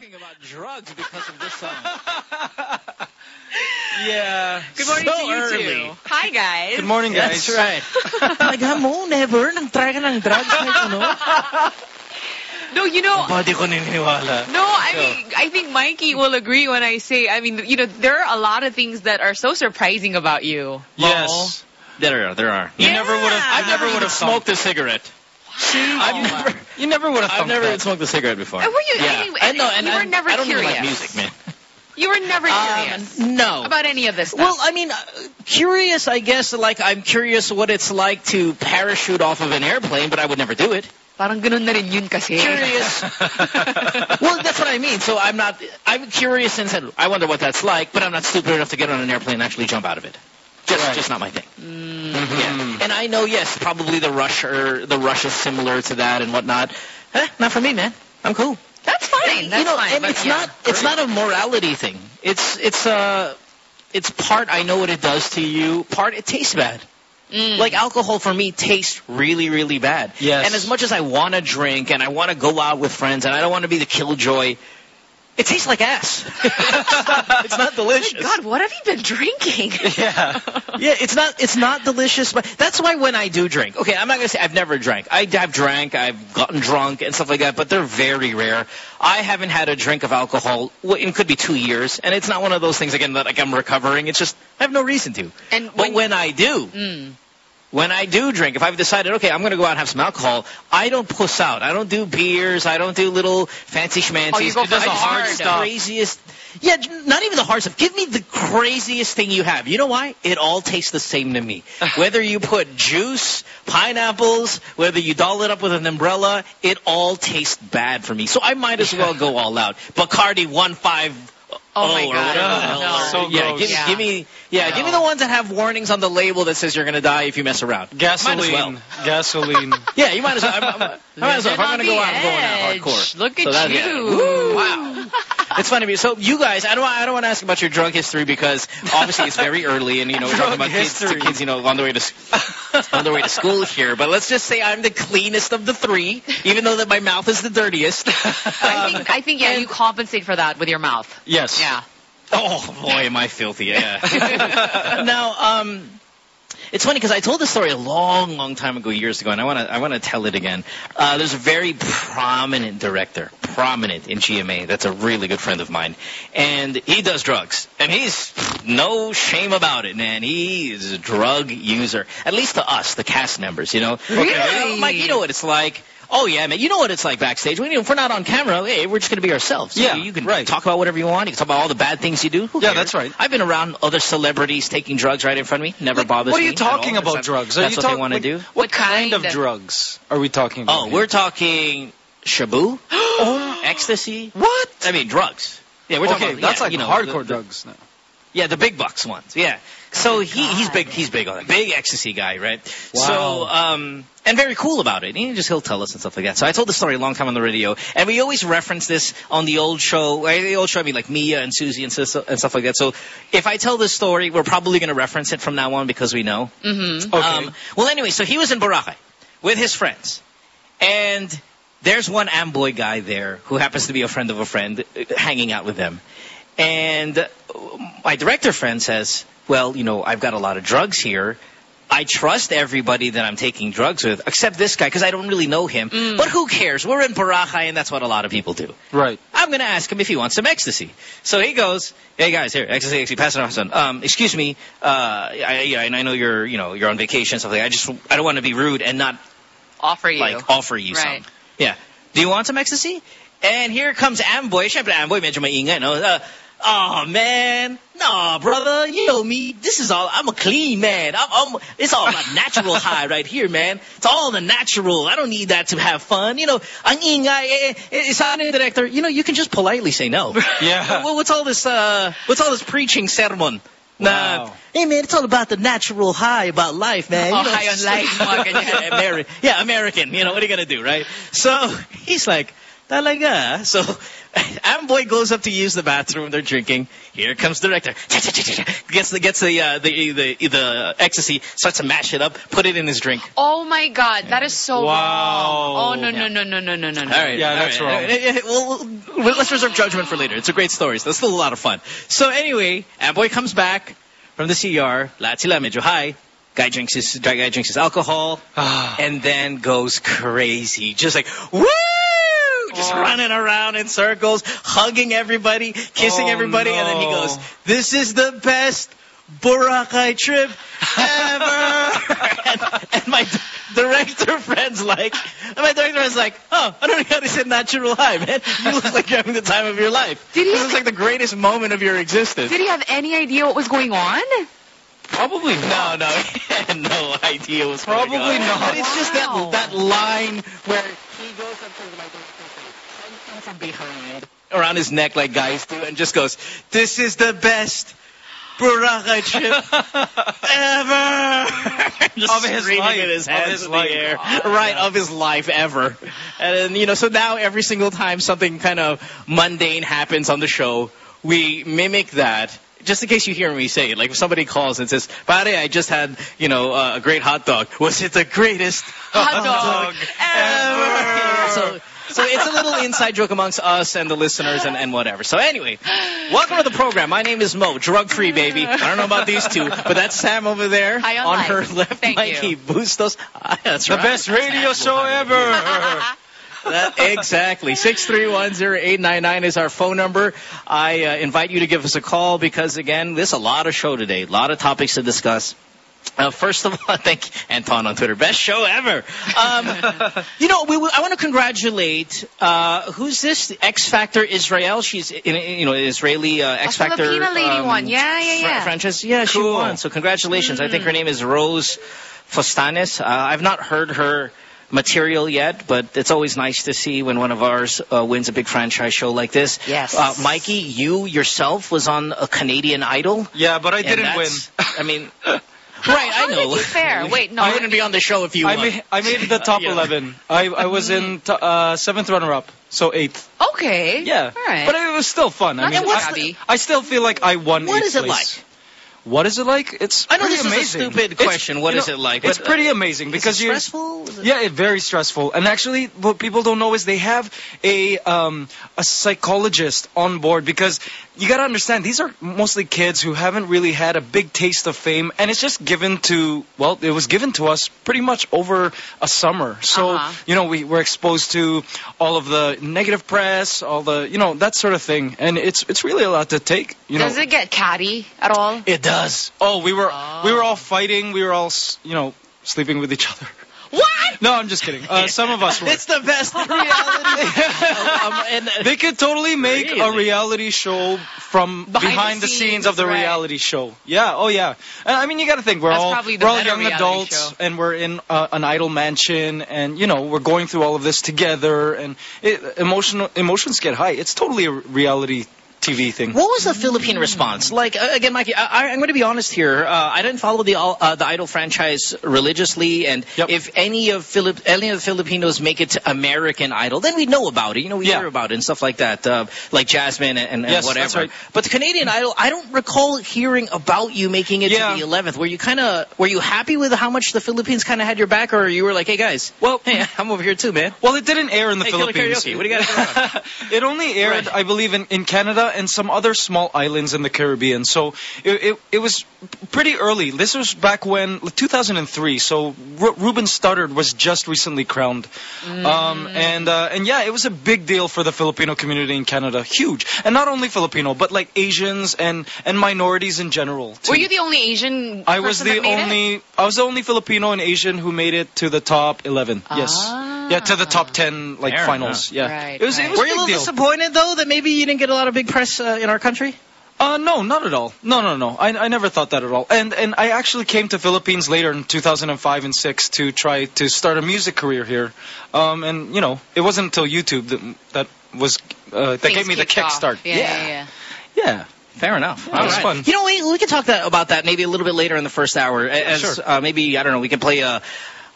talking about drugs because of this um, song. yeah. Good morning So to you early. too. Hi guys. Good morning, guys. That's right. Like, mo, never. Nag-try ka ng drugs kahit ano. No, you know. Body ko naniniwala. No, I mean, I think Mikey will agree when I say, I mean, you know, there are a lot of things that are so surprising about you. Yes. There are, there are. You Yeah. never would have. I've never would have smoked a cigarette. I've never, You never would have. I've never even smoked a cigarette before. And were you- Yeah. anyway, I know, and you were I, never I don't even like curious. music, man. You were never curious Um, no. about any of this stuff. Well, I mean, uh, curious, I guess, like, I'm curious what it's like to parachute off of an airplane, but I would never do it. Parang ganun na rin yun kasi. Curious. well, that's what I mean. So I'm not, I'm curious and said, I wonder what that's like, but I'm not stupid enough to get on an airplane and actually jump out of it. Just, Right. just not my thing. Mm. Yeah. And I know, yes, probably the rush or the rush is similar to that and whatnot. Eh, not for me, man. I'm cool. That's fine. That's you know, fine. and but it's yeah, not it's great. not a morality thing. It's it's uh it's part I know what it does to you. Part it tastes bad. Mm. Like alcohol for me tastes really really bad. Yes. And as much as I want to drink and I want to go out with friends and I don't want to be the killjoy, it tastes like ass. it's, not, it's not delicious. God, what have you been drinking? Yeah. Yeah, it's not it's not delicious, but that's why when I do drink, okay, I'm not gonna say I've never drank. I, I've drank, I've gotten drunk and stuff like that, but they're very rare. I haven't had a drink of alcohol. Well, it could be two years, and it's not one of those things again that like I'm recovering. It's just I have no reason to. And But when, when I do, Mm. When I do drink, if I've decided, okay, I'm going to go out and have some alcohol, I don't puss out. I don't do beers. I don't do little fancy schmancies. Oh, you go for the hard stuff. craziest. Yeah, not even the hard stuff. Give me the craziest thing you have. You know why? It all tastes the same to me. Whether you put juice, pineapples, whether you doll it up with an umbrella, it all tastes bad for me. So I might as well go all out. Bacardi one five. Oh, oh my God. whatever the. No. So yeah, give, Yeah. give me yeah, give me the ones that have warnings on the label that says you're going to die if you mess around. Might as well. Gasoline. Gasoline. Yeah, you might as well. I'm, I'm, I might as well. If I'm going to go out, I'm going out Edge. hardcore. Look at So you. yeah. Wow. It's funny. because- So you guys, I don't, I don't want to ask about your drug history because obviously it's very early, and you know we're talking about kids, history. kids, you know, on the way to on the way to school here. But let's just say I'm the cleanest of the three, even though that my mouth is the dirtiest. I think, I think, yeah, you compensate for that with your mouth. Yes. Yeah. Oh boy, am I filthy! Yeah. now, um, it's funny because I told this story a long, long time ago, years ago, and I want to, I want to tell it again. Uh, there's a very prominent director, prominent in GMA. That's a really good friend of mine, and he does drugs, and he's no shame about it, man. He is a drug user, at least to us, the cast members. You know, Really? Okay, Mike, you know what it's like. Oh yeah, man. You know what it's like backstage. We, you know, if we're not on camera, hey, we're just gonna be ourselves. Yeah, you, you can right. talk about whatever you want. You can talk about all the bad things you do. Who Yeah, cares? that's right. I've been around other celebrities taking drugs right in front of me. Never Like, bothers what are me. you talking about That's- drugs? Are That's what talk- they want to like- do. What kind of drugs are we talking about? Oh, here? we're talking shabu, ecstasy. What? I mean, drugs. Yeah, we're talking okay, about that's yeah, like you know, hardcore the- the- drugs. now. Yeah, the big bucks ones. Yeah. So he he's big he's big on that. Big ecstasy guy, right? Wow. So um and very cool about it. He just he'll tell us and stuff like that. So I told the story a long time on the radio, and we always reference this on the old show. The old show, I mean, like Mia and Susie and, sis- and stuff like that. So if I tell this story, we're probably going to reference it from now on because we know. Mm-hmm. Okay. Um, well, anyway, so he was in Boracay with his friends, and there's one Amboy guy there who happens to be a friend of a friend, uh, hanging out with them. And uh, my director friend says, "Well, you know, I've got a lot of drugs here. I trust everybody that I'm taking drugs with, except this guy because I don't really know him. Mm. But who cares? We're in Boracay, and that's what a lot of people do." right. I'm going to ask him if he wants some ecstasy. So he goes, "Hey guys, here, ecstasy, ecstasy, pass it on, son. Um, excuse me, uh, I, yeah, and I know you're, you know, you're on vacation, and stuff like that. I just, I don't want to be rude and not Offer you. like offer you Right. some. Yeah. Do you want some ecstasy? And here comes Amboy. Siyempre, Amboy, medyo maingay, no? Uh, oh, man. Nah, brother. You know me. This is all, I'm a clean man. I'm, I'm, it's all about natural high right here, man. It's all the natural. I don't need that to have fun. You know, ang ingay, eh, eh, eh, sa akin, director, you know, you can just politely say no. Yeah. What's all this, uh, what's all this preaching sermon? Nah, Wow. hey man, it's all about the natural high about life, man. Oh, You know, high on life, ganyan. yeah, Ameri- yeah, American. You know, what are you going to do, right? So he's like, Talaga. So, Amboy goes up to use the bathroom. They're drinking. Here comes the director. Gets the gets the uh, the the the ecstasy. Starts to mash it up. Put it in his drink. Oh my God, that is so Wow. wrong. Oh no no no no no no no. no. All right. Yeah, that's right. wrong. Uh, Well, well, let's reserve judgment for later. It's a great story. So it's still a lot of fun. So anyway, Amboy comes back from the CR. Lahat sila medyo high. Guy drinks his guy drinks his alcohol Ah. and then goes crazy. Just like woo! Just Oh. running around in circles, hugging everybody, kissing Oh, everybody, and then he goes, "This is the best Boracay trip ever." and, and my d- director friend's like, and my director friend's like, "Oh, I don't know how to say natural high, man. You look like you're having the time of your life. Did he- This is like the greatest moment of your existence." Did he have any idea what was going on? Probably not. no, he had no idea what's Probably going on. not. But it's just Wow. that that line where he goes up to my from behind around his neck like guys do, and just goes, "This is the best." Boracay chip ever. Just Of his life. his Of his in life. the air. Oh, right, yeah. of his life ever. And you know, so now every single time something kind of mundane happens on the show, we mimic that. Just in case you hear me say it, like if somebody calls and says, "Pare, I just had, you know, uh, a great hot dog. Was it the greatest Hot dog ever?" So, so it's a little inside joke amongst us and the listeners and, and whatever. So anyway, welcome to the program. My name is Mo, drug-free baby. I don't know about these two, but that's Sam over there Hi on on life. her left. Thank Mikey you. Bustos. Ah, that's The right. best radio show ever. That, exactly. 6310899 is our phone number. I uh, invite you to give us a call because, again, there's a lot of show today, a lot of topics to discuss. Uh, first of all, thank Anton on Twitter. Best show ever. Um, you know, we, we- I want to congratulate, uh, who's this? The X Factor Israel. She's, in, you know, Israeli uh, X Factor. Filipina lady won. Yeah, yeah, fr- yeah. franchise. Yeah, she won. So congratulations. I think her name is Rose Fostanes. Uh, I've not heard her material yet, but it's always nice to see when one of ours uh, wins a big franchise show like this. Yes. Uh, Mikey, you yourself was on a Canadian Idol. Yeah, but I didn't win. I mean, right, I know. did you fare? Wait, no. I wouldn't be on the show if you I won. made, I made the top Yeah. 11. I, I was in t- uh, seventh runner-up, so eighth. Okay. Yeah. All right. But it was still fun. I Not mean, too I, shabby. I still feel like I won What is it place. like? What is it like? It's I know pretty this is a amazing. stupid It's- question. What you is it like? It's But, uh, pretty amazing Is because it you stressful? Is it- Yeah, it, very stressful. And actually, what people don't know is they have a um, a psychologist on board because you got to understand these are mostly kids who haven't really had a big taste of fame, and it's just given to well, it was given to us pretty much over a summer. So Uh-huh. you know, we were exposed to all of the negative press, all the you know that sort of thing, and it's it's really a lot to take. You Does know, it get catty at all? It does. oh, we were Oh. we were all fighting, we were all you know sleeping with each other. What? No, I'm just kidding. Uh, some of us were. It's the best reality. um, and, uh, They could totally make a reality show from behind, Behind the, the scenes, scenes, of the right. reality show. Yeah, oh yeah. And, I mean, you got to think we're That's all we're all young adults, show. and we're in uh, an idol mansion, and you know we're going through all of this together, and it, emotional emotions get high. It's totally a reality TV thing. What was the Philippine response? Like again, Mikey, I, I'm going to be honest here. Uh, I didn't follow the uh, the Idol franchise religiously, and Yep. if any of Philip any of the Filipinos make it to American Idol, then we know about it. You know, we Yeah. hear about it and stuff like that, uh, like Jasmine and, and, and Yes, whatever. right. But the Canadian Idol, I don't recall hearing about you making it Yeah. to the 11th. Were you kind of were you happy with how much the Philippines kind of had your back, or you were like, hey guys, Well, hey, I'm over here too, man. Well, it didn't air in the Hey, Philippines. What do you got it only aired, Right. I believe, in, in Canada and some other small islands in the Caribbean. So it, it, it was pretty early. This was back when 2003. So Ru Ruben Studdard was just recently crowned, um, and uh, and yeah, it was a big deal for the Filipino community in Canada. Huge, and not only Filipino, but like Asians and and minorities in general. too. Were you the only Asian I was the made it? only I was the only Filipino and Asian who made it to the top 11. Yes. Ah. Yeah, to the top 10 like Fair finals. Yeah. Right, it was right. it was Were you a little deal. disappointed though that maybe you didn't get a lot of big press uh, in our country? Uh no, not at all. No, no, no. I I never thought that at all. And and I actually came to Philippines later in 2005 and 6 to try to start a music career here. Um and you know, it wasn't until YouTube that that was uh, that Things gave me the kicked off. kickstart. Yeah, yeah, yeah. Yeah. Fair enough. Yeah, it was fun. You know, we, we can talk that, about that maybe a little bit later in the first hour. As sure. uh, maybe I don't know, we can play a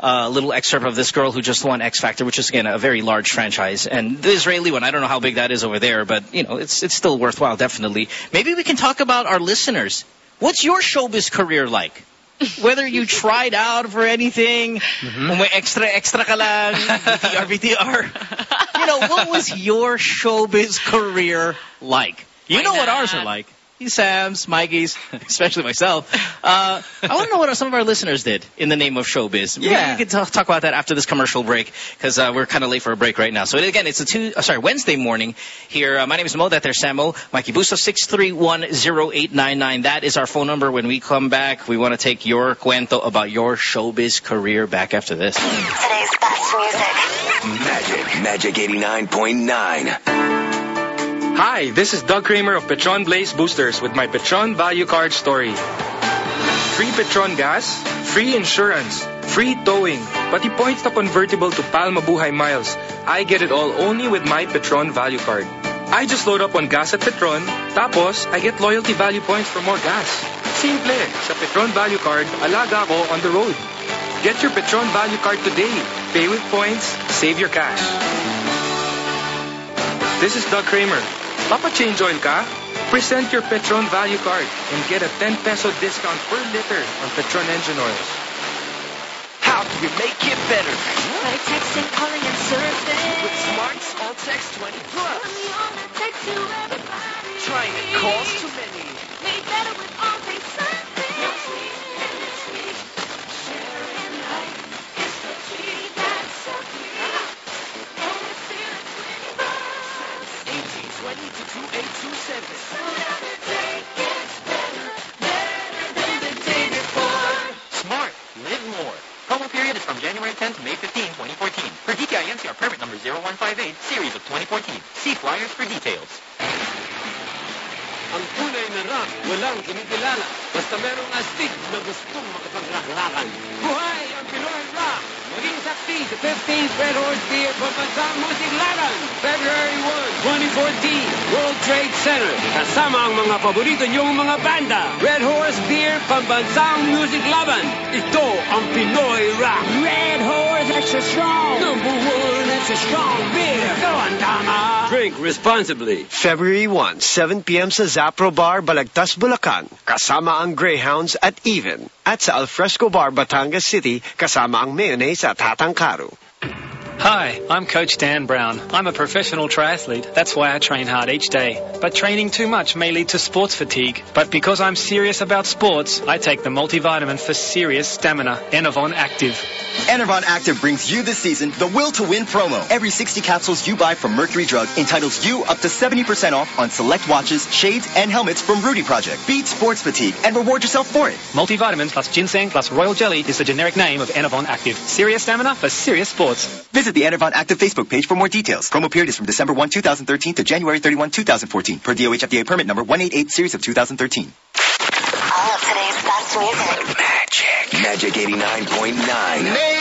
a little excerpt of this girl who just won X Factor, which is again a very large franchise, and the Israeli one. I don't know how big that is over there, but you know, it's it's still worthwhile, definitely. Maybe we can talk about our listeners. What's your showbiz career like? Whether you tried out for anything, mm -hmm. extra extra ka lang, VTR, VTR. You know, what was your showbiz career like? You know what ours are like. Sam's, Mikey's, especially myself. Uh, I want to know what some of our listeners did in the name of showbiz. Maybe yeah. we can talk about that after this commercial break because uh, we're kind of late for a break right now. So again, it's a two, uh, sorry, Wednesday morning here. Uh, my name is Mo. That there's Samo. Mikey Busto, 6310899. That is our phone number. When we come back, we want to take your cuento about your showbiz career back after this. Today's best music. Magic. Magic 89.9. Hi, this is Doug Kramer of Petron Blaze Boosters with my Petron Value Card story. Free Petron gas, free insurance, free towing, pati points na convertible to PAL Mabuhay miles. I get it all only with my Petron Value Card. I just load up on gas at Petron, tapos I get loyalty value points for more gas. Simple. Sa Petron Value Card, alaga ako on the road. Get your Petron Value Card today. Pay with points, save your cash. This is Doug Kramer. Papa change oil ka? Present your Petron value card and get a 10 peso discount per liter on Petron engine oils. How do we make it better? By texting, calling, and surfing. With Smart's All Text 20 Plus. Trying to calls too many. Made better with all Smart. Live more. Promo period is from January 10 to May 15, 2014. For DTI NCR permit number 0158, series of 2014. See flyers for details. Ang tunay na rock, walang kinikilala. Basta merong astig na gustong makapaglaklakan. Buhay ang Pinoy rock! Maging saksi sa 15th Red Horse Beer Pambansang Muziklaban, February 1, 2014, World Trade Center. Kasama ang mga paborito niyong mga banda. Red Horse Beer Pambansang Muziklaban. Ito ang Pinoy Rock. Red Horse Extra Strong. Number one Extra Strong Beer. Go on, tama. Drink responsibly. February 1, 7 p.m. sa Zapro Bar, Balagtas, Bulacan. Kasama ang Greyhounds at Even. At sa Alfresco Bar, Batangas City, kasama ang Mayonnaise at Tatangkaru. Hi, I'm Coach Dan Brown. I'm a professional triathlete. That's why I train hard each day. But training too much may lead to sports fatigue. But because I'm serious about sports, I take the multivitamin for serious stamina, Enervon Active. Enervon Active brings you this season the Will to Win promo. Every 60 capsules you buy from Mercury Drug entitles you up to 70% off on select watches, shades, and helmets from Rudy Project. Beat sports fatigue and reward yourself for it. Multivitamins plus ginseng plus royal jelly is the generic name of Enervon Active. Serious stamina for serious sports. Visit the Enervon Active Facebook page for more details. Promo period is from December 1, 2013 to January 31, 2014 per DOH FDA permit number 188 series of 2013. All of today's best music. Magic. Magic 89.9.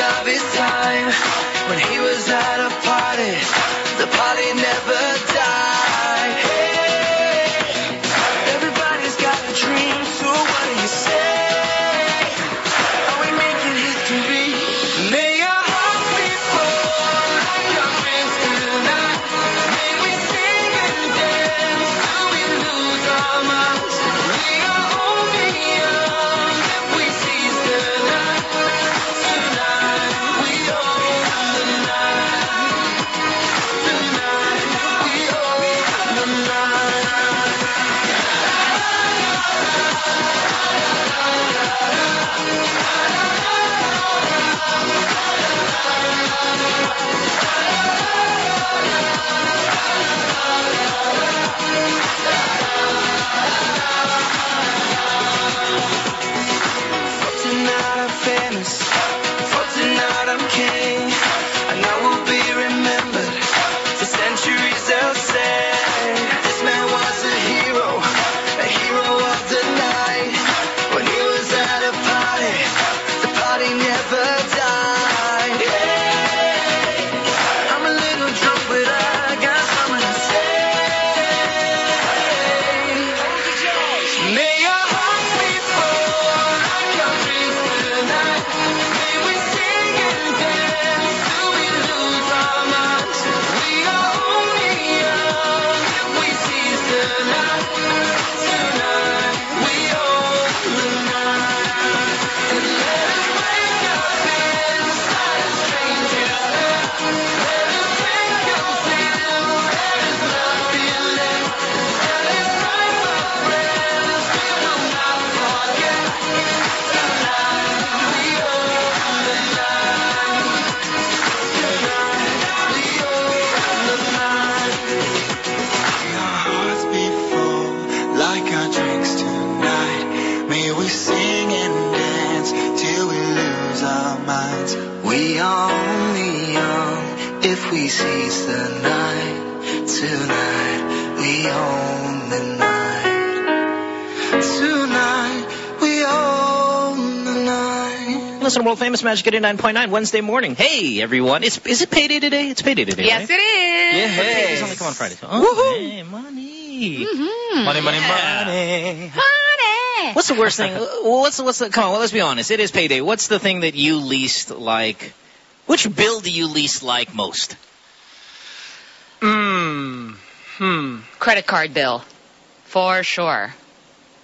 of his time. When he was at a Listen to World Famous Magic 89.9 Wednesday morning. Hey, everyone. It's, is it payday today? It's payday today, Yes, right? it is. Yeah, hey. Paydays only come on Friday. Oh, hey, money. Mm-hmm. Money, money, Yeah. money. Honey. What's the worst thing? What's the, what's the, come on, well, let's be honest. It is payday. What's the thing that you least like? Which bill do you least like most? Hmm. Hmm. Credit card bill. For sure.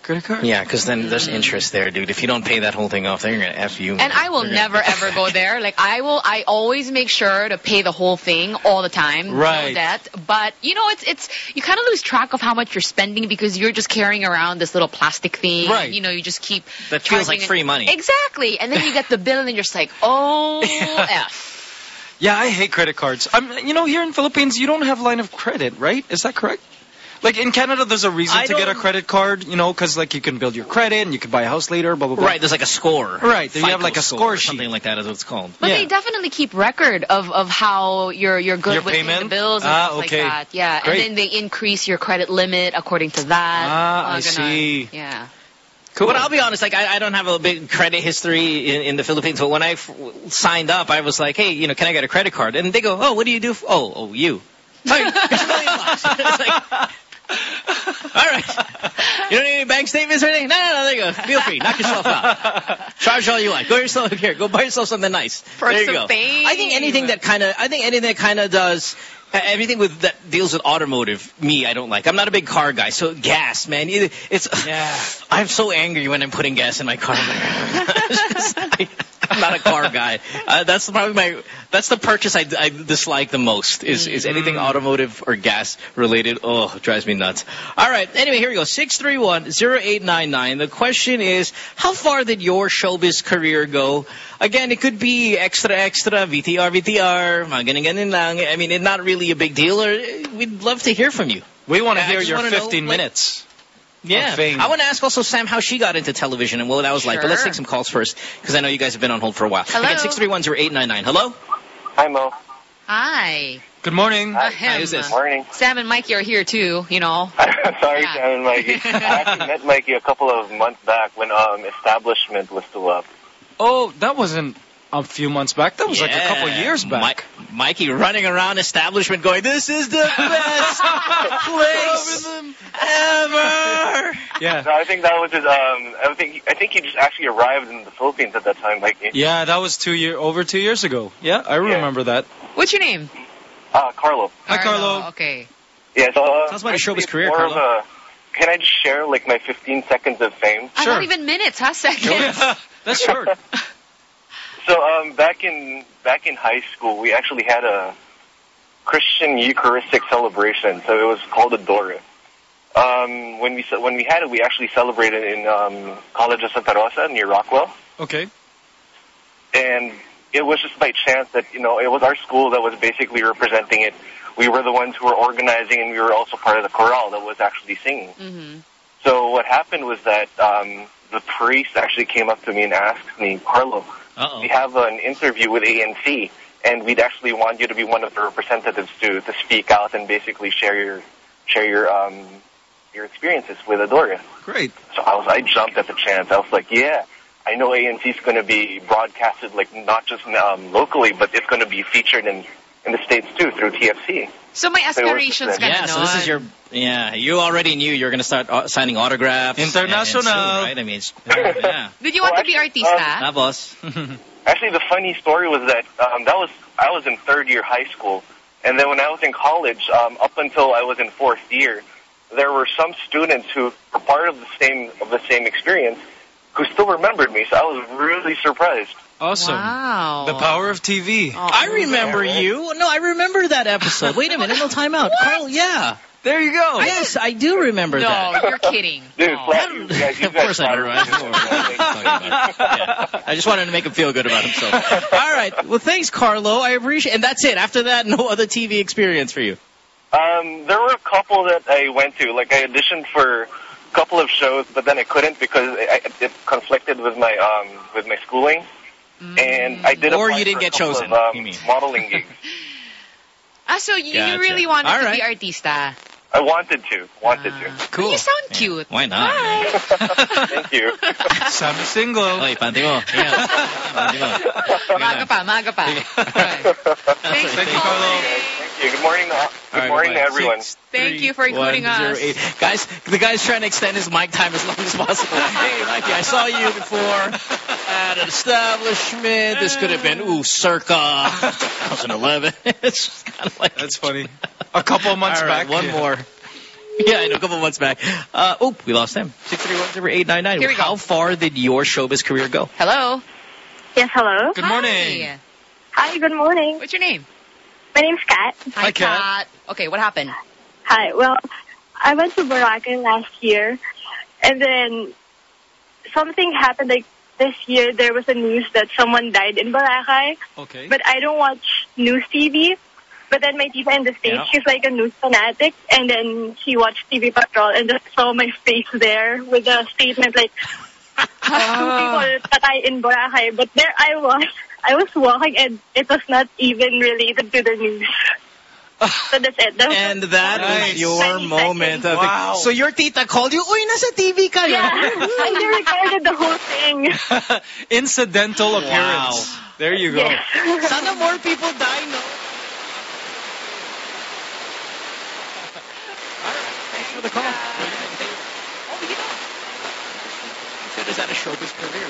Credit card? Yeah, because then there's interest there, dude. If you don't pay that whole thing off, they're going to F you. And I will They're gonna- never ever go there. Like I will, I always make sure to pay the whole thing all the time. Right. No debt. But you know, it's it's you kind of lose track of how much you're spending because you're just carrying around this little plastic thing. Right. You know, you just keep. That feels like free money. Exactly. And then you get the bill and you're just like, oh f. Yeah, I hate credit cards. I'm, you know, here in Philippines, you don't have line of credit, right? Is that correct? Like in Canada, there's a reason I to get a credit card, you know, because like you can build your credit and you can buy a house later, blah blah blah. Right, there's like a score. Right, you have like a score score or sheet. Something like that is what it's called. But Yeah. they definitely keep record of, of how you're you're good Your with paying the bills and Ah, stuff okay. like that. Yeah, Great. and then they increase your credit limit according to that. Ah, I see. Yeah. Cool. But I'll be honest, like I, I don't have a big credit history in, in the Philippines. But when I f- signed up, I was like, "Hey, you know, can I get a credit card?" And they go, "Oh, what do you do?" F- oh, oh, you. Here's a million bucks. It's like, all right. You don't need any bank statements or anything? No, no, no. There you go. Feel free. Knock yourself out. Charge all you want. Go yourself here. Go buy yourself something nice. For there you go. fame. I think anything that kind of, I think anything that kind of does. Everything with that deals with automotive, me, I don't like. I'm not a big car guy, so gas, man. It's Yeah. I'm so angry when I'm putting gas in my car. Just- I, am not a car guy. Uh, that's probably my. That's the purchase I, I dislike the most. Is is anything automotive or gas related? Oh, it drives me nuts. All right. Anyway, here we go. Six three one zero eight nine nine. The question is, how far did your showbiz career go? Again, it could be extra, extra, VTR, VTR, ganun, ganun lang. I mean, it's not really a big deal. Or we'd love to hear from you. We want to I hear your wanna know, 15 like- minutes. Yeah. of fame. I want to ask also Sam how she got into television and what that was like. But let's take some calls first because I know you guys have been on hold for a while. Hello. Again, six three one zero eight nine nine. Hello. Hi, Mo. Hi. Good morning. Not him. Hi, who's this? Morning. Sam and Mikey are here too, you know. Sorry, Yeah. Sam and Mikey. I actually met Mikey a couple of months back when um Establishment was still up. Oh, that wasn't a few months back. That was like a couple Yeah. years back. Mi- Mikey running around establishment going, "This is the best place ever." Yeah. So I think that was his. Um, I think I think he just actually arrived in the Philippines at that time. Like, Yeah, that was two year over two years ago. Yeah, I remember that. What's your name? uh, Carlo. Hi, Carlo. Okay. Yeah. So uh, Tell us about your showbiz career, Carlo. a- Can I just share like my 15 seconds of fame? Sure. not even minutes, huh? Seconds. That's short. So um, back in back in high school, we actually had a Christian Eucharistic celebration. So it was called a Dora. Um, when we ce- when we had it, we actually celebrated in um, College of Santa Rosa near Rockwell, Okay. and it was just by chance that you know it was our school that was basically representing it. We were the ones who were organizing, and we were also part of the chorale that was actually singing. hmm So what happened was that um, the priest actually came up to me and asked me, Carlo, Uh-oh. we have an interview with ANC, and we'd actually want you to be one of the representatives to to speak out and basically share your share your um your experiences with Adoria. Great. So I was I jumped at the chance. I was like, yeah. I know ANC is going to be broadcasted like not just um, locally, but it's going to be featured in in the states too through TFC. So my aspirations ka na Yeah, so this is your yeah. You already knew you were going to start uh, signing autographs. and- and International. soon, right? I mean, it's, yeah. Did you want to be artista? Ah, boss. Actually, the funny story was that um, that was I was in third year high school, and then when I was in college, um, up until I was in fourth year, there were some students who were part of the same of the same experience who still remembered me. So I was really surprised. Awesome. Wow. The power of TV. I remember you. No, I remember that episode. Wait a minute, no time out. Carl, yeah. There you go. Yes, I do remember no, that. you're kidding. Dude, flat, you guys, you Of course I do, right? I just wanted to make him feel good about himself. All right. Well, thanks, Carlo. I appreciate And that's it. After that, no other TV experience for you. Um, there were a couple that I went to. Like I auditioned for a couple of shows, but then I couldn't because it, it conflicted with my um with my schooling. And I did. Or you didn't a get chosen, Of, um, you mean. modeling gigs. Ah, so you, Gotcha. you really wanted All to right. be artista? I wanted to, wanted to. Cool. You sound cute. Why not? Thank you. Sammy Single. Oy, panty mo. Yeah. Panty mo. Maga pa, maga pa. Thanks for Thank you, Carlo. calling. Thank you. Good morning. To, good All right, morning to everyone. Six, Thank three, you for including one, zero, us. eight. Guys, the guy's trying to extend his mic time as long as possible. hey, Mikey, I saw you before at an establishment. This could have been, ooh, circa 2011. it's kind of like... That's funny. A couple of months All right, back. one yeah. more. Yeah, I know, a couple of months back. Uh, oh, we lost him. 631-0899. Here we go. How far did your showbiz career go? Hello. Yes, hello. Good morning. Hi. Hi, good morning. What's your name? My name's Kat. Hi, Kat. Kat. Okay, what happened? Hi. Well, I went to Boracay last year, and then something happened. Like this year, there was a news that someone died in Boracay, Okay. but I don't watch news TV. But then my tita in the States, Yeah. she's like a news fanatic, and then she watched TV Patrol and just saw my face there with a statement like, two people patay in Boracay. But there I was. I was walking and it was not even related to the news. So that's it. That And that was Nice. your moment. seconds. Of Wow. So your tita called you, uy, nasa TV ka. Yeah, I recorded the whole thing. Incidental appearance. Wow. There you go. Yes. Sana more people die, no? Thanks for the call. Oh, you know. He said, is that a showbiz career?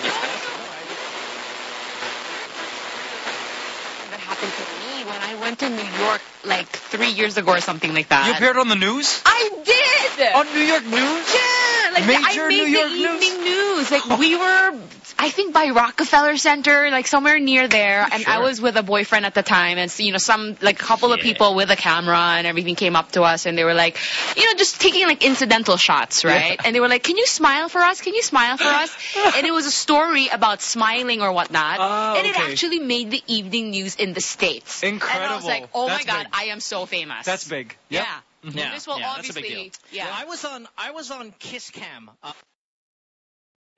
That happened to me when I went to New York like three years ago or something like that. You appeared on the news? I did! On New York News? Yeah, like Major I made New York the news? evening news. Like oh. we were, I think by Rockefeller Center, like somewhere near there, and I was with a boyfriend at the time, and you know, some like a couple of people with a camera and everything came up to us, and they were like, you know, just taking like incidental shots, right? And they were like, "Can you smile for us? Can you smile for us?" and it was a story about smiling or whatnot, Ah, and it okay. actually made the evening news in the states. Incredible! And I was like, "Oh That's my god, big. I am so famous." That's big. Yeah. Yep. Yeah, This will yeah, that's a obviously, big deal. yeah. Well, I was on, I was on Kiss Cam. Uh,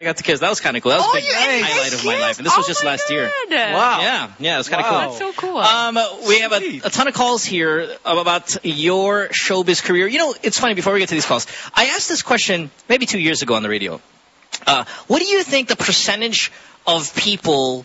I got to kiss. That was kind of cool. That was Oh, a big you- highlight of my kissed? life. And this was Oh just my last year. Wow. Yeah, yeah, it was kind of Wow. cool. That's so cool. Um, we have a, a ton of calls here about your showbiz career. You know, it's funny, before we get to these calls, I asked this question maybe two years ago on the radio. Uh, what do you think the percentage of people...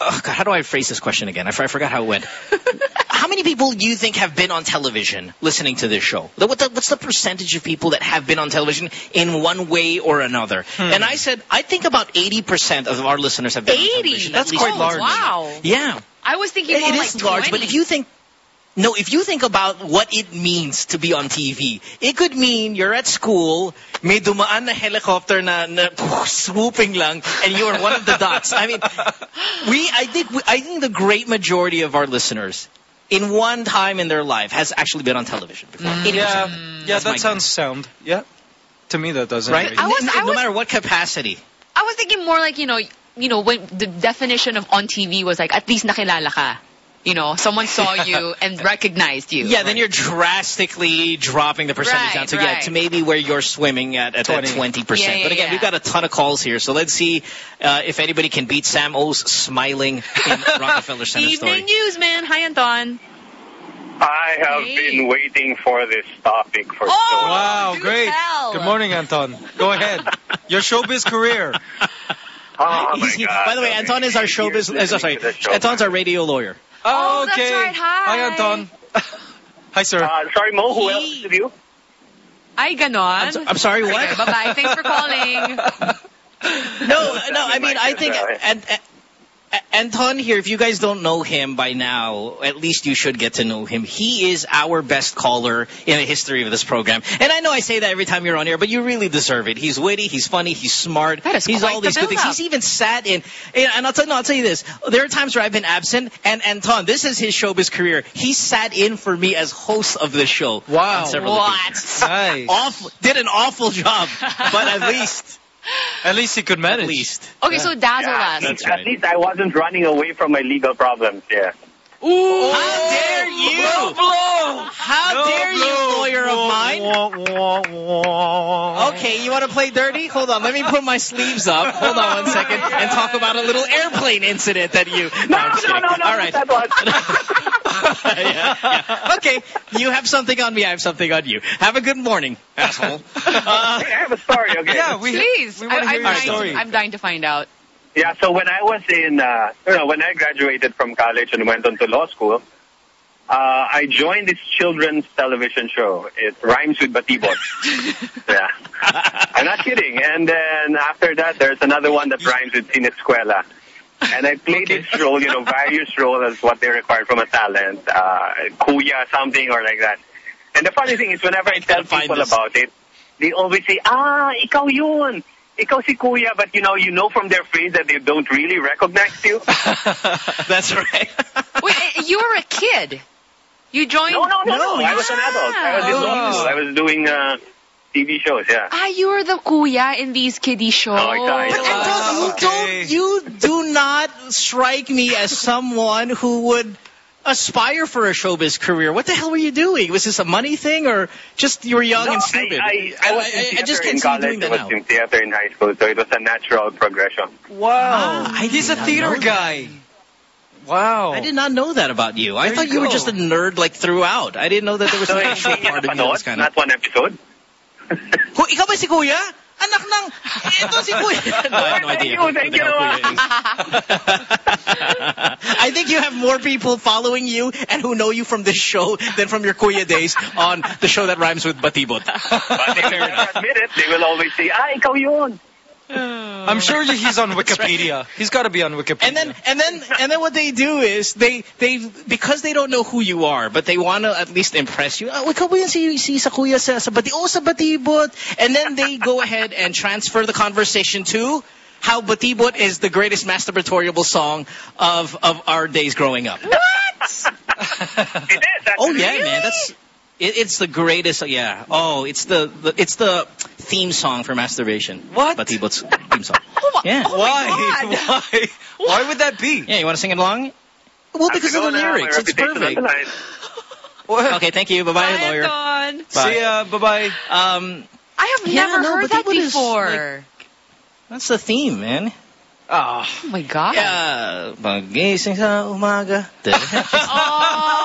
Oh, God, how do I phrase this question again? I forgot how it went. how many people do you think have been on television listening to this show? What the, what's the percentage of people that have been on television in one way or another? Hmm. And I said, I think about 80% of our listeners have been on 80? television. at That's quite large. Wow. Yeah. I was thinking It- it like is large, but if you think no, if you think about what it means to be on TV, it could mean you're at school, may dumaan na helicopter na, na swooping lang, and you're one of the dots. I mean, we, I think, we, I think the great majority of our listeners, in one time in their life, has actually been on television before. 80%. Yeah, yeah, That's that sounds sound. Yeah. To me, that doesn't. Right? I was- no, I no was- matter what capacity. I was thinking more like, you know, you know, when the definition of on TV was like, at least nakilala ka. You know, someone saw you and recognized you. Yeah, then you're drastically dropping the percentage Right, down to yeah to maybe where you're swimming at at that 20%. Yeah, yeah, but again, yeah. we've got a ton of calls here, so let's see uh, if anybody can beat Sam Oh's smiling in Rockefeller Center Evening story. news, man. Hi, Anton. I have Hey. been waiting for this topic for Oh, so long. Wow, do great. tell. Good morning, Anton. Go ahead. Your showbiz career. Oh my God. by the way, Anton is our showbiz. Years Uh, sorry, listening show, Anton's our radio lawyer. Oh, that's okay. right. Hi. Anton. Hi, sir. Uh, sorry, Mo, who He- else is you? Ay, ganon. I'm, so- I'm sorry, what? Okay, bye-bye. Thanks for calling. No, no. I mean, I think and, and Anton here. If you guys don't know him by now, at least you should get to know him. He is our best caller in the history of this program. And I know I say that every time you're on air, but you really deserve it. He's witty, he's funny, he's smart. That is he's all the these good things. He's even sat in. And and I'll tell, no, I'll tell you this. There are times where I've been absent, and Anton, this is his showbiz career. He sat in for me as host of the show. Wow. on several. What? Nice. Awful, did an awful job, but at least, At least he could manage. at least. Okay, so dazzle Yeah, us. That's at least I wasn't running away from my legal problems. Yeah. Ooh. How dare you? Low blow. How No dare you, lawyer of mine? Wah, wah, wah. Okay, you want to play dirty? Hold on, let me put my sleeves up. Hold on one second and talk about a little airplane incident that you. No, I'm just no, kidding. no, no, All right. yeah, yeah. Okay, you have something on me. I have something on you. Have a good morning, asshole. Uh, Hey, I have a story, okay? Yeah, we, Please. we I, I'm, dying story. to, I'm dying to find out. Yeah, so when I was in, uh, you know, when I graduated from college and went on to law school, uh, I joined this children's television show. It rhymes with Batibot. yeah. I'm not kidding. And then after that, there's another one that rhymes with Sineskwela. And I played this role, you know, various roles as what they required from a talent, uh, kuya something or like that. And the funny thing is, whenever I tell people this. about it, they always say, ah, ikaw yun. Ikaw si kuya, but you know, you know from their face that they don't really recognize you. that's right. Wait, eh, you were a kid. You joined. No, no, no, no. No, I was an adult. I was in law Oh. school. I was doing uh, TV shows, yeah. Ah, you were the kuya in these kiddie shows. Oh, exactly. But Anton, you okay. don't. You do not strike me as someone who would aspire for a showbiz career. What the hell were you doing? Was this a money thing, or just you were young no, and stupid? I, I, I, was in I, theater just in can't see you college. doing that I was now. in theater in high school, so it was a natural progression. Wow. Ah, I He's a theater know that. guy. Wow. I did not know that about you. I There thought you you, were just a nerd like throughout. I didn't know that there was So, an actual part of you that was kind of. Not one episode? Ku, ikaw ba si Kuya? Anak ng... Ito si Kuya. no, I have no Thank idea. you, thank you. I think you have more people following you and who know you from this show than from your Kuya days on the show that rhymes with Batibot. But they will admit it. They will always say, ah, ikaw yun. I'm sure he's on Wikipedia. He's got to be on Wikipedia. And then and then and then what they do is they they because they don't know who you are, but they want to at least impress you. Oh, ikaw ba yan si, si sa kuya sa, sa bati, oh, sa batibot. And then they go ahead and transfer the conversation to how batibot is the greatest masturbatoriable song of of our days growing up. What? It is. That's Oh yeah, really? man, that's it, it's the greatest. Yeah. Oh, it's the, the it's the theme song for masturbation. What? Batibot's theme song. Yeah. Why? Why? Why would that be? Yeah, you want to sing it along? Well, because of the now. Lyrics. It's reputation perfect. the line. What? Okay, thank you. Bye-bye, Bye, lawyer. Anton. Bye. See ya. Bye-bye. Um, I have Yeah, never no, heard but that what is, before. that's the theme, man. Ah. oh my god. Yeah. Pagising sa umaga. Oh.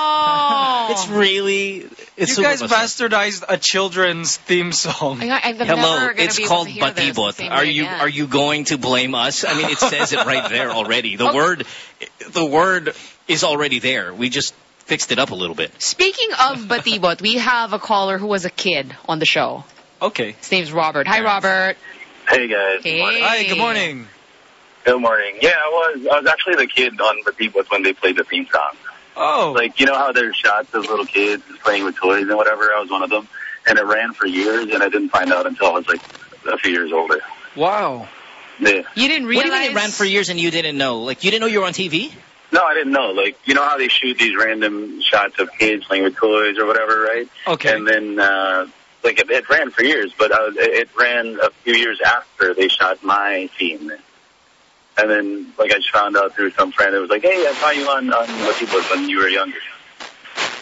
It's oh. really... It's you guys bastardized a children's theme song. I, I'm Hello, never it's be called to hear this the batibot. Are you again. are you going to blame us? I mean, it says it right there already. The Okay. word, the word is already there. We just fixed it up a little bit. Speaking of batibot, we have a caller who was a kid on the show. Okay. His name's Robert. Hi, Robert. Hey, guys. Hey. Hi, good morning. Good morning. Yeah, I was I was actually the kid on Batibot when they played the theme song. Oh. Like, you know how there's shots of little kids playing with toys and whatever? I was one of them. And it ran for years, and I didn't find out until I was, like, a few years older. wow. Yeah. You didn't What realize. do you mean it ran for years and you didn't know? Like, you didn't know you were on TV? No, I didn't know. Like, you know how they shoot these random shots of kids playing with toys or whatever, right? Okay. And then, uh, like, it, it ran for years, but I was, it, it ran a few years after they shot my scene. And then, like, I just found out through some friend that was like, hey, I saw you on, on Multibus when you were younger.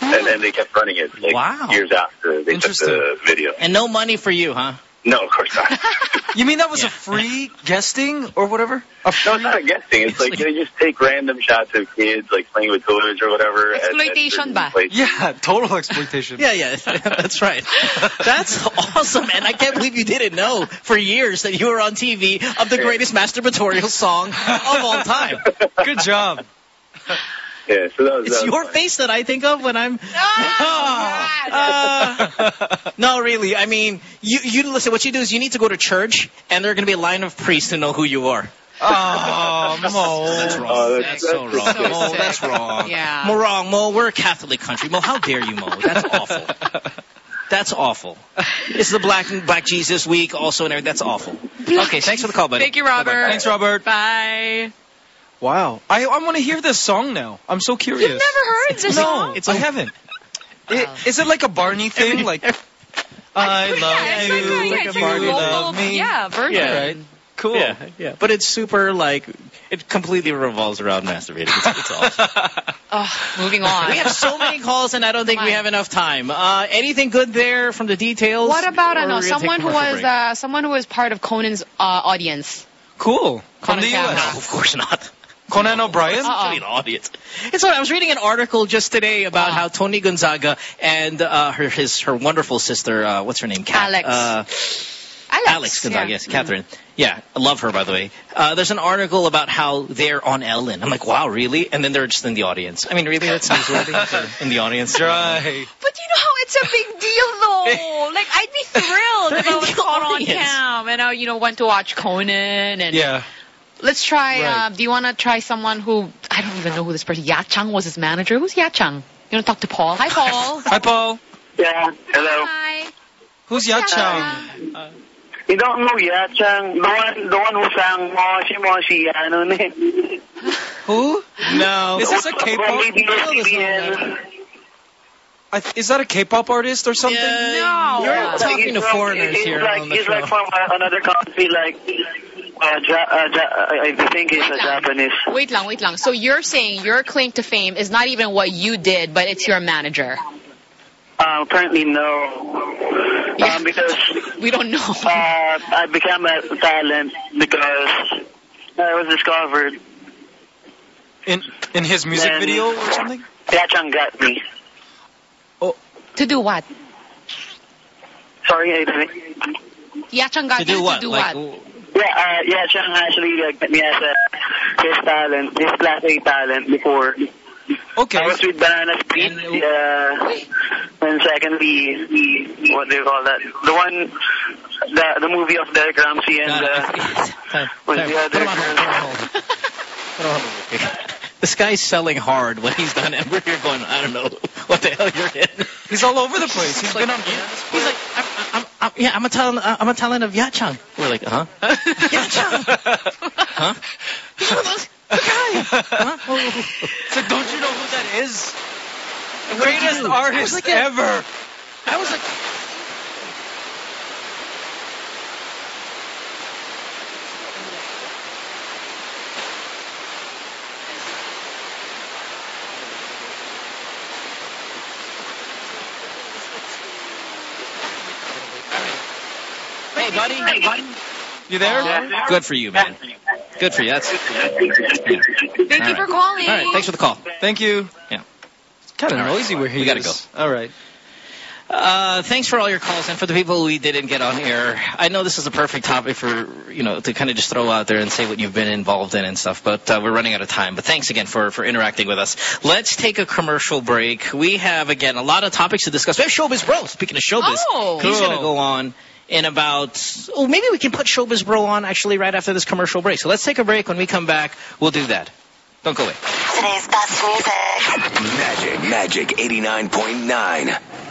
And then they kept running it, like, Wow. years after they took the video. And no money for you, huh? No, of course not. You mean that was a free guesting or whatever? no, it's not a guessing. It's like they just take random shots of kids, like, playing with toys or whatever. at- at Exploitation certain ba? Yeah, total exploitation. Yeah, yeah, that's right. That's awesome, and I can't believe you didn't know for years that you were on TV of the greatest masturbatorial song of all time. Good job. Yeah, so that was, It's that was your face that I think of when I'm. Uh, no, really. I mean, you you listen. What you do is you need to go to church, and there are going to be a line of priests to know who you are. Oh, Mo. That's wrong. Oh, that's, that's- so wrong. so Mo, sick. that's wrong. Yeah. Mo, wrong. Mo, we're a Catholic country. Mo, how dare you, Mo? That's awful. That's awful. It's the Black Black Jesus week also, and everything. That's awful. Okay, thanks for the call, buddy. Thank you, Robert. Thanks, Robert. Bye. Wow. I, I want to hear this song now. I'm so curious. You've never heard this no, song? I haven't. It, is it like a Barney thing? Like, I love Yeah, it's you, like a- yeah, like a Barney local- love me. yeah, version. Yeah. Right. Cool. Yeah, yeah. But it's super like it completely revolves around masturbating. It's, it's awesome. Oh, moving on. we have so many calls, and I don't think we have enough time. Uh, anything good there from the details? What about I know we're gonna take someone who was uh, someone who was part of Conan's uh, audience? Cool. From Conan the Campbell. No, of course not. Conan O'Brien? Uh-uh. Actually, an audience. It's what I was reading an article just today about Uh-uh. how Toni Gonzaga and uh, her his her wonderful sister, uh, what's her name? Kat, Alex. Uh, Alex. Alex Gonzaga, yeah. yes, Catherine. Yeah, I love her, by the way. Uh, there's an article about how they're on Ellen. I'm like, wow, really? And then they're just in the audience. I mean, really? That's newsworthy? They're in the audience? Dry. But you know how it's a big deal though. like I'd be thrilled if They're I was caught on audience. cam and I, you know, went to watch Conan and Yeah. Let's try. Right. Uh, do you want to try someone who I don't even know who this person? Ya Chang was his manager. Who's Ya Chang? You want to talk to Paul? Hi, Paul. Hi, Paul. Yeah, hello. Hi. Who's Ya Chang? You don't know Yachang, the one, the one who sang Moshi Moshi, ano ne? Who? No. Is this a K-pop? I th- is that a K-pop artist or something? Yeah, No. You're talking He's to from- foreigners he's here like, on the He's show. like from uh, another country, like, uh, ja- uh, ja- I think he's a Japanese. Wait long, wait long. So you're saying your claim to fame is not even what you did, but it's your manager. Um, currently, no. Yeah. Um, because We don't know. uh, I became a talent because I was discovered. In in his music Then- video or something? Yachang got me. Oh. to do what? Sorry, I. Yachang got To do what? to do like, what? Yeah, uh, Yachang actually like, got me as a his talent, his class A talent before. Okay. I was with Banana Split, And- uh, and secondly, what do you call that? The one, the the movie of Derek Ramsey and God, uh, time, with time. the other him on hold, put him on girl. hold. Put him on hold. This guy's selling hard when he's done, and we're here going, I don't know what the hell you're in. He's all over the place. He's like, been on. He's like, yeah, I'm a talent, uh, I'm a talent of Yachang. We're like, huh? Yachang, huh? The guy, huh? Oh. It's like, don't you know who that is? What did you Greatest do? I artist like, ever. I was like, Hey, buddy. Hey, buddy. You there? Yeah. Good for you, man. Good for you. That's. Thank you for calling. All right. Thanks for the call. Thank you. Yeah. Kind of All right. noisy where he We gotta go. All right. Uh, thanks for all your calls and for the people we didn't get on air. I know this is a perfect topic for, you know, to kind of just throw out there and say what you've been involved in and stuff, but uh, we're running out of time. But thanks again for, for interacting with us. Let's take a commercial break. We have, again, a lot of topics to discuss. We have Showbiz Bro. Speaking of Showbiz, Oh. he's going to go on in about, oh, maybe we can put Showbiz Bro on actually right after this commercial break. So let's take a break. When we come back, we'll do that. Don't go away. Today's best music. Magic, Magic 89.9.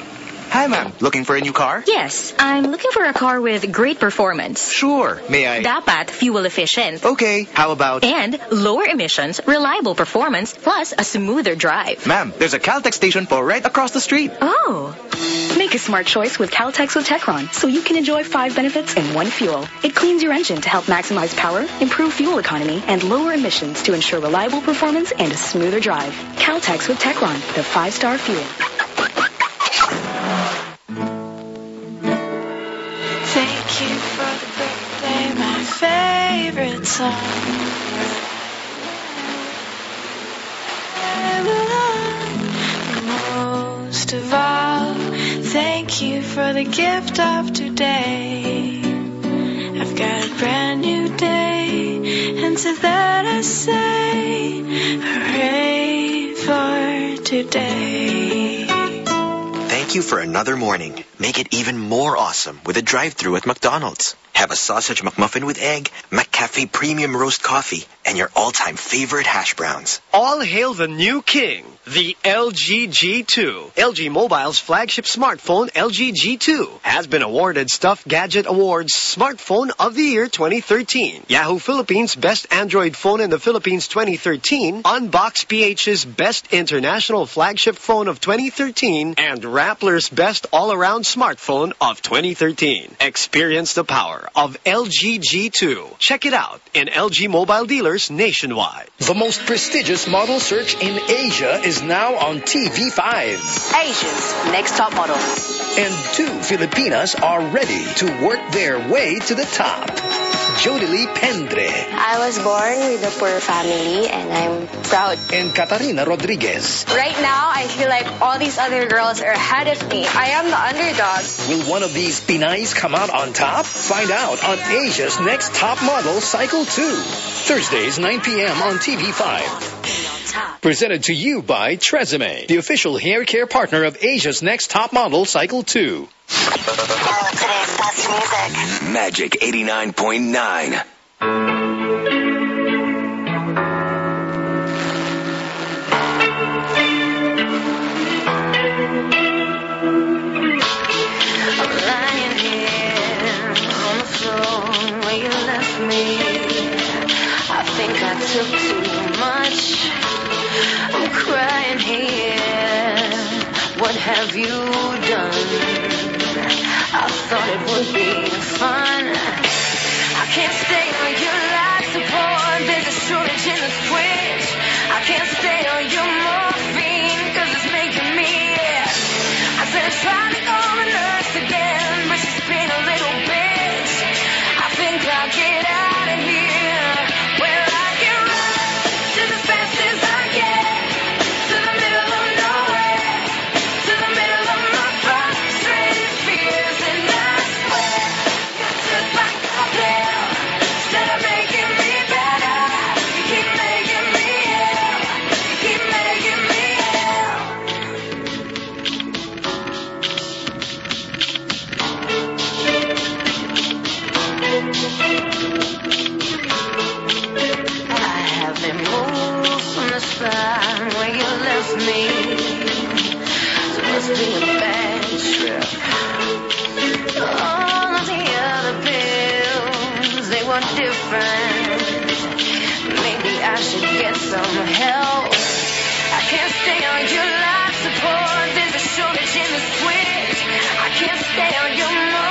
Hi, ma'am. Looking for a new car? Yes, I'm looking for a car with great performance. Sure. May I? Dapat fuel efficient. Okay. How about? And lower emissions, reliable performance, plus a smoother drive. Ma'am, there's a Caltex station for right across the street. Oh, Make a smart choice with Caltex with Techron so you can enjoy five benefits in one fuel. It cleans your engine to help maximize power, improve fuel economy, and lower emissions to ensure reliable performance and a smoother drive. Caltex with Techron, the five-star fuel. Favorite song. Most of all, thank you for the gift of today. I've got a brand new day, and to that I say, hooray for today. Thank you for another morning. Make it even more awesome with a drive-through at McDonald's. Have a sausage McMuffin with egg, McCafe premium roast coffee, and your all-time favorite hash browns. All hail the new king, the LG G2. LG Mobile's flagship smartphone, LG G2, has been awarded Stuff Gadget Awards Smartphone of the Year 2013. Yahoo Philippines Best Android Phone in the Philippines 2013, Unbox PH's Best International Flagship Phone of 2013, and Rappler's Best All-Around Smartphone of 2013. Experience the power of LG G2. Check it out in LG mobile dealers nationwide. The most prestigious model search in Asia is now on TV5. Asia's next top model. And two Filipinas are ready to work their way to the top. Jodilly Pendre I was born with a poor family and I'm proud. and Katarina Rodriguez. Right now, I feel like all these other girls are ahead of me. I am the underdog. Will one of these Pinays come out on top? Find out on Asia's Next Top Model Cycle 2. Thursdays, 9 p.m. on TV5. Presented to you by Tresemme, the official hair care partner of Asia's Next Top Model Cycle 2. Magic 89.9. I'm lying here on here. What have you done? I thought it would be fun. I can't stay on your life support. There's a shortage in the switch. I can't stay on your morphine 'cause it's making me. I said I tried in the switch. I can't stay on your morphine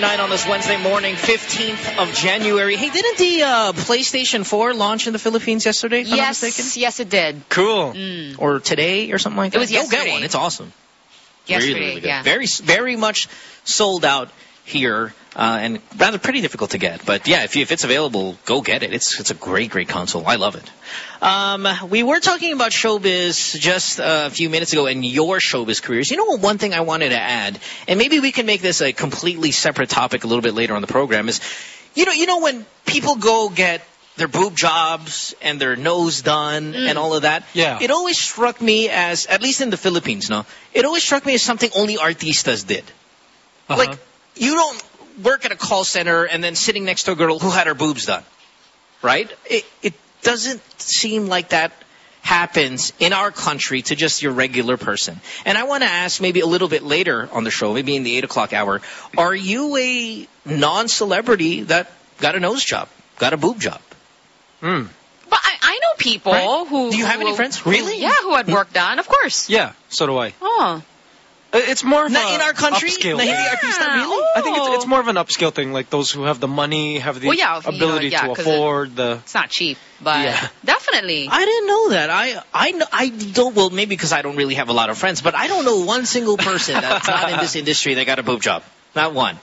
nine on this Wednesday morning, 15th of January. Hey, didn't the uh, PlayStation 4 launch in the Philippines yesterday, yes, Yes, it did. Cool. Mm. Or today or something like that? It was yesterday. Go get one. It's awesome. Yesterday, really, really yeah. Very, very much sold out here uh, and rather pretty difficult to get. But yeah, if, you, if it's available, go get it. It's it's a great, great console. I love it. Um, we were talking about showbiz just a few minutes ago and your showbiz careers. You know what? One thing I wanted to add, and maybe we can make this a completely separate topic a little bit later on the program, is you know, you know when people go get their boob jobs and their nose done and all of that. Yeah. It always struck me as, at least in the Philippines, no, it always struck me as something only artistas did. Uh-huh. Like, you don't work at a call center and then sitting next to a girl who had her boobs done, right? It, it doesn't seem like that happens in our country to just your regular person. And I want to ask maybe a little bit later on the show, maybe in the 8 o'clock hour, are you a non-celebrity that got a nose job, got a boob job? Mm. But I, I know people Right? who. Do you have who- any friends? who- Really? Yeah, who had work done, of course. Yeah, so do I. Oh. Uh, It's more of Na- a in our country? upscale. Na hindi thing. really? I think it's, it's more of an upscale thing, like those who have the money, have the Well, yeah, you know, ability yeah, to 'cause afford the. It's not cheap, but Yeah. definitely. I didn't know that. I I kn- I don't. Well, maybe because I don't really have a lot of friends, but I don't know one single person that's not in this industry that got a boob job. Not one.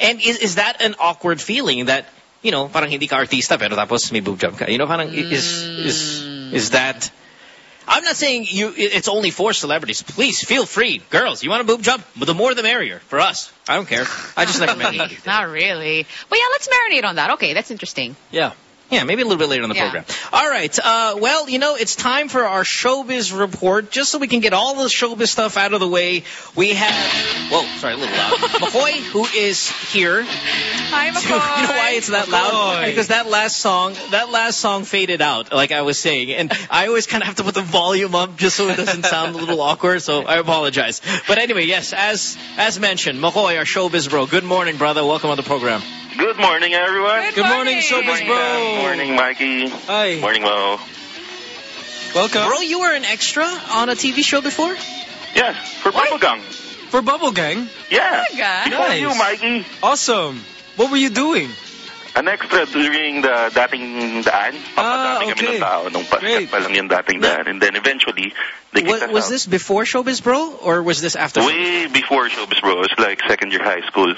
And is is that an awkward feeling that you know parang hindi ka artista pero tapos may boob job ka? You know, parang is is is that? I'm not saying you. It's only for celebrities. Please feel free, girls. You want a boob job? The more the merrier for us. I don't care. I just never met anybody. Not really. But yeah, let's marinate on that. Okay, that's interesting. Yeah. Yeah, maybe a little bit later in the Yeah. program. All right. Uh, well, you know, it's time for our showbiz report. Just so we can get all the showbiz stuff out of the way, we have. Whoa, sorry, a little loud. McCoy, who is here. Hi, to- you know why it's that loud? Because that last song, that last song faded out, like I was saying, and I always kind of have to put the volume up just so it doesn't sound a little awkward. So I apologize. But anyway, yes, as as mentioned, McCoy, our showbiz bro. Good morning, brother. Welcome on the program. Good morning, everyone. Good morning, Showbiz Morning, Bro. Sam. Morning, Mikey. Hi. Morning, Mo. Welcome. Bro, you were an extra on a TV show before? Yes, for Bubblegum. For Bubble Gang. Yeah. Talaga? Before Nice. you, Mikey. Awesome. What were you doing? An extra during the dating daan. Ah, Papadami kami okay. ng tao nung paskat Great. pa lang yung dating daan. And then eventually, they kicked Was, was out. this before Showbiz Bro or was this after? Way before Showbiz Bro. It was like second year high school.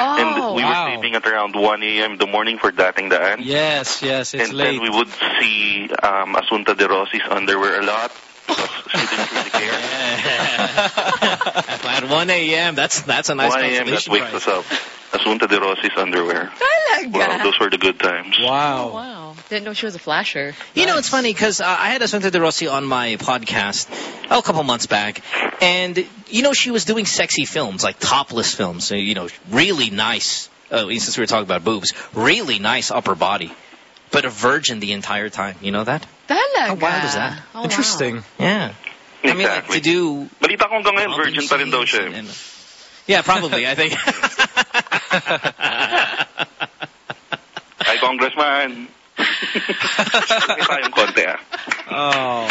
Oh, and we wow. were sleeping at around 1 a.m. in the morning for dating daan. Yes, yes, it's and late. And then we would see um, Assunta de Rossi's underwear a lot. Because she didn't really care. At 1 a.m. That's that's a nice 1 a.m. that consolation wakes prize. us up. Assunta de Rossi's underwear. Talaga? Wow, those were the good times. Wow. Wow. Didn't know she was a flasher. You know, it's funny because uh, I had Assunta De Rossi on my podcast oh, a couple months back, and you know she was doing sexy films like topless films. So, you know, really nice. Oh, since we were talking about boobs, really nice upper body, but a virgin the entire time. You know that? Talaga? How wild is that? Oh, wow. Interesting. Yeah. I mean, like to do. Balita ko hanggang ngayon, virgin pa rin daw siya. And- and- yeah, probably. I think. Ay, congressman. May tayong konti ah. Oh.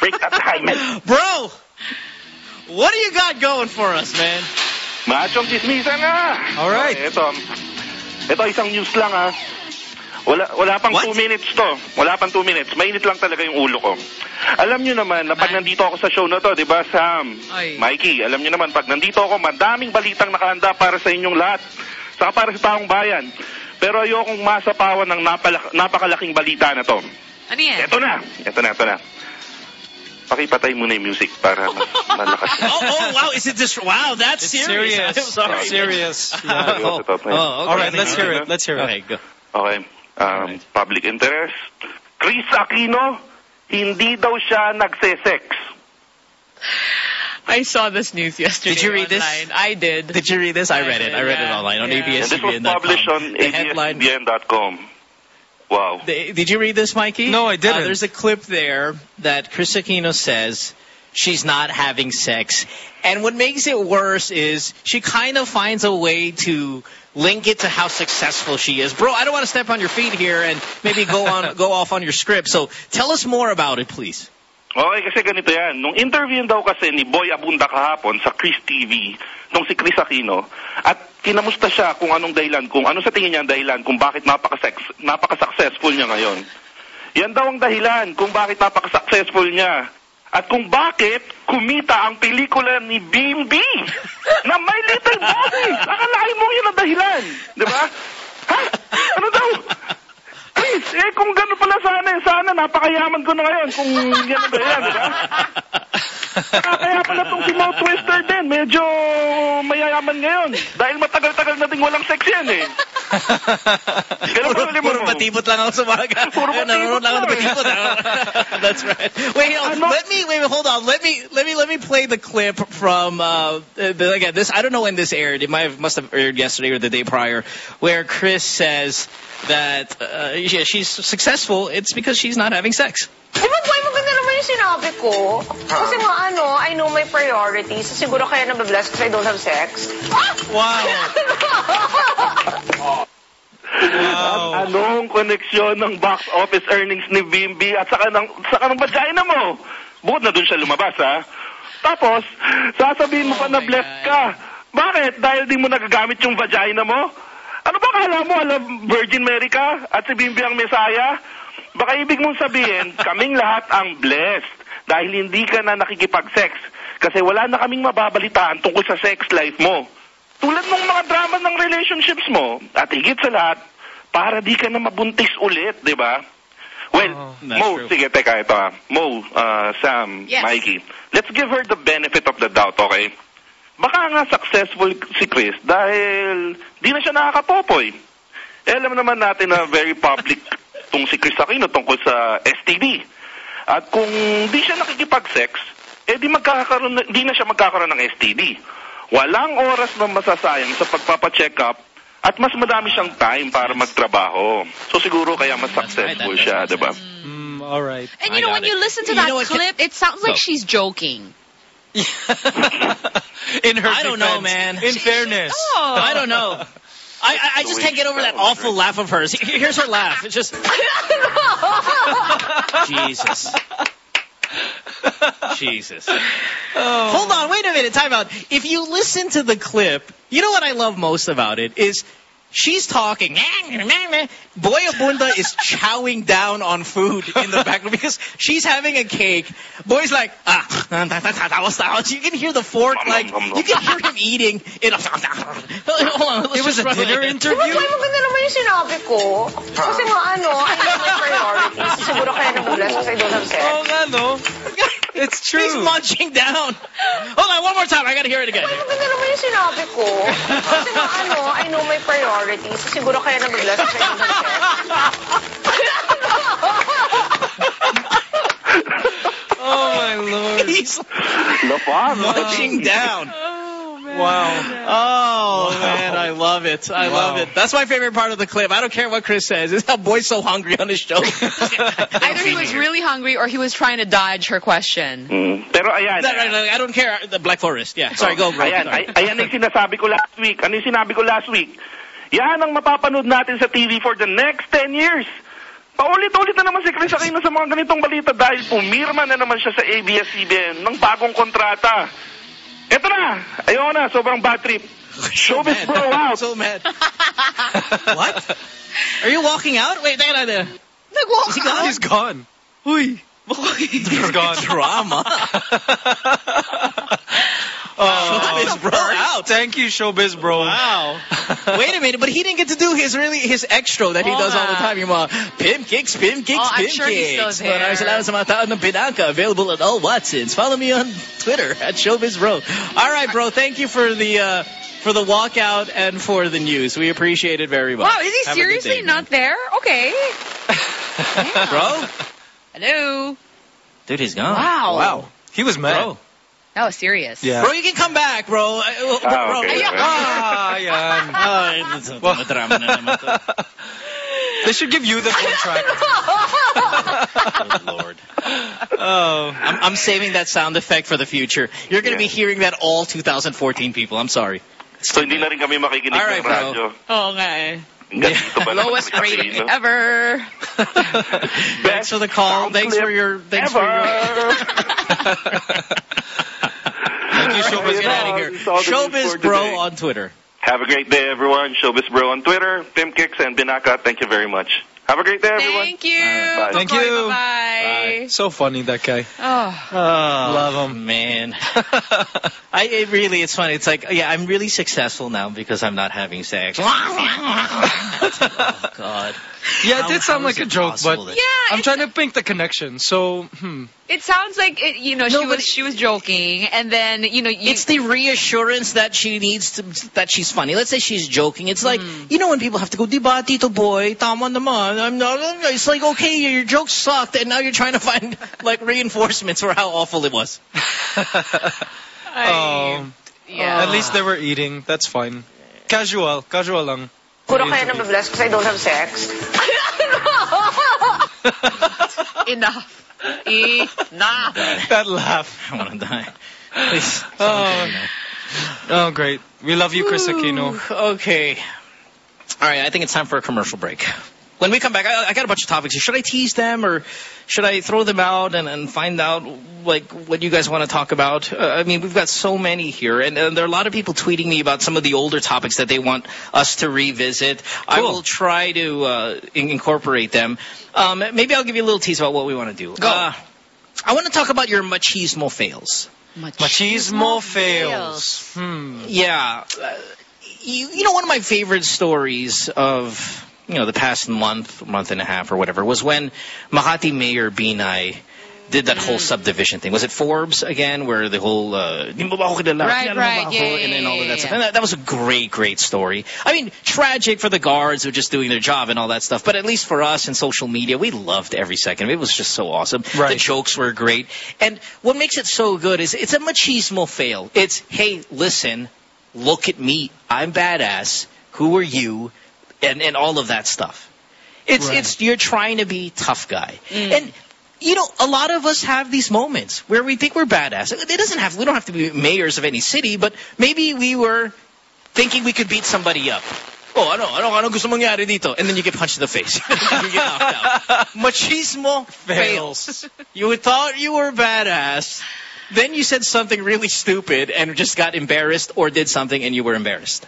Break that hymen. Bro, what do you got going for us, man? Machong chismisan nga. All right. Okay, ito. Ito isang news lang ah. Wala, wala pang What? 2 minutes to. Wala pang 2 minutes. Mainit lang talaga yung ulo ko. Alam nyo naman na pag nandito ako sa show na to, di ba Sam? Ay. Mikey, alam nyo naman, pag nandito ako, madaming balitang nakahanda para sa inyong lahat. Saka para sa taong bayan. Pero ayokong masapawan ng napala- napakalaking balita na to. Ano yan? Ito na. Ito na, ito na. Pakipatay muna yung music para mas malakas. Oh, oh, wow! Is it this? Wow, that's It's serious. serious. I'm sorry. It's serious. Yeah. Oh, oh, okay. All right, let's hear it. Let's hear it. Okay, go. Okay. Um, Public interest. Chris Aquino, hindi daw siya nagse-sex. I saw this news yesterday. Did you read this? online. I did. Did you read this? I read it. I read it online on yeah. And this was published on The headline. Wow. The- Did you read this, Mikey? No, I didn't. Uh, there's a clip there that Kris Aquino says she's not having sex. And what makes it worse is she kind of finds a way to link it to how successful she is. Bro, I don't want to step on your feet here and maybe go on go off on your script. So tell us more about it, please. Okay, kasi ganito yan. Nung interview daw kasi ni Boy Abunda kahapon sa Chris TV, nung si Chris Aquino, at kinamusta siya kung anong dahilan, kung ano sa tingin niya ang dahilan, kung bakit napaka-successful niya ngayon. Yan daw ang dahilan kung bakit napaka-successful niya. At kung bakit kumita ang pelikula ni Bimbi na My Little Ponies. Akalain mo yun ang dahilan. Di ba? Ha? Ano daw? Chris, eh kung gano'n pala sana, eh, sana napakayaman ko na ngayon kung yan ang dahilan, di ba? Kaya pala si Mo Twister din, medyo mayayaman ngayon. Dahil matagal-tagal na ding walang sex yan eh. Ganun Puro, mo? puro batibot lang ako sa umaga. Puro nanonood lang ako ng batibot batibot. That's right. Wait, let me wait. Hold on. Let me let me let me play the clip from uh, the, again. This I don't know when this aired. It might have, must have aired yesterday or the day prior, where Kris says that uh, yeah, she's successful. It's because she's not having sex. Di ba, boy, maganda naman yung sinabi ko. Kasi nga, ano, I know my priorities. Siguro kaya nababless kasi I don't have sex. At anong koneksyon ng box office earnings ni Bimbi at saka ng, saka ng vagina mo? Bukod na dun siya lumabas, ha? Tapos, sasabihin mo pa na blessed ka. Bakit? Dahil di mo nagagamit yung vagina mo? Ano ba kala mo? Alam, Virgin Mary ka? At si Bimbi ang Messiah? Baka ibig mong sabihin, kaming lahat ang blessed dahil hindi ka na nakikipag-sex. Kasi wala na kaming mababalitaan tungkol sa sex life mo. Tulad ng mga drama ng relationships mo, at higit sa lahat, para di ka na mabuntis ulit, di ba? Well, Mo, sige, teka, ito ah. Mo, uh, Sam, Yes. Mikey, let's give her the benefit of the doubt, okay? Baka nga successful si Chris dahil di na siya nakakapopoy. Eh, alam naman natin na very public tong si Chris Aquino tungkol sa STD. At kung di siya nakikipag-sex, eh di, magkakaroon na, di na siya magkakaroon ng STD. Walang oras na masasayang sa pagpapacheck up at mas madami siyang time para magtrabaho. So siguro kaya mas successful siya, di ba? Mm, all right. And you know, when you listen to You that know what, clip, it sounds like So- she's joking. In her I don't know, defense, man. In fairness. Oh. I don't know. I, I, I just can't get over that awful laugh of hers. Here's her laugh. It's just Jesus. Jesus. Oh. Hold on, wait a minute, time out. If you listen to the clip, you know what I love most about it is she's talking. Boy Bunda is chowing down on food in the background because she's having a cake. Boy's like, ah, you can hear the fork, like, you can hear him eating. It, hold on, It was a run dinner it. Di ba, boy, maganda naman yung sinabi ko. Kasi nga, ano, I know my priorities. Siguro kaya nababless kasi I don't have sex. Oh, nga, no? It's true. He's munching down. Hold on, one more time. I gotta hear it again. Maganda naman yung sinabi ko. Kasi nga, ano, I know my priorities. Siguro kaya nababless kasi I don't have Oh, my Lord. He's Lapang. munching down. Wow. Oh, man, I love it. I love it. That's my favorite part of the clip. I don't care what Kris says. It's how boy's so hungry on his show. Either he was really hungry or he was trying to dodge her question. Mm. Pero ayan. That right, I don't care. The Black Forest. Yeah. Sorry, go, bro. Ayan, Sorry. ay, ayan ang sinasabi ko last week. Ano yung sinabi ko last week? Yan ang mapapanood natin sa TV for the next 10 years. Paulit-ulit na naman si Chris Aquino sa mga ganitong balita dahil pumirma na naman siya sa ABS-CBN ng bagong kontrata. Eto na! Ayoko na, sobrang bad trip. Showbiz bro out! so mad. what? Are you walking out? Wait, teka na. Nag-walk he gone? He's gone. Uy. He's gone. Drama. Oh, Showbiz bro out. Thank you, Showbiz Bro. Wow. Wait a minute, but he didn't get to do his really his extra that he Oo does all the time. Yung mga pim kicks, pim kicks, Oh, I'm pim sure he's kicks. still there. Maraming salamat sa mga tao ng Pinanka. Available at all Watsons. Follow me on Twitter at Showbiz Bro. All right, bro. Thank you for the uh, for the walkout and for the news. We appreciate it very much. Wow, is he Have seriously day, not there? Okay. bro? Hello. Dude, he's gone. Wow. Wow. He was mad. Bro. That was serious. Yeah. Bro, you can come back, bro. Uh, uh, bro. okay. Ah, yan. Ay, ito, drama na. They should give you the contract. Oh, Lord. Oh. I'm, I'm saving that sound effect for the future. You're going to be hearing that all 2014 people. I'm sorry. So hindi na rin kami makikinig All right, ng radyo. bro. Oo nga eh. Ganito Lowest rating ever. Thanks for the call. Thanks for your. Thanks for your. Thank you, Showbiz. Get out of here. That's all the news Showbiz for Bro today. on Twitter. Have a great day, everyone. Showbiz Bro on Twitter, Tim Kicks, and Binaka. Thank you very much. Have a great day, everyone. Thank you. Bye. Thank you. Bye. So funny, that guy. Oh. Oh, Love him. man. I it really, it's funny. It's like, yeah, I'm really successful now because I'm not having sex. oh God. Yeah, it How- did sound like a joke, but Yeah, I'm trying to make the connection. So, hmm. It sounds like it, you know No, she was she was joking, and then you know you, It's the reassurance that she needs to, that she's funny. Let's say she's joking. It's like, Mm. you know when people have to go, diba, tito boy, tama naman. I'm not, it's like, okay, your joke sucked, and now you're trying to find, like, reinforcements for how awful it was. Um, yeah. At least they were eating. That's fine. Casual. Casual lang. Puro kayo nababless because I don't have sex. enough. Enough. That laugh. I want to die. Please. Oh. Oh, great. We love you, Kris Aquino. Okay. All right, I think it's time for a commercial break. When we come back, I, I got a bunch of topics. here. Should I tease them or should I throw them out and, and find out like what you guys want to talk about? Uh, I mean, we've got so many here, and, and there are a lot of people tweeting me about some of the older topics that they want us to revisit. I will try to uh, in- incorporate them. Um, maybe I'll give you a little tease about what we want to do. Go. Uh, I want to talk about your machismo fails. Machismo fails. Hmm. Yeah. Uh, you, you know, one of my favorite stories of, you know, the past month, month and a half or whatever was when Makati Mayor Binay did that whole subdivision thing. Was it Forbes again, where the whole, uh, "Di mo ba ako kilala? Right, Kilala mo ba right. Yeah, and then all of yeah, that stuff. And that, that was a great, great story. I mean, tragic for the guards who are just doing their job and all that stuff, but at least for us in social media, we loved every second it. It was just so awesome. The jokes were great. And what makes it so good is it's a machismo fail. It's, hey, listen, look at me. I'm badass. Who are you? And, and all of that stuff. It's, Right. it's, you're trying to be tough guy. Mm. And, you know, a lot of us have these moments where we think we're badass. It doesn't have, we don't have to be mayors of any city, but maybe we were thinking we could beat somebody up. Oh, ano, ano, ano gusto mangyari dito? And then you get punched in the face. you get knocked out. Machismo fails. You thought you were badass. Then you said something really stupid and just got embarrassed or did something and you were embarrassed.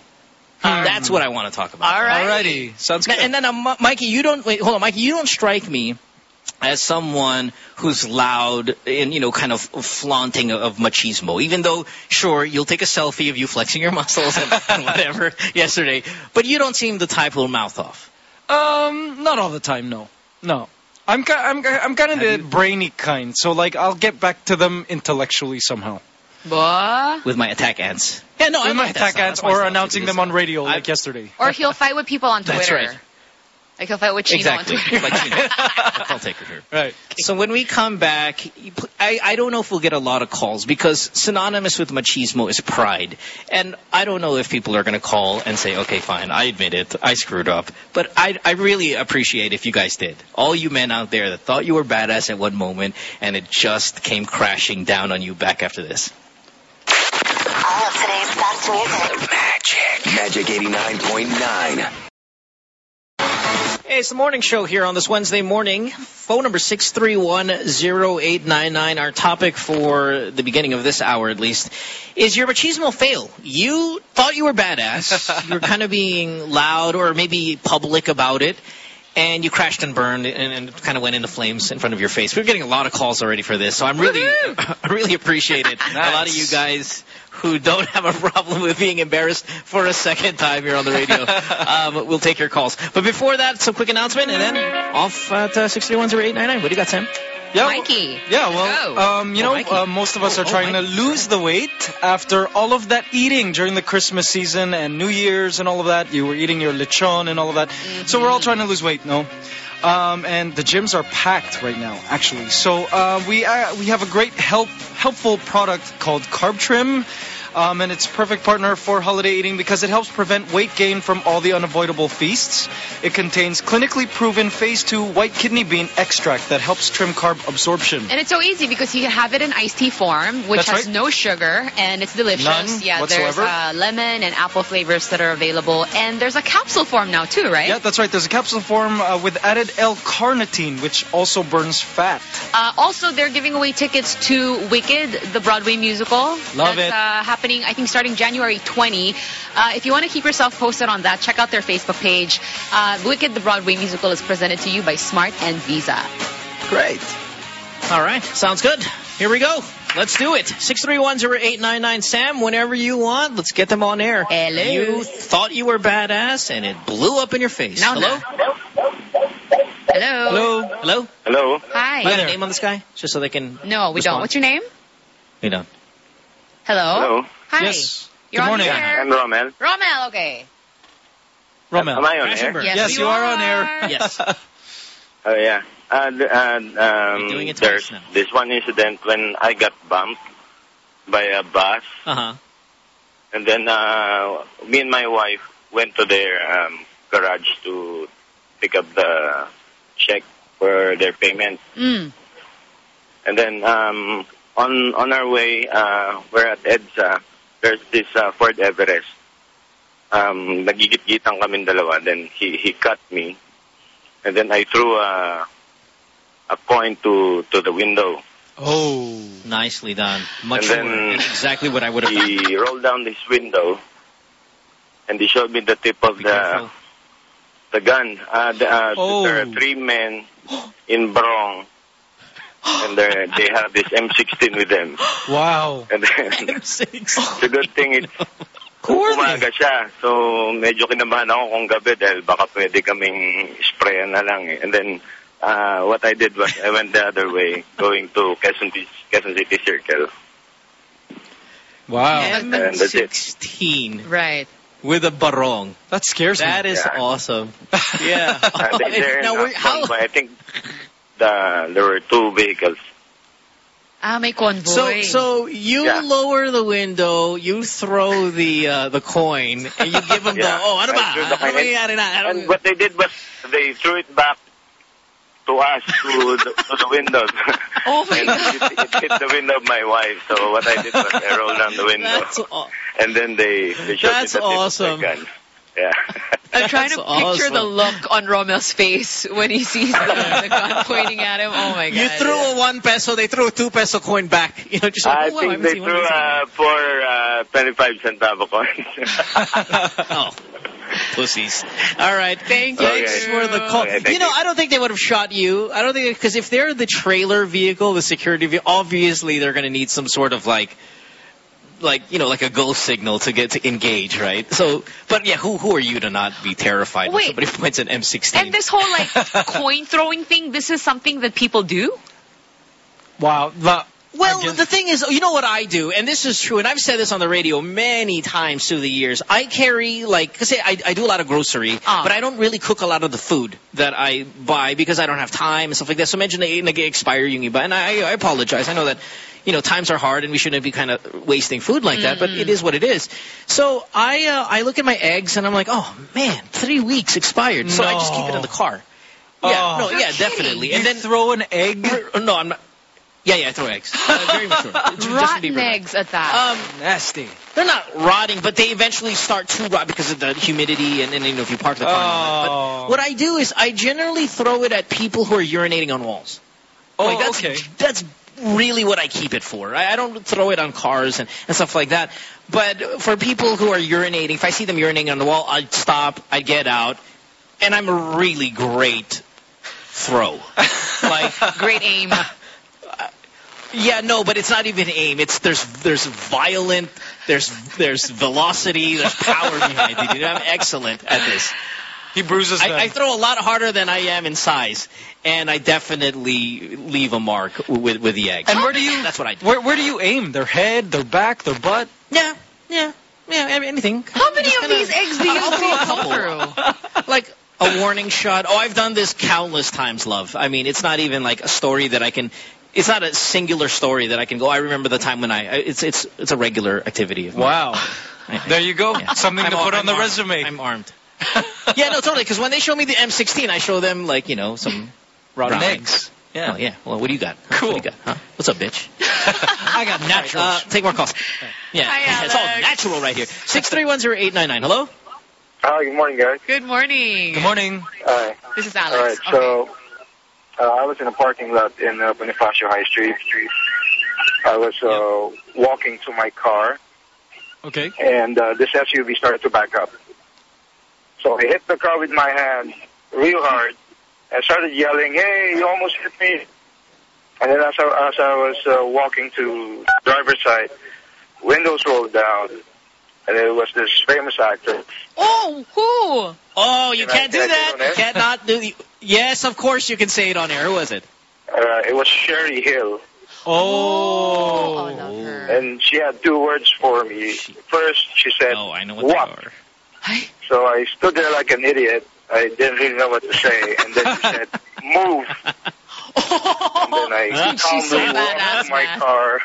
That's what I want to talk about. All right. Alrighty. Sounds good. And then, uh, Mikey, you don't, wait, hold on, Mikey, you don't strike me as someone who's loud and, you know, kind of flaunting of machismo. Even though, sure, you'll take a selfie of you flexing your muscles and, and whatever yesterday, but you don't seem the type who'll mouth off. Um, not all the time, no. No. I'm I'm I'm kind of the brainy kind, so like I'll get back to them intellectually somehow. What? With my attack ants. Yeah, no, I With my like attack ants or announcing them on radio like yesterday. Or he'll fight with people on Twitter. That's right. Like he'll fight with Chino Exactly. on Twitter. like Chino. I'll take her here. Right. So when we come back, I, I don't know if we'll get a lot of calls because synonymous with machismo is pride. And I don't know if people are going to call and say, okay, fine, I admit it, I screwed up. But I, I really appreciate if you guys did. All you men out there that thought you were badass at one moment and it just came crashing down on you back after this. All of today's best music. Magic Magic 89.9. Hey, it's the morning show here on this Wednesday morning. Phone number 6310899. Our topic for the beginning of this hour, at least, is your machismo fail. You thought you were badass. you were kind of being loud or maybe public about it. And you crashed and burned and, and kind of went into flames in front of your face. We're getting a lot of calls already for this, so I'm really, I really appreciate it. A lot of you guys who don't have a problem with being embarrassed for a second time here on the radio. um, we'll take your calls. But before that, some quick announcement, and then off at uh, 6310899. What do you got, Sam? Yeah, Mikey. Yeah, well, um, you Oh, know, uh, most of us Oh, are oh, trying to lose the weight after all of that eating during the Christmas season and New Year's and all of that. You were eating your lechon and all of that. So we're all trying to lose weight, no? Um, and the gyms are packed right now, actually. So uh, we uh, we have a great help helpful product called Carb Trim. Um, and it's a perfect partner for holiday eating because it helps prevent weight gain from all the unavoidable feasts. It contains clinically proven phase 2 white kidney bean extract that helps trim carb absorption. And it's so easy because you can have it in iced tea form, which That's has right. no sugar and it's delicious. None yeah, whatsoever. there's uh, lemon and apple flavors that are available, and there's a capsule form now too, right? Yeah, that's right. There's a capsule form uh, with added L-carnitine, which also burns fat. Uh, also, they're giving away tickets to Wicked, the Broadway musical. Love it. Happening, I think, starting January 20. Uh, if you want to keep yourself posted on that, check out their Facebook page. Uh, Wicked, the Broadway musical, is presented to you by Smart and Visa. Great. All right. Sounds good. Here we go. Let's do it. 6310899 Sam, whenever you want, let's get them on air. Hello. You thought you were badass and it blew up in your face. No, Hello? Hello. Hello? Hello? Hello. Hi. You got a name on this guy? Just so they can No, we respond? don't. What's your name? We don't. Hello. Hello. Hi. Yes. You're Good morning. air. I'm Romel. Rommel, okay. Rommel. Am I on air? Yes, Yes, you are on air. Yes. Oh yeah. Uh, th- uh, um, doing it there's now. this one incident when I got bumped by a bus, Uh-huh. and then uh, me and my wife went to their um, garage to pick up the check for their payment. Mm. And then um, on on our way, uh, we're at EDSA. There's this uh, Ford Everest. Um, nagigit-gitan kami dalawa. Then he he cut me, and then I threw a a coin to to the window. Oh. Nicely done. Much And then- more. Exactly what I would have done. He rolled down this window, and he showed me the tip of Be the careful. the gun. Uh, the, uh, Oh. There are three men in barong, and they they have this M16 with them. Wow. And then the good thing is, Who are they? umaga siya. So, medyo kinabahan ako kung gabi dahil baka pwede kaming sprayan na lang eh. And then, uh, what I did was, I went the other way, going to Quezon, City- Quezon City Circle. Wow. And that's it. M16 Right. with a barong. That scares That me. is Yeah. awesome. Yeah. Uh, they, now, how, I think the, there were two vehicles. Ah, may convoy. so, so you Yeah. lower the window, you throw the uh, the coin, and you give them Yeah. the, oh, ano ba? I threw the Ano coin. nangyayari na? And what they did was, they threw it back to us, to the, to the windows. Oh my and God. it, it hit the window of my wife. So what I did was I rolled down the window. That's, and then they, they shot That's me the tip awesome. the gun. Yeah. I'm trying to picture awesome. the look on Romel's face when he sees the, the gun pointing at him. Oh my god. you threw a one peso, they threw a two peso coin back. You know, just like, I oh, wow, think haven't they threw of a uh, four uh, 25 centavo coins. Oh, pussies. All right. Thank you. Okay. Thanks for the call. Okay, you know, you. I don't think they would have shot you. I don't think, because if they're the trailer vehicle, the security vehicle, obviously they're going to need some sort of like, like, you know, like a go signal to get to engage, right? So, but yeah, who who are you to not be terrified when Wait. somebody points an M16? And this whole like coin throwing thing, this is something that people do? Wow. The, Well, the thing is, you know what I do, and this is true, and I've said this on the radio many times through the years. I carry, like, cause I, I do a lot of grocery, Ah. but I don't really cook a lot of the food that I buy because I don't have time and stuff like that. So imagine na nag-expire yung iba, and I, I apologize. I know that, you know, times are hard and we shouldn't be kind of wasting food like that, but it is what it is. So I, uh, I look at my eggs and I'm like, oh man, three weeks expired. So I just keep it in the car. Yeah, Oh. no, yeah, kidding. definitely. you And then throw an egg? no, I'm not. Yeah, yeah, I throw eggs. Uh, very mature. Rotten eggs at that. Um, Nasty. they're not rotting, but they eventually start to rot because of the humidity and, and you know if you park the car. Oh. But what I do is I generally throw it at people who are urinating on walls. Oh, Like, that's, okay. That's really what I keep it for. I, I don't throw it on cars and, and stuff like that. But for people who are urinating, if I see them urinating on the wall, I'd stop, I'd get out, and I'm a really great throw. like Great aim. Yeah, no, but it's not even aim. It's there's there's violent, there's there's velocity, there's power behind it. You know, I'm excellent at this. He bruises. I, I throw a lot harder than I am in size, and I definitely leave a mark with with the eggs. and where do you? That's what I do. Where, where do you aim? Their head, their back, their butt? Yeah, yeah, yeah. I mean, Anything. How many Just of kinda- these eggs do you I'll throw a go couple. through? like a warning shot. Oh, I've done this countless times, love. I mean, it's not even like a story that I can it's not a singular story that I can go. I remember the time when I. I- It's it's it's a regular activity. Of mine. Wow. There you go. Something I'm to ar- put on I'm the armed. resume. I'm armed. yeah, no, totally. Because when they show me the M16, I show them like you know some Rotten round eggs. Yeah, yeah. Well, what do you got? Cool. What do you got? Huh? What's up, bitch? I got naturals. Uh, take more calls. Yeah, Hi, it's all natural right here. Six three one zero eight nine nine. Hello. Hi, good morning, guys. Good morning. Good morning. Hi. This is Alex. All right, Alex. so uh, I was in a parking lot in uh, Bonifacio High Street. I was uh, walking to my car, Okay. and uh, this SUV started to back up. So I hit the car with my hand real hard and started yelling, "Hey, you almost hit me!" And then as I, as I was uh, walking to driver's side, windows rolled down, and it was this famous actor. Oh, who? Oh, you can can't do can that. it on air? Cannot do. Yes, of course you can say it on air. Who was it? Uh, it was Cherie Gil. Oh. And she had two words for me. First, she said, Oh, I know what, what? they are. So I stood there like an idiot. I didn't really know what to say. And then she said, move. and then I She's calmly so walked badass, to my man. car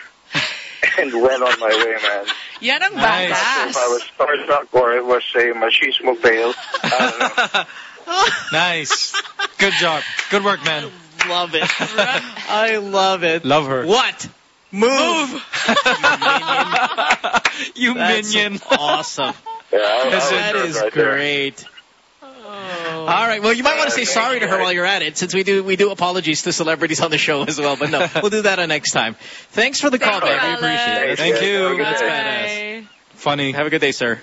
and went on my way, man. Yan ang I'm if I was starstruck or it was a machismo fail. I don't know. Nice. Good job. Good work, man. Love it. I love it. Love her. What? Move. You That's minion. awesome. Yeah, I, That's I it. That was there. great. All right. Well, you might want to say sorry to her while you're at it, since we do we do apologies to celebrities on the show as well. But no, we'll do that on next time. Thanks for the call, Thank man. We appreciate it. Thank you. Have a good That's day. badass. Funny. Have a good day, sir.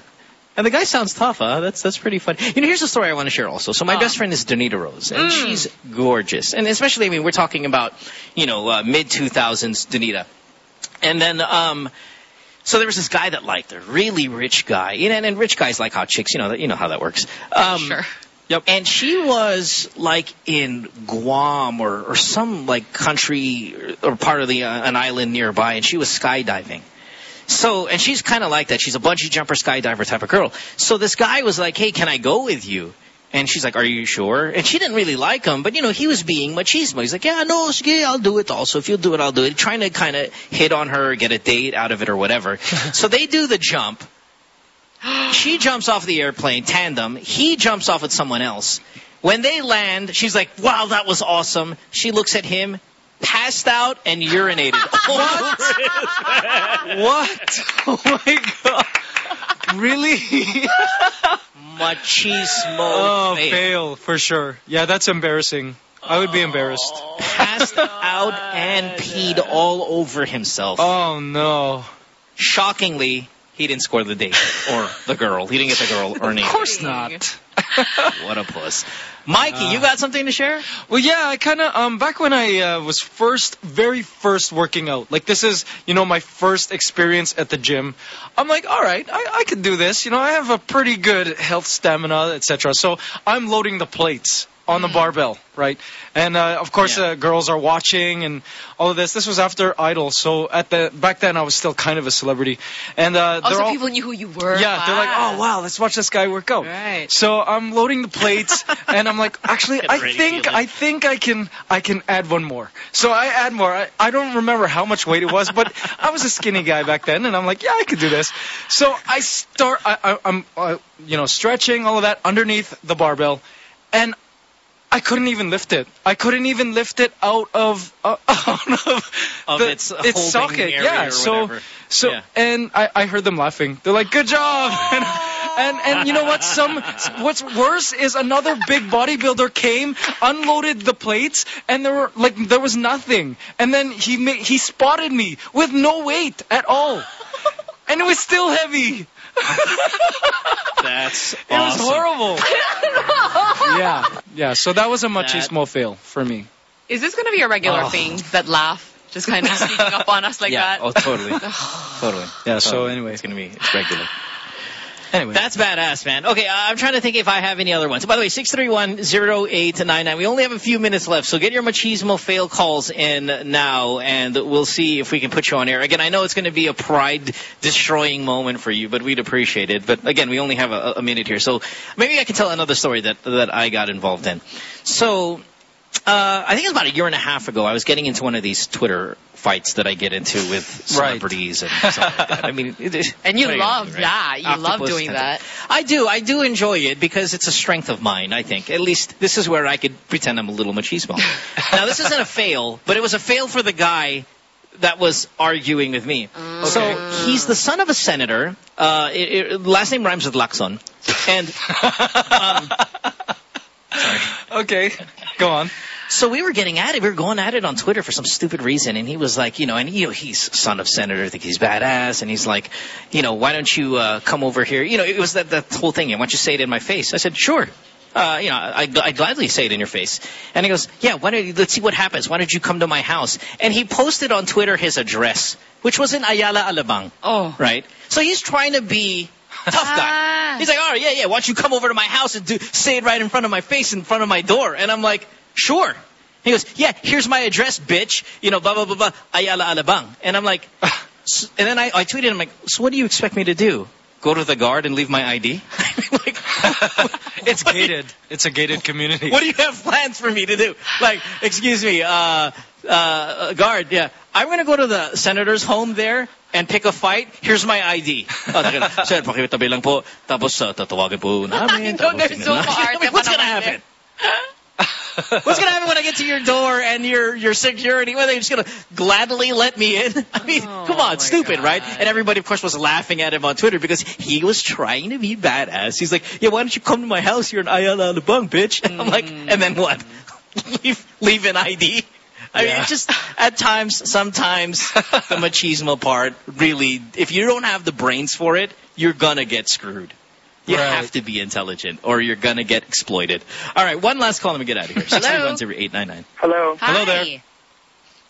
And the guy sounds tough, huh? That's that's pretty fun. You know, here's a story I want to share also. So my Oh. best friend is Donita Rose, and Mm. she's gorgeous. And especially, I mean, we're talking about, you know, uh, mid 2000s Donita. And then, um, so there was this guy that liked her, really rich guy. You know, and, and rich guys like hot chicks. You know, that you know how that works. Um, Sure. Yep. And she was like in Guam or, or some like country or part of the uh, an island nearby, and she was skydiving. So, and she's kind of like that. She's a bungee jumper, skydiver type of girl. So this guy was like, "Hey, can I go with you?" And she's like, "Are you sure?" And she didn't really like him, but you know, he was being machismo. He's like, "Yeah, no, sige, I'll do it also. If you'll do it, I'll do it." Trying to kind of hit on her, get a date out of it or whatever. so they do the jump. She jumps off the airplane, tandem. He jumps off with someone else. When they land, she's like, wow, that was awesome. She looks at him, passed out, and urinated. what? What? Oh my god. Really? Machismo. Oh, fail. fail for sure. Yeah, that's embarrassing. I would be oh. embarrassed. Passed out and peed all over himself. Oh no. Shockingly, he didn't score the date or the girl. He didn't get the girl or Of course not. What a puss. Mikey, you got something to share? Well, yeah, I kind of um back when I uh, was first, very first working out. Like this is, you know, my first experience at the gym. I'm like, all right, I, I could do this. You know, I have a pretty good health stamina, etc. So I'm loading the plates on the barbell, right? And uh, of course, uh, girls are watching and all of this. This was after Idol, so at the back then I was still kind of a celebrity. And uh, Also, all people knew who you were. yeah, they're like, oh wow, let's watch this guy work out. Right. So I'm loading the plates, and I'm like, actually, I think. I think I can I can add one more. So I add more. I, I don't remember how much weight it was, but I was a skinny guy back then, and I'm like, yeah, I could do this. So I start. I, I, I'm uh, you know stretching all of that underneath the barbell, and I couldn't even lift it. I couldn't even lift it out of uh, out of, Of the, its holding socket. yeah. so whatever. so Yeah. and I, I heard them laughing. They're like, "Good job!" And, and and you know what? Some what's worse is another big bodybuilder came, unloaded the plates, and there were like there was nothing. And then he he spotted me with no weight at all, and it was still heavy. That's It was horrible. yeah, yeah. So that was a That- machismo fail for me. Is this going to be a regular Oh. thing? That laugh? Just kind of sneaking up on us like yeah. that? Oh, totally. totally. Yeah. So anyway, It's gonna be it's regular. Anyway, That's badass, man. Okay, I'm trying to think if I have any other ones. By the way, 631-0899. We only have a few minutes left, so get your machismo fail calls in now, and we'll see if we can put you on air. Again, I know it's going to be a pride-destroying moment for you, but we'd appreciate it. But again, we only have a, a minute here, so maybe I can tell another story that that I got involved in. So Uh, I think it was about a year and a half ago. I was getting into one of these Twitter fights that I get into with celebrities and stuff like that. I mean, it, And you love gonna do, that. You love doing tentacle. that. I do. I do enjoy it because it's a strength of mine, I think. At least this is where I could pretend I'm a little machismo. now, this isn't a fail, but it was a fail for the guy that was arguing with me. So he's the son of a senator. Uh, it, it, last name rhymes with Lacson. And um, Okay, go on. So we were getting at it. We were going at it on Twitter for some stupid reason, and he was like, you know, and you know, he's son of senator, I think he's badass, and he's like, you know, why don't you uh, come over here? You know, it was that that whole thing. Why don't you say it in my face? I said, sure. Uh, you know, I, I gladly say it in your face. And he goes, yeah, why don't you, let's see what happens. Why don't you come to my house? And he posted on Twitter his address, which was in Ayala, Alabang. Oh. Right? So he's trying to be tough guy. He's like, all right, yeah, yeah, why don't you come over to my house and do, say it right in front of my face, in front of my door? And I'm like, sure. He goes, yeah, here's my address, bitch. You know, blah, blah, blah, blah, Ayala, Alabang. And I'm like, s- and then I, I tweeted, I'm like, so what do you expect me to do? Go to the guard and leave my ID? It's gated. It's a gated community. What do you have plans for me to do? Like, excuse me, uh, uh, guard, yeah. I'm going to go to the senator's home there and pick a fight. Here's my ID. Oh. Sir, pakitabi lang po. Tapos, uh, tatawagan po namin. So tingnan far. namin. What's going to happen? What's going to happen when I get to your door and your your security? Well, they're just going to gladly let me in? I mean, oh come on, stupid, right? And everybody, of course, was laughing at him on Twitter because he was trying to be badass. He's like, yeah, why don't you come to my house? You're in Ayala Alabang, bitch. And I'm like, hmm. and then what? leave, leave an ID? I mean, Yeah. it's just, at times, sometimes, the machismo part, really, if you don't have the brains for it, you're gonna get screwed. You Right. have to be intelligent, or you're gonna get exploited. All right, one last call, and we get out of here. Six three one zero eight nine nine. Hello. Hello there.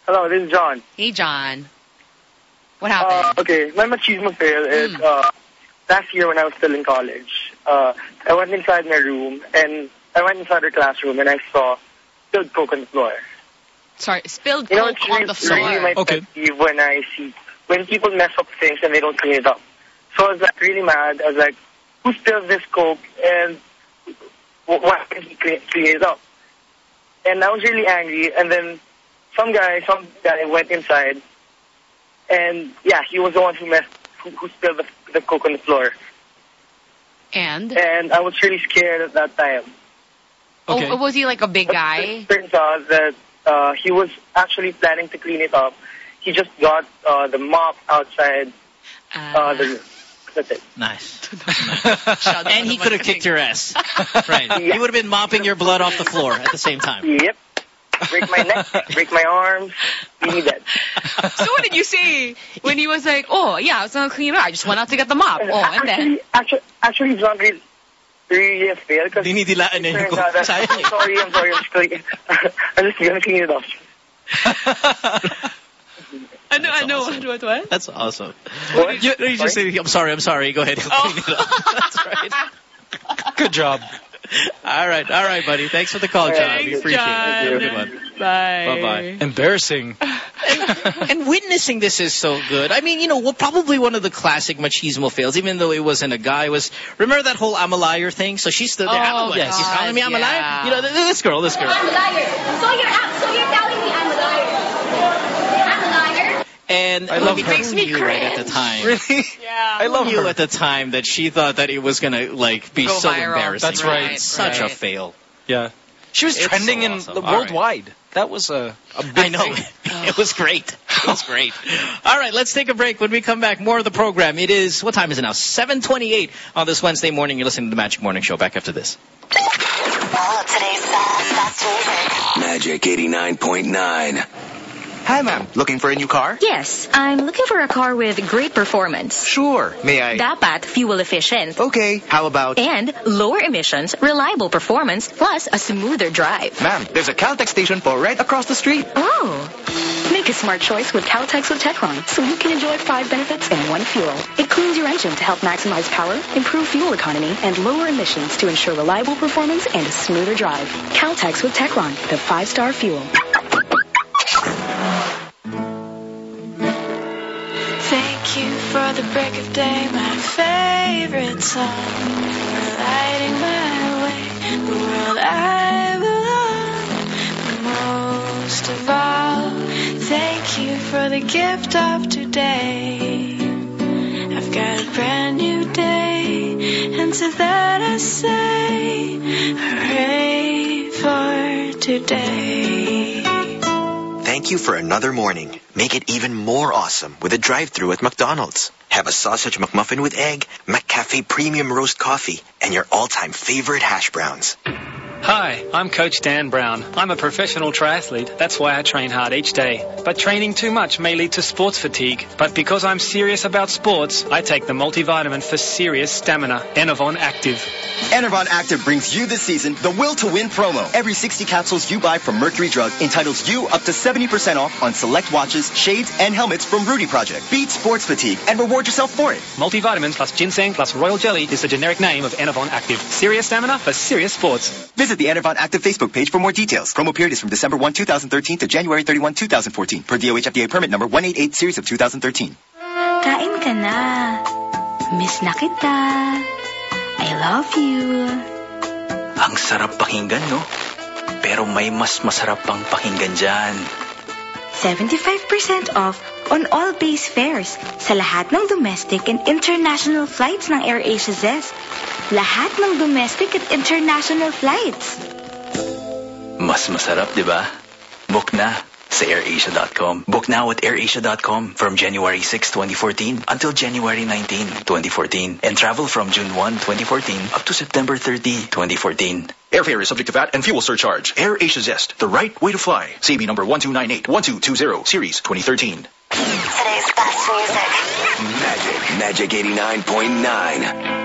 Hello, this is John. Hey, John. What happened? Uh, okay, my machismo fail is uh, last year when I was still in college. Uh, I went inside my room and I went inside her classroom and I saw spilled coke on the floor. Sorry, spilled You know, coke it's on the floor. really my pet peeve when I see when people mess up things and they don't clean it up. So I was like really mad. I was like, who spilled this coke and wh- why didn't he clean, clean it up? And I was really angry. And then some guy, some guy went inside, and yeah, he was the one who messed, who, who spilled the, the coke on the floor. And? And I was really scared at that time. Oh, was he like a big guy? Turns out that uh, he was actually planning to clean it up. He just got uh, the mop outside uh, the room. That's it. Nice. and he could have kicked your ass. right. He would have been mopping your blood off the floor at the same time. Yep. Break my neck, break my arms, be me dead. So what did you say when he was like, oh, yeah, I was going to clean it up. I just went out to get the mop. Oh, and then? Actually, actually, it's not really, really a fail because Dinidilaan it turns out that, I'm eh. sorry, I'm sorry, I'm just, clean- I'm just gonna clean it up. I know, I know. What, what, what? That's awesome. What? You, you just say, I'm sorry, I'm sorry. Go ahead. Oh. Clean it up. That's right. Good job. All right, all right, buddy. Thanks for the call, John. we Thanks, appreciate John. it. Have a good one. Bye. Bye-bye. Embarrassing. and witnessing this is so good. I mean, you know, well, probably one of the classic machismo fails, even though it wasn't a guy, was remember that whole I'm a liar thing? So she stood there, I'm a Oh, liar. She's God, calling me I'm a liar. You know, this girl, this girl. I'm a liar. So you're out. So you're telling me I'm a liar. I'm a liar. And I love who her. knew you right at the time. Really? Yeah. I love knew her. at the time that she thought that it was gonna like be Go so viral. embarrassing. That's right, It's Such a fail. Yeah. She was It's trending so in awesome. the All right. worldwide. That was a, a big I know. thing. it was great. It was great. All right, let's take a break. When we come back, more of the program. It is, what time is it now? 728 on this Wednesday morning. You're listening to the Magic Morning Show. Back after this. All of today's best, best music. Magic 89.9. Hi, ma'am. Looking for a new car? Yes, I'm looking for a car with great performance. Sure. May I? Dapat fuel efficient. Okay. How about? And lower emissions, reliable performance, plus a smoother drive. Ma'am, there's a Caltex station for right across the street. Oh, Make a smart choice with Caltex with Techron so you can enjoy five benefits in one fuel. It cleans your engine to help maximize power, improve fuel economy, and lower emissions to ensure reliable performance and a smoother drive. Caltex with Techron, the five-star fuel. Thank you for the break of day, my favorite song. For lighting my way, the world I belong. Most of all, thank you for the gift of today. I've got a brand new day, and to that I say, hooray for today. Thank you for another morning. Make it even more awesome with a drive-thru at McDonald's. Have a sausage McMuffin with egg, McCafe premium roast coffee, and your all-time favorite hash browns. Hi, I'm Coach Dan Brown. I'm a professional triathlete. That's why I train hard each day. But training too much may lead to sports fatigue. But because I'm serious about sports, I take the multivitamin for serious stamina, Enervon Active. Enervon Active brings you this season the Will to Win promo. Every 60 capsules you buy from Mercury Drug entitles you up to 70% off on select watches, shades, and helmets from Rudy Project. Beat sports fatigue and reward yourself for it. Multivitamins plus ginseng plus royal jelly is the generic name of Enervon Active. Serious stamina for serious sports. Visit the Enervon Active Facebook page for more details. Promo period is from December 1, 2013 to January 31, 2014 per DOH FDA permit number 188 series of 2013. Kain ka na. Miss na kita. I love you. Ang sarap pakinggan, no? Pero may mas masarap pang pakinggan dyan. 75% off on all base fares sa lahat ng domestic and international flights ng AirAsia Zest. Lahat ng domestic at international flights. Mas masarap, di ba? Book na sa airasia.com. Book now at airasia.com from January 6, 2014 until January 19, 2014. And travel from June 1, 2014 up to September 30, 2014. Airfare is subject to VAT and fuel surcharge. Air Asia Zest, the right way to fly. CB number 1298 1220, series 2013. Today's best music. Magic. Magic 89.9.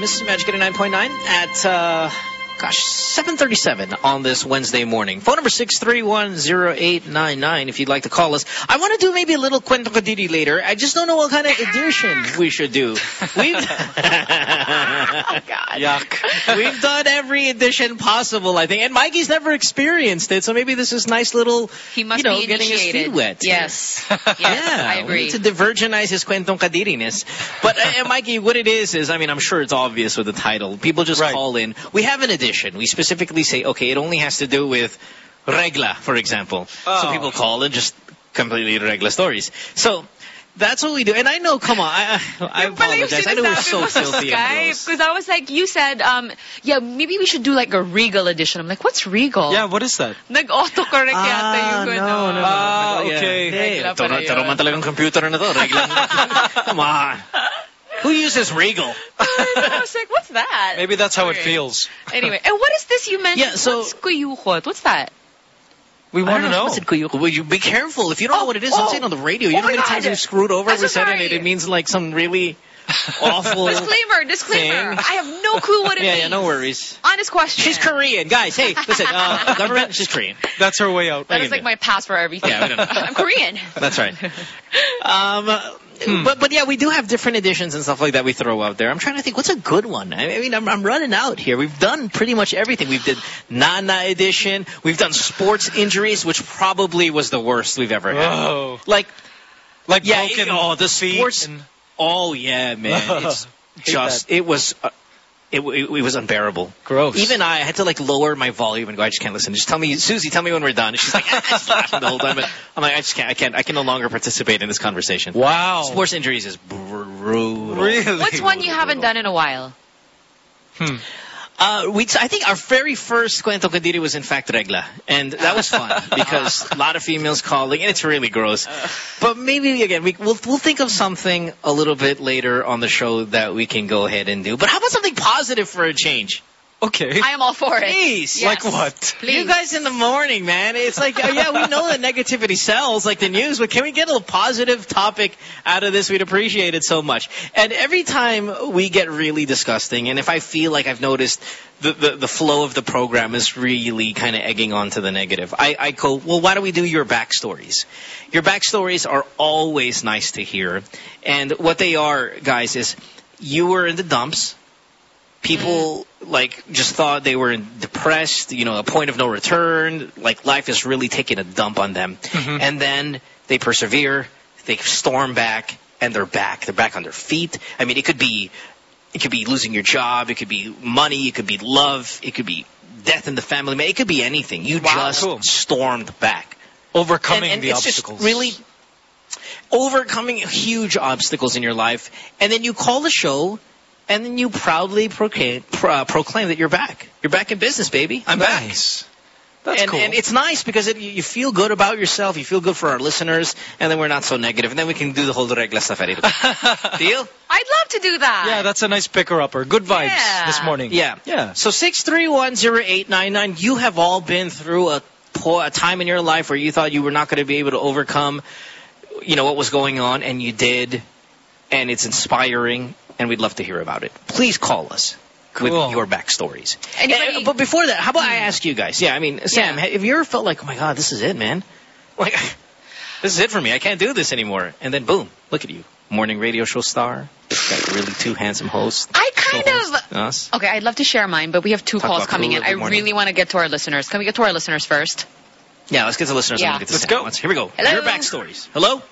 to World Famous, Magic 89.9 at, uh, gosh, 737 on this Wednesday morning. Phone number 6310899 if you'd like to call us. I want to do maybe a little Kwento Kadiri later. I just don't know what kind of edition we should do. We've... Yuck. We've done every edition possible, I think. And Mikey's never experienced it, so maybe this is nice little, He must you know, be getting his feet wet. Yes. Yes, yeah, I we agree. need to divergenize his kwentong kadiriness. But, uh, uh, Mikey, what it is, is, I mean, I'm sure it's obvious with the title. People just call in. We have an edition. We specifically say, okay, it only has to do with regla, for example. So Oh. people call and just completely regla stories. So, that's what we do. And I know, come on, I, I, I apologize. I know we're so filthy. Because I was like, you said, um, yeah, maybe we should do like a Regal edition. I'm like, what's Regal? Yeah, what is that? Nag-autocorrect yata yung no, ano. no, no. Ah, okay. Hey, Regla taro, pala man talagang computer na to. Regla. Come on. Who uses Regal? I was like, what's that? Maybe that's how it feels. Anyway, and what is this you mentioned? Yeah, so- What's kuyukot? What's that? We want to know. What's it, Kuyuko? Will you be careful if you don't know what it is? I'm oh. saying on the radio. You Oh know how my many times God. we've screwed over? I'm We so said it. sorry. It means like some really awful. Disclaimer, disclaimer. thing. I have no clue what it yeah, means. yeah, no worries. Honest question. She's Korean, guys. Hey, listen, uh, government, she's Korean. That's her way out. That is like my pass for everything. Yeah, we don't know. I'm Korean. That's right. Um, but but yeah, we do have different editions and stuff like that we throw out there. I'm trying to think what's a good one. I mean, I'm, I'm running out here. We've done pretty much everything. We've did Nana edition. We've done sports injuries, which probably was the worst we've ever had. Whoa. Like Like yeah, broken it- oh the sports. and- Oh yeah, man. It's just it was. Uh, it, it, it was unbearable. Gross. Even I had to like lower my volume and go. I just can't listen. Just tell me, Susie. Tell me when we're done. And she's like, "Ah," she's laughing the whole time. But I'm like, I just can't. I can't. I can no longer participate in this conversation. Wow. Sports injuries is brutal. Really? What's one you haven't done in a while? Hmm. Uh, we, I think our very first Kwento Kadiri was in fact Regla. And that was fun because a lot of females calling and it's really gross. But maybe again, we, we'll, we'll think of something a little bit later on the show that we can go ahead and do. But how about something positive for a change? Okay. I am all for it. Please. Like what? Please. You guys in the morning, man. It's like, oh, yeah, we know that negativity sells, like the news, but can we get a positive topic out of this? We'd appreciate it so much. And every time we get really disgusting, and if I feel like I've noticed the, the, the flow of the program is really kind of egging on to the negative, I, I go, well, why don't we do your backstories? Your backstories are always nice to hear. And what they are, guys, is you were in the dumps, people like just thought they were depressed, you know, a point of no return, like life is really taking a dump on them. Mm-hmm. And then they persevere, they storm back, and they're back. They're back on their feet. I mean, it could be, it could be losing your job, it could be money, it could be love, it could be death in the family. It could be anything. You just cool. stormed back. Overcoming and, and the it's obstacles. just really overcoming huge obstacles in your life, and then you call the show, and then you proudly proclaim, pro, uh, proclaim that you're back. You're back in business, baby. I'm nice. That's and, cool. and it's nice because it, you you feel good about yourself. You feel good for our listeners, and then we're not so negative. And then we can do the whole regla stuff. Deal? I'd love to do that. yeah, that's a nice picker upper. Good vibes Yeah. this morning. Yeah. Yeah. So six three one zero eight nine nine. You have all been through a a time in your life where you thought you were not going to be able to overcome, you know, what was going on, and you did, and it's inspiring, and we'd love to hear about it. Please call us Cool. with your backstories. Anybody- Uh, but before that, how about I ask you guys? Yeah, I mean, Sam, Yeah. have you ever felt like, oh my god, this is it, man? Like, this is it for me. I can't do this anymore. And then boom, look at you, morning radio show star. Got really two handsome hosts. I kind of. us. Okay, I'd love to share mine, but we have two Talk calls coming in. I morning. really want to get to our listeners. Can we get to our listeners first? Yeah, let's get to the listeners. Yeah. get to Let's Sam go. Here we go. Hello. Your backstories. Hello?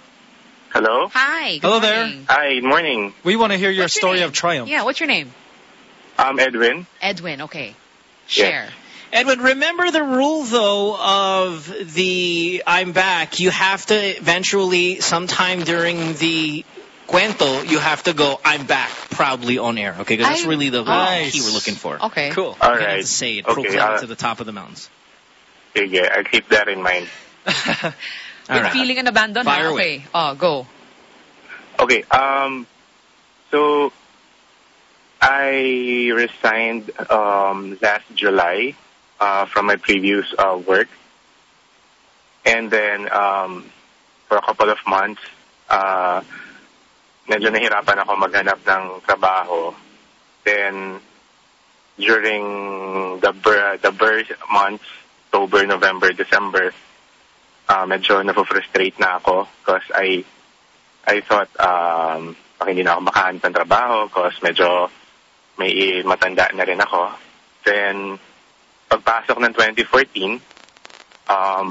Hello? Hi. Good Hello there. Hi, good morning. We want to hear your What's your story name? of triumph. Yeah, what's your name? I'm Edwin. Edwin. Okay. Share. Edwin, remember the rule, though, of the I'm back. You have to eventually, sometime during the cuento, you have to go, I'm back, proudly on air. Okay, because that's I- really the Nice. key we're looking for. Okay. Cool. All You have right. to say it, Okay, proclaim uh, it to the top of the mountains. Yeah, I'll keep that in mind. All With right. feeling and abandon. Fire huh? away. Okay. Oh, go. Okay, um, so I resigned um, last July uh, from my previous uh, work. And then um, for a couple of months, uh, medyo nahirapan ako maghanap ng trabaho. Then during the bir- the birth months, October, November, December, uh, medyo na-frustrate na ako because I I thought um, baka hindi na ako makahanap ng trabaho because medyo may matanda na rin ako. Then, pagpasok ng 2014, um,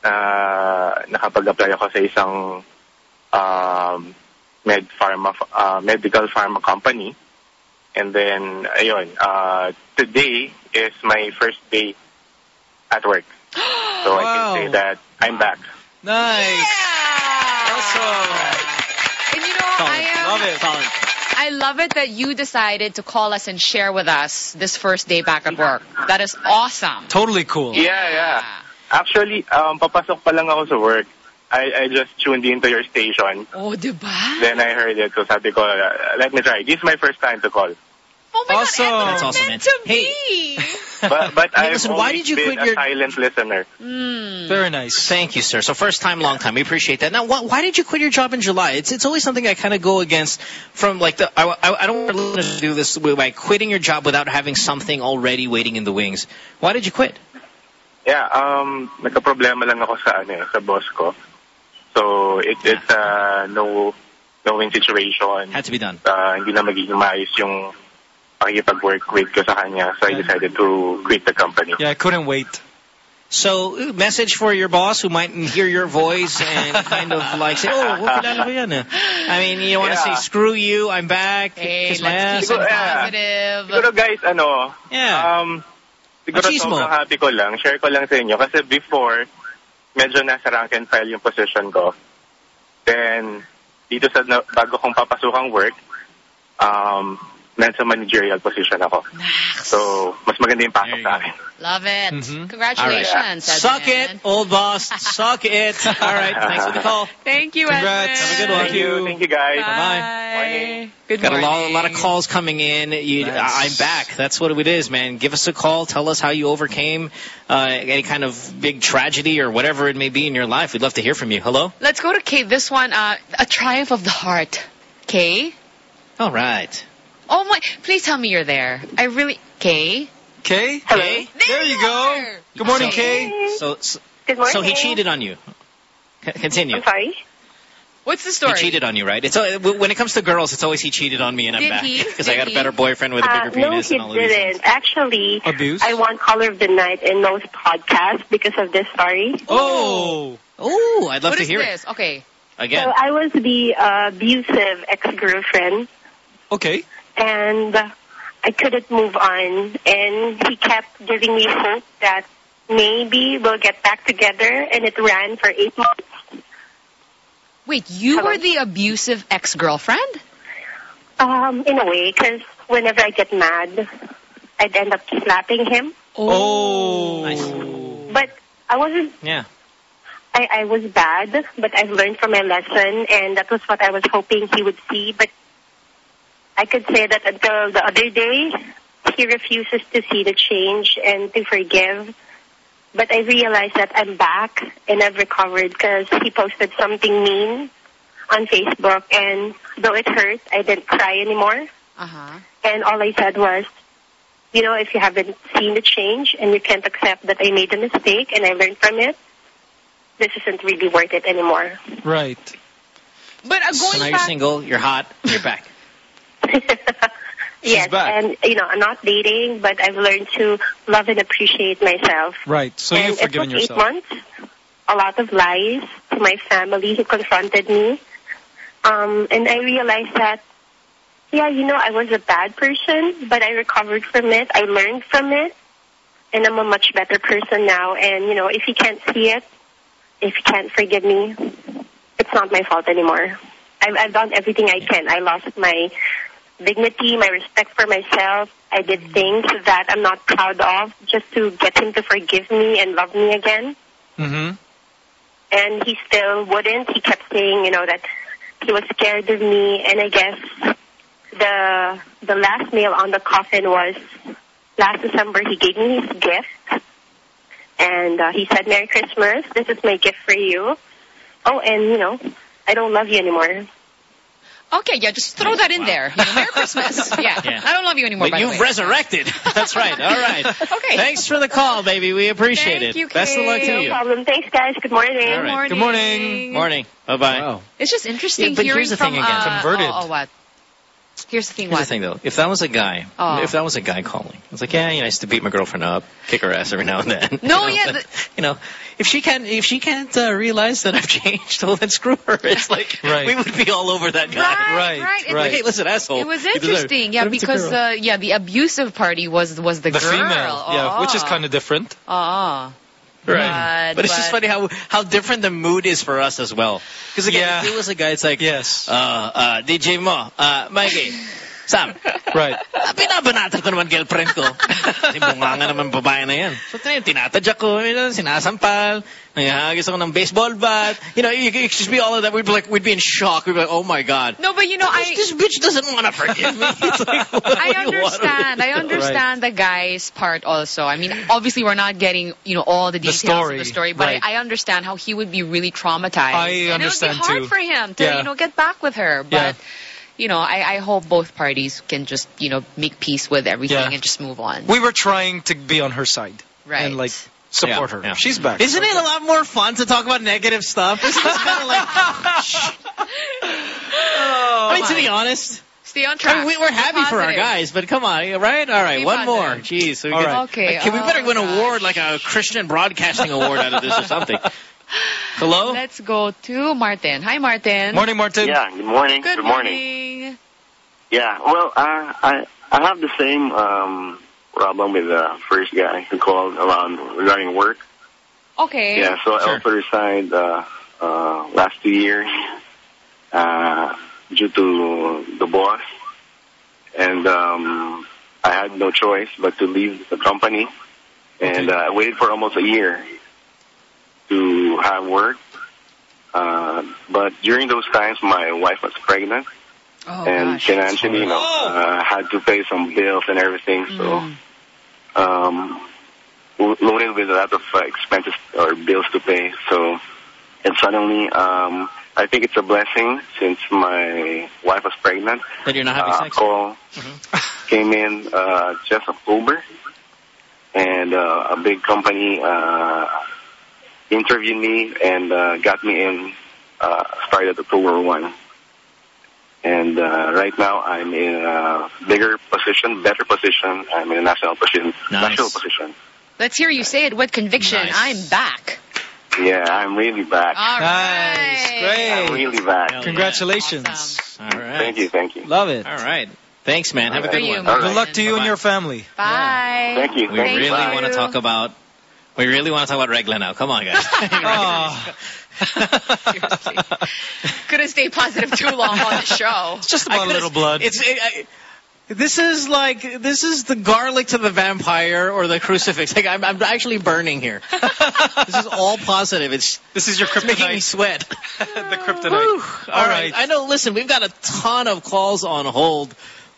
uh, nakapag-apply ako sa isang um, med pharma, uh, medical pharma company. And then, ayun, uh, today is my first day at work. So I can say that I'm back. Nice. Awesome. And you know, I am. Love it. I love it that you decided to call us and share with us this first day back at work. That is awesome. Totally cool. Yeah, yeah. Actually, um, papasok pa lang ako sa work. I, I just tuned into your station. Oh, diba? Then I heard it, so sabi ko, uh, let me try. This is my first time to call. Oh my awesome. God, That's awesome, man. Hey, But, but Hey, I've listen, why did you been quit a your- silent listener. Very nice. Thank you, sir. So first time, long time. We appreciate that. Now, why, why did you quit your job in July? It's it's always something I kind of go against. From like the, I, I, I don't want listeners to do this by quitting your job without having something already waiting in the wings. Why did you quit? Yeah, um, nagka-problema lang ako sa, ano, sa boss ko. So, it, it's a no, no-win situation. Had to be done. Uh, hindi na magiging maayos yung pakikipag-work with ko sa kanya. So, I decided to quit the company. Yeah, I couldn't wait. So, message for your boss who might hear your voice and kind of like say, oh, kilala ko yan eh." I mean, you want to Yeah. say, screw you, I'm back, kiss my ass. Siguro, yeah. Siguro guys, ano, yeah. um, siguro Machismo. sobrang happy ko lang, share ko lang sa inyo. Kasi before, medyo nasa rank and file yung position ko. Then, dito sa na, bago kong papasukang work, um, nasa managerial position ako. So, mas maganda yung pasok sa akin. Love it. All Congratulations. right. Suck Edwin. it, old boss. Suck it. All right. Thanks for the call. Thank you, Congrats. Edwin. Have a good one. Thank you. Thank you, guys. Bye. Good Got a lot, a lot of calls coming in. You, I'm back. That's what it is, man. Give us a call. Tell us how you overcame uh, any kind of big tragedy or whatever it may be in your life. We'd love to hear from you. Hello? Let's go to Kay. This one, uh, a triumph of the heart. Kay? All right. Oh my, please tell me you're there. I really, Kay? Kay? Kay? There you go. Good morning, Kay. So, so, Good morning. so he cheated on you. Continue. I'm sorry? What's the story? He cheated on you, right? It's uh, when it comes to girls, it's always he cheated on me and I'm Did back because I got a better boyfriend with a Uh, bigger no, penis he and all of these things. didn't. Actually, Abuse? I won Color of the Night in those podcasts because of this story. Oh, oh, I'd love What to is hear this? it Okay. again. So I was the uh, abusive ex-girlfriend, Okay. And uh, I couldn't move on. And he kept giving me hope that maybe we'll get back together, and it ran for eight months. Wait, you were the abusive ex-girlfriend? Um, in a way, because whenever I get mad, I'd end up slapping him. Oh. But I wasn't Yeah. I, I was bad, but I've learned from my lesson, and that was what I was hoping he would see. But I could say that until the other day, he refuses to see the change and to forgive. But I realized that I'm back and I've recovered because he posted something mean on Facebook, and though it hurt, I didn't cry anymore. Uh-huh. And all I said was, you know, if you haven't seen the change and you can't accept that I made a mistake and I learned from it, this isn't really worth it anymore. Right. But uh, So now going you're single, you're hot, you're back. yes, and you know, I'm not dating, but I've learned to love and appreciate myself. Right. So and you've forgiven it took yourself. eight months, a lot of lies to my family who confronted me, um, and I realized that, yeah, you know, I was a bad person, but I recovered from it. I learned from it, and I'm a much better person now. And you know, if you can't see it, if you can't forgive me, it's not my fault anymore. I've, I've done everything I can. I lost my dignity, my respect for myself. I did things that I'm not proud of just to get him to forgive me and love me again. Mm-hmm. And he still wouldn't. He kept saying, you know, that he was scared of me. And I guess the the last nail on the coffin was last December. He gave me his gift, and uh, he said, "Merry Christmas. This is my gift for you." Oh, and you know, I don't love you anymore. Okay, yeah, just throw that in there. You know, Merry Christmas. Yeah. Yeah. I don't love you anymore, But by you've way. resurrected. That's right. All right. Okay. Thanks for the call, baby. We appreciate Thank it. you, Best of luck to No you. problem. Thanks, guys. Good morning. All right. Good morning. Good Morning. Bye-bye. It's just interesting Yeah, but hearing here's the from thing again. uh, Converted. Oh, oh, what? Here's the thing. Here's what? the thing, though. If that was a guy, Oh. if that was a guy calling, it's like, yeah, you know, I used to beat my girlfriend up, kick her ass every now and then. No, you know, yeah, but, the- you know, if she can't, if she can't uh, realize that I've changed, well, then screw her. It's like Right. we would be all over that guy. Right, right. It- Like, hey, listen, asshole. It was interesting, yeah, But it's a because uh, yeah, the abusive party was was the, The girl. female, yeah, which is Oh. kind of different. Oh. Right. But- But, it's just funny how how different the mood is for us as well. Because again, Yeah. if it was a guy, it's like, Yes. uh, uh, DJ mo, uh, Mikey, Sam, Right. ah, binabanata ko naman girlfriend ko. Kasi bunganga naman babae na yan. So, tin- tinatadyak ko, you sinasampal, nangihagis ako ng baseball bat. You know, you, it just be all of that. We'd be like, we'd be in shock. We'd be like, oh my God. No, but you know, I This bitch doesn't want to forgive me. It's like, I do you want? understand. I understand the guy's part also. I mean, obviously we're not getting, you know, all the The details story, of the story, but right. I, I understand how he would be really traumatized. I and understand it would be hard too. for him to, Yeah. you know, get back with her. Yeah. But, you know, I, I hope both parties can just, you know, make peace with everything Yeah. and just move on. We were trying to be on her side right. and like support Yeah, her. yeah. She's back. Isn't it a lot more fun to talk about negative stuff? This is kind of like, I mean, to be honest, Stay on track. I mean, we, we're Be happy for our guys, but come on, right? All right, Be one more. positive. Jeez. So we All can- Okay, Okay, we better oh win an award, like a Christian Broadcasting Award out of this or something. Hello? Let's go to Martin. Hi, Martin. Morning, Martin. Yeah, good morning. Good, morning. Yeah, well, uh, I I have the same um, problem with the first guy who called around regarding work. Okay. Yeah, so I Sure. also resigned uh, uh, last two years uh, due to the boss, and um, I had no choice but to leave the company. And uh, I waited for almost a year to have work. Uh, but during those times, my wife was pregnant, Oh, and gosh. financially, you know, uh, had to pay some bills and everything. So, um, lo- loaded with a lot of uh, expenses or bills to pay. So, and suddenly, um, I think it's a blessing since my wife was pregnant. That you're not having uh, sex? Call came in uh, just October, and uh, a big company uh, interviewed me and uh, got me in. Uh, started October one, and uh, right now I'm in a bigger position, better position. I'm in a national position. Nice. National position. Let's hear you say it with conviction. Nice. I'm back. Yeah, I'm really back. All Nice. right. Great. I'm really back. Hell yeah. Congratulations. Awesome. All right. Thank you, thank you. Love it. All right. Thanks, man. Have a good one. All Good luck to you and Bye-bye. your family. Bye. Thank you. We Thank really Bye. want to talk about. We really want to talk about Regla now. Come on, guys. Oh. Seriously. Couldn't stay positive too long on the show. It's just about a little blood. It's. It, I, this is like this is the garlic to the vampire or the crucifix. Like I'm, I'm actually burning here. this is all positive. It's this is your it's making me sweat. the kryptonite. Whew. All right. right. I know. Listen, we've got a ton of calls on hold,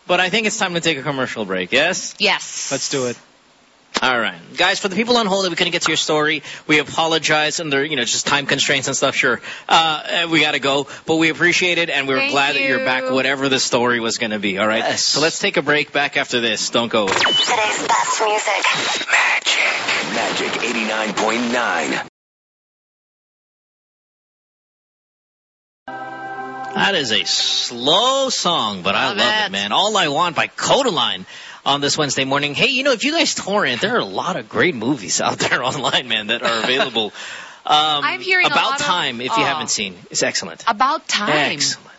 but I think it's time to take a commercial break. Yes. Yes. Let's do it. All right, guys. For the people on hold that we couldn't get to your story, we apologize, and there, you know, just time constraints and stuff. Sure, uh, we got to go, but we appreciate it, and we're Thank glad that you're back. Whatever the story was going to be. All right. Yes. So let's take a break. Back after this. Don't go. away. Today's best music. Magic Magic 89.9. That is a slow song, but I Love love it. it. man. All I Want by Kodaline on this Wednesday morning. Hey, you know, if you guys torrent, there are a lot of great movies out there online, man, that are available. Um, I'm hearing About lot of- Time, if you oh. haven't seen. It's excellent. About time. Excellent.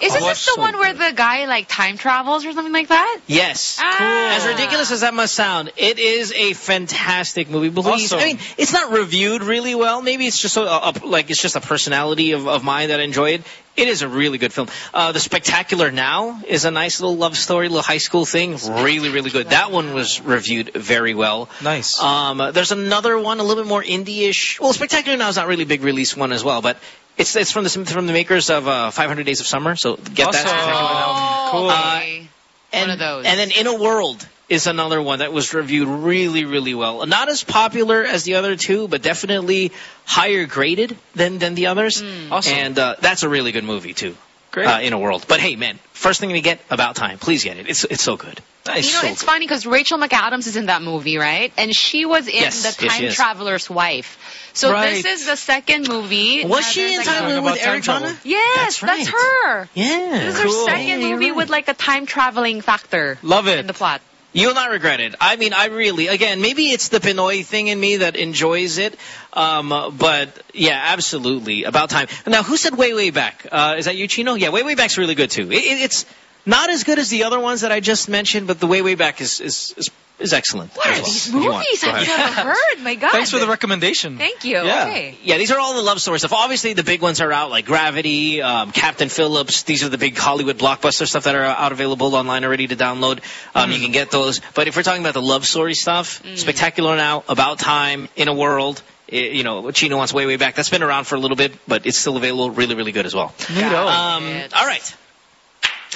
Isn't this the so one where the guy like time travels or something like that? Yes. Ah. As ridiculous as that must sound, it is a fantastic movie. Please, Awesome. I mean, it's not reviewed really well. Maybe it's just a, a, like it's just a personality of, of mine that I enjoy it. It is a really good film. Uh, the Spectacular Now is a nice little love story, little high school thing. Really, really good. That one was reviewed very well. Nice. Um, there's another one, a little bit more indie-ish. Well, Spectacular Now is not really a big release one as well, but it's it's from the from the makers of uh, 500 Days of Summer. So get that. Awesome. Spectacular Now. Cool. Okay. And, One of those. And then In a World is another one that was reviewed really, really well. Not as popular as the other two, but definitely higher graded than, than the others. Hmm. Awesome. And uh, that's a really good movie, too. Great. Uh, in a world. But hey, man, first thing to get about time. Please get it. It's it's so good. It's You know, so it's good. funny because Rachel McAdams is in that movie, right? And she was in Yes, The yes, she Time is. Traveler's Wife. So Right. this is the second movie. Was she in like Time a- Travel with Eric Bana? Yes, That's that's, her. Yeah. This is her Cool. second Yeah, movie right. with like a time traveling factor. Love it. In the plot. You'll not regret it. I mean, I really, again, maybe it's the Pinoy thing in me that enjoys it. Um, but yeah, absolutely. About time. Now, who said way, way back? Uh, is that you, Chino? Yeah, way, way back's really good too. It, it, it's not as good as the other ones that I just mentioned, but the way, way back is, is, is, is excellent. What are well, these if you want. movies I've ahead. never heard? My God. Thanks for the recommendation. Thank you. Yeah. Okay. Yeah, these are all the love story stuff. Obviously, the big ones are out, like Gravity, um, Captain Phillips. These are the big Hollywood blockbuster stuff that are out available online already to download. Um, You can get those. But if we're talking about the love story stuff, Spectacular Now, About Time, In a World, i- you know, Chino wants way, way back. That's been around for a little bit, but it's still available. Really, really good as well. Um, all right.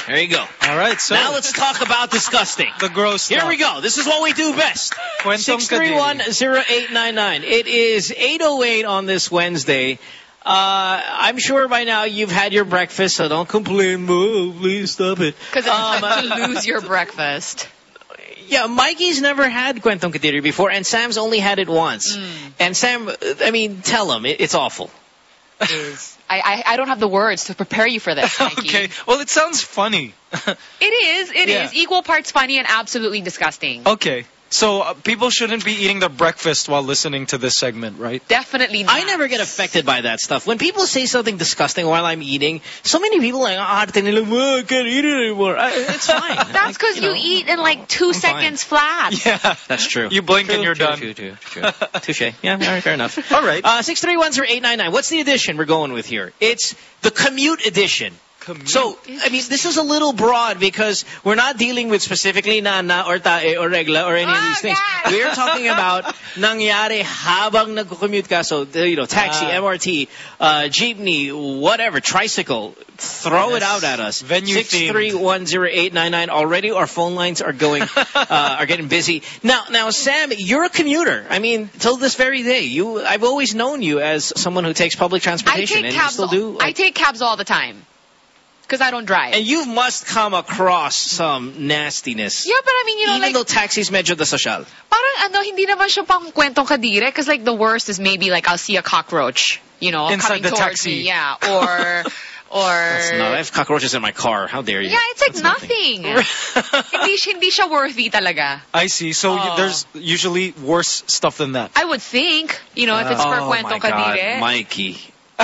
There you go. All right, so now let's talk about disgusting. The gross Here stuff. we go. This is what we do best. Kwentong 631-0899. It is 8.08 on this Wednesday. Uh, I'm sure by now you've had your breakfast, so don't complain. Oh, please stop it. Because it's Um, like to lose your breakfast. Yeah, Mikey's never had Kwentong Kadiri before, and Sam's only had it once. Hmm. And Sam, I mean, tell him, it, it's awful. Is I, I I don't have the words to prepare you for this, Mikey. okay. Well, it sounds funny. It is. It is Yeah. equal parts funny and absolutely disgusting. Okay. So uh, people shouldn't be eating their breakfast while listening to this segment, right? Definitely not. I never get affected by that stuff. When people say something disgusting while I'm eating, so many people are like, ah, nila, "Oh, I can't eat it anymore. I, it's fine. That's because you, eat in like two seconds flat. Yeah. That's true. You blink True, and you're true, done. True, true, true. Touche. Yeah, all right, fair enough. All right. Uh, 6310899. What's the edition we're going with here? It's the commute edition. So, I mean, this is a little broad because we're not dealing with specifically nana or tae or regla or any of these things. We're talking about nangyari habang nagko-commute ka. So, you know, taxi, Ah. MRT, uh, jeepney, whatever, tricycle. Throw it out at us. Venue Six three one zero eight nine nine. Already, our phone lines are going, uh, are getting busy. Now, now, Sam, you're a commuter. I mean, till this very day, you, I've always known you as someone who takes public transportation. I transportation, take and cabs. you still do. I take cabs all the time because I don't drive. And you must come across some nastiness. yeah, but I mean, you know, Even like though taxis medyo the social. parang ano, hindi naman siya pang kwentong kadiri because like the worst is maybe like I'll see a cockroach, you know, Inside coming the towards taxi. me, yeah, or or That's not, I have cockroaches in my car. How dare you? yeah, it's like nothing. hindi siya- hindi siya worthy talaga. I see. So Oh. there's usually worse stuff than that. I would think, you know, if it's per oh God, kadire. Mikey.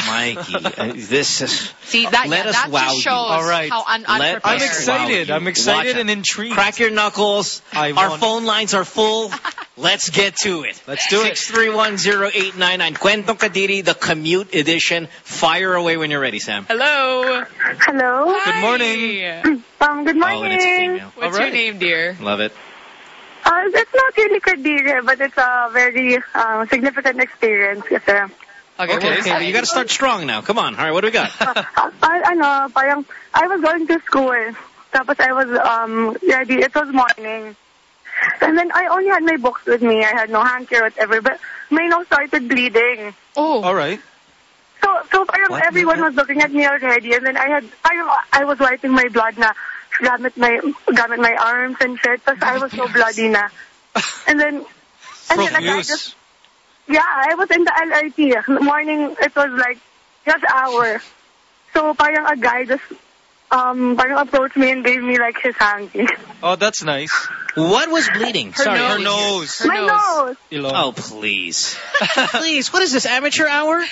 Mikey, uh, this is... See that? Let yeah, us that wow just you. All right. how un- unprepared. I'm excited. wow. I'm excited Watch and intrigued. Crack your knuckles. I Our want- phone lines are full. Let's get to it. Let's do it. 6310899. Kwento Kadiri, the commute edition. Fire away when you're ready, Sam. Hello. Hello. Good morning. Um, good Oh, and it's a morning. female. What's All your name, dear? Love it. Uh, it's not really kadire, but it's a very uh, significant experience kasi Okay. Okay, well, okay, but you got to start strong now. Come on. All right, what do we got? uh, ano, parang I was going to school. Tapos I was um ready. It was morning. And then I only had my books with me. I had no handkerchief, whatever. But my nose started bleeding. Oh. All right. So, so parang What? everyone was looking at me already. And then I had, parang I was wiping my blood na gamit my, gamit my arms and shit. Tapos I was so bloody na. And then, and then like, I just, Profuse. Yeah, I was in the LRT. Morning, it was like just hour. So parang a guy just um parang approached me and gave me like his hand. Oh, that's nice. What was bleeding? Her Sorry. nose. Her nose. Her my nose. Ilong. Oh, please. please. What is this, amateur hour?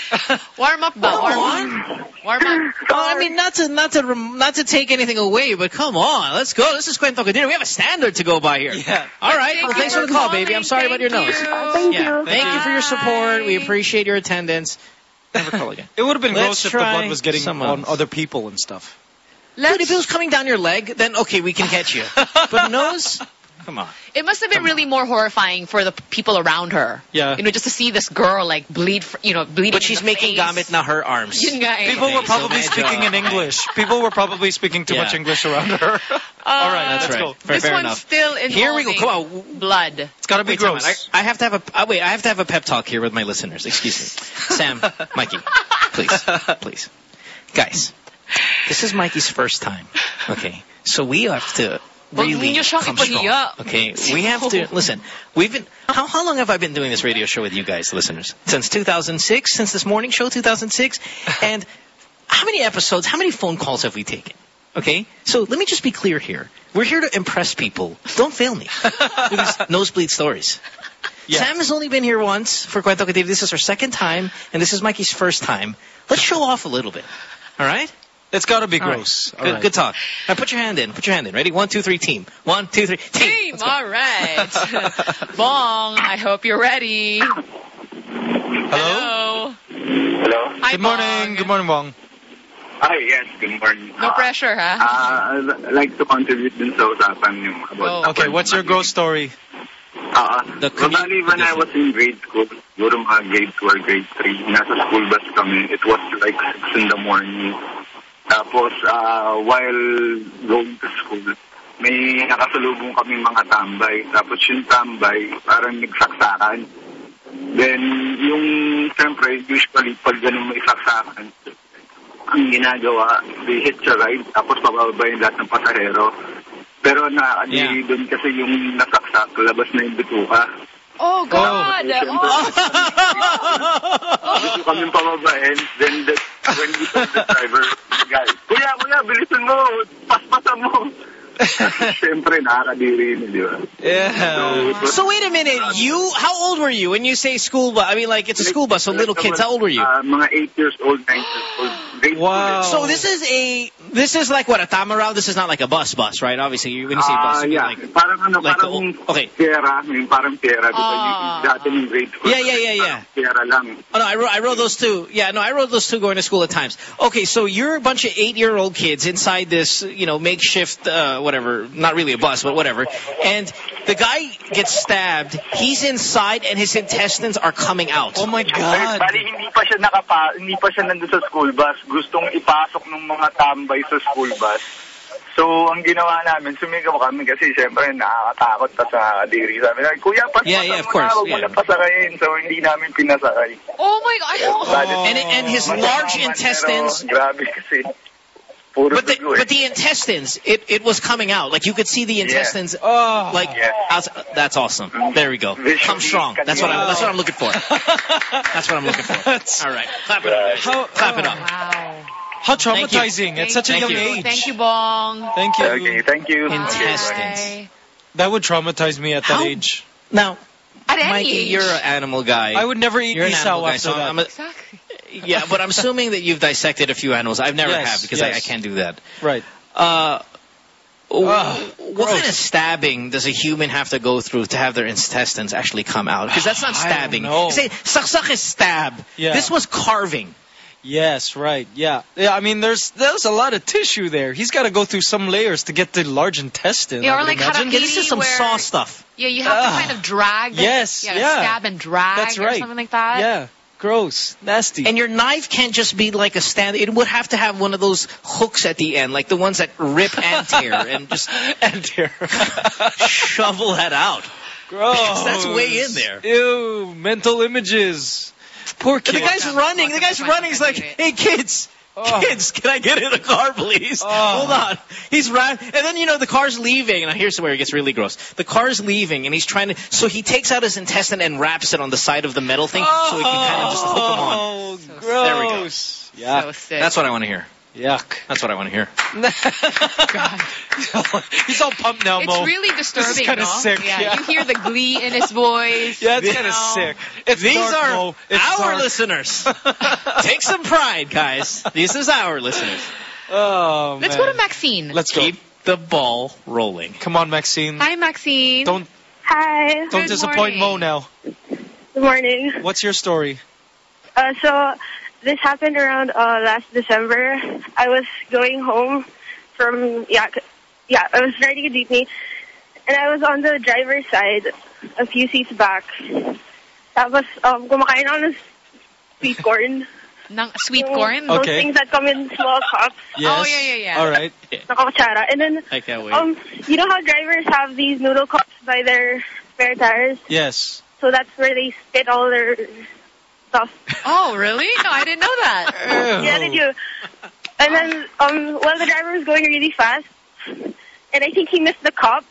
Warm up, though. Warm up. Warm up. Oh, I mean, not to not to not to take anything away, but come on, let's go. This is Kwento Kadiri. We have a standard to go by here. Yeah. All right. Thank Well, thanks for for the call, calling. baby. I'm sorry about your Thank nose. you. Thank Yeah. you. Thank you for your support. We appreciate your attendance. Never call again. It would have been Let's gross if the blood was getting on other people and stuff. Dude, if it was coming down your leg, then okay, we can catch you. but nose, come on. It must have been really more horrifying for the people around her. Yeah. You know, just to see this girl like bleed, fr- you know, bleeding. But in she's the making face. gamit na her arms. Yun nga eh. People were Okay, so probably speaking in English. People were probably speaking too Yeah. much English around her. All right, That's let's right. go. Fair, this fair one's enough. still involving Here we go. Come on. blood. It's got to be Wait, gross. I, I have to have a uh, wait. I have to have a pep talk here with my listeners. Excuse me, Sam, Mikey, please, please, guys. This is Mikey's first time. Okay. So we have to really come strong. Okay. We have to listen. We've been how how long have I been doing this radio show with you guys, listeners? Since 2006, since this morning show 2006, and how many episodes, how many phone calls have we taken? Okay, so let me just be clear here. We're here to impress people. Don't fail me with these nosebleed stories. Sam has only been here once for Kwento. This is her second time, and this is Mikey's first time. Let's show off a little bit. All right? It's got to be All right. gross. All Good, right. good talk. Now put your hand in. Put your hand in. Ready? One, two, three, team. One, two, three, team. Team, all right. Bong, I hope you're ready. Hello. Hello? Hi, Good morning. Good morning, Bong. Hi, yes, good morning. No pressure, ha? Uh, I'd like to contribute din sa usapan yung about Okay, what's your ghost story? Uh, Bali, when I was in grade school, siguro mga grade 2 or grade 3, nasa school bus kami. It was like 6 in the morning. Tapos, uh, while going to school, may nakasalubong kami mga tambay. Tapos yung tambay, parang nagsaksakan. Then, yung, siyempre, usually, pag ganun may saksakan, ang ginagawa, they hitch a ride, tapos pababa yung lahat ng pasahero. Pero nakakadiri doon kasi yung nasaksak, labas na yung bituka. Oh, God. Oh. Gusto kami pababain, then the, when we told the driver, guys, kuya, kuya, bilisan mo, paspasan mo. Siyempre, nakakadiri yun, di ba? Yeah. So wait a minute. You, how old were you when you say school bus? I mean, like it's a school bus, so little kids. How old were you? Uh, mga 8 years old, 9 years old. Wow. So this is a this is like what a Tamaraw. This is not like a bus bus, right? Obviously, you- when you say bus, Ah, you mean yeah. like parang ano, like parang the- okay. pera, yung parang pera, di ba? Ah. Dati yung grade school. Yeah, yeah, yeah, yeah. Pera lang. Oh, no, I rode, I rode those two. Yeah, no, I rode those two going to school at times. Okay, so you're a bunch of eight-year-old kids inside this, you know, makeshift, uh, whatever, not really a bus, but whatever. And the guy gets stabbed. He's inside, and his intestines are coming out. Oh my God. Bali, hindi pa siya nakapa, hindi pa siya nandun sa school bus. Gustong ipasok ng mga tambay sa school bus. So, ang ginawa namin, sumigaw kami kasi siyempre nakakatakot pa sa nakakadiri. Sabi namin, Kuya, paspasan Yeah, yeah, of mo course, na, huwag mo na pasakayin. So, hindi namin pinasakay. Oh, my God. And and his Masama large man, intestines. Pero, grabe kasi. Puro But the, dugo eh. but the intestines, it, it was coming out. Like you could see the intestines. Oh, like outs- that's awesome. There we go. Come strong. That's what I'm. That's what I'm looking for. That's what I'm looking for. All right, clap it up. How, Clap it up. Wow. How Thank you. traumatizing at such a young you. age. Thank you, Bong. Thank you. Okay, thank you. Intestines. That would traumatize me at that How- age. Now, At any Mikey, age. you're an animal guy. I would never eat You're an animal guy, so. I'm a, Exactly. yeah, but I'm assuming that you've dissected a few animals. I've never Yes, have because I, I can't do that. Right. Uh, Ugh, what kind of stabbing does a human have to go through to have their intestines actually come out? Because that's not I don't stabbing. know. You say saksak is stab. Yeah. This was carving. Yes, right. Yeah. Yeah, I mean there's there's a lot of tissue there. He's got to go through some layers to get the large intestine. Yeah, I or would like imagine. harakiri This is some where- saw stuff. Yeah, you have Ugh. to kind of drag. the- Yes, yeah. yeah. Stab and drag That's or right. something like that. Yeah. Gross. Nasty. And your knife can't just be like a stand. It would have to have one of those hooks at the end, like the ones that rip and tear, and just and tear. shovel that out. Gross. That's way in there. Ew, mental images. Poor And kid. the guy's running. The guy's running. He's like, "Hey, kids." Oh. Kids, can I get in the car, please? Oh. Hold on. He's ran, and then you know the car's leaving, and here's where it gets really gross. The car's leaving, and he's trying to. So he takes out his intestine and wraps it on the side of the metal thing, so he can kind of just hook him on. Oh, There we go. Yeah. So sick. That's what I want to hear. Yuck. That's what I want to hear. God. He's all pumped now, Mo. It's really disturbing, This is kinda no? sick, Yeah, yeah. you hear the glee in his voice. Yeah, it's kind of sick. It's These dark, are Mo. It's our dark. listeners. Take some pride, guys. This is our listeners. Oh, Let's man. go to Maxine. Let's go. Keep the ball rolling. Come on, Maxine. Hi, Maxine. Don't Hi. don't Good disappoint Mo now. Good morning. What's your story? Uh, so this happened around uh, last December. I was going home from yeah, yeah. I was riding a jeepney, and I was on the driver's side, a few seats back. Tapos um, kumakain ako ng sweet corn. Ng sweet Yung- corn? Those Okay. things that come in small cups. Yes. Oh, yeah, yeah, yeah. All right. Nakakutsara. And then, I can't wait. um, you know how drivers have these noodle cups by their spare tires? Yes. So that's where they spit all their stuff. Oh, really? No, I didn't know that. Yeah, did you? And then, um, well, the driver was going really fast, and I think he missed the cop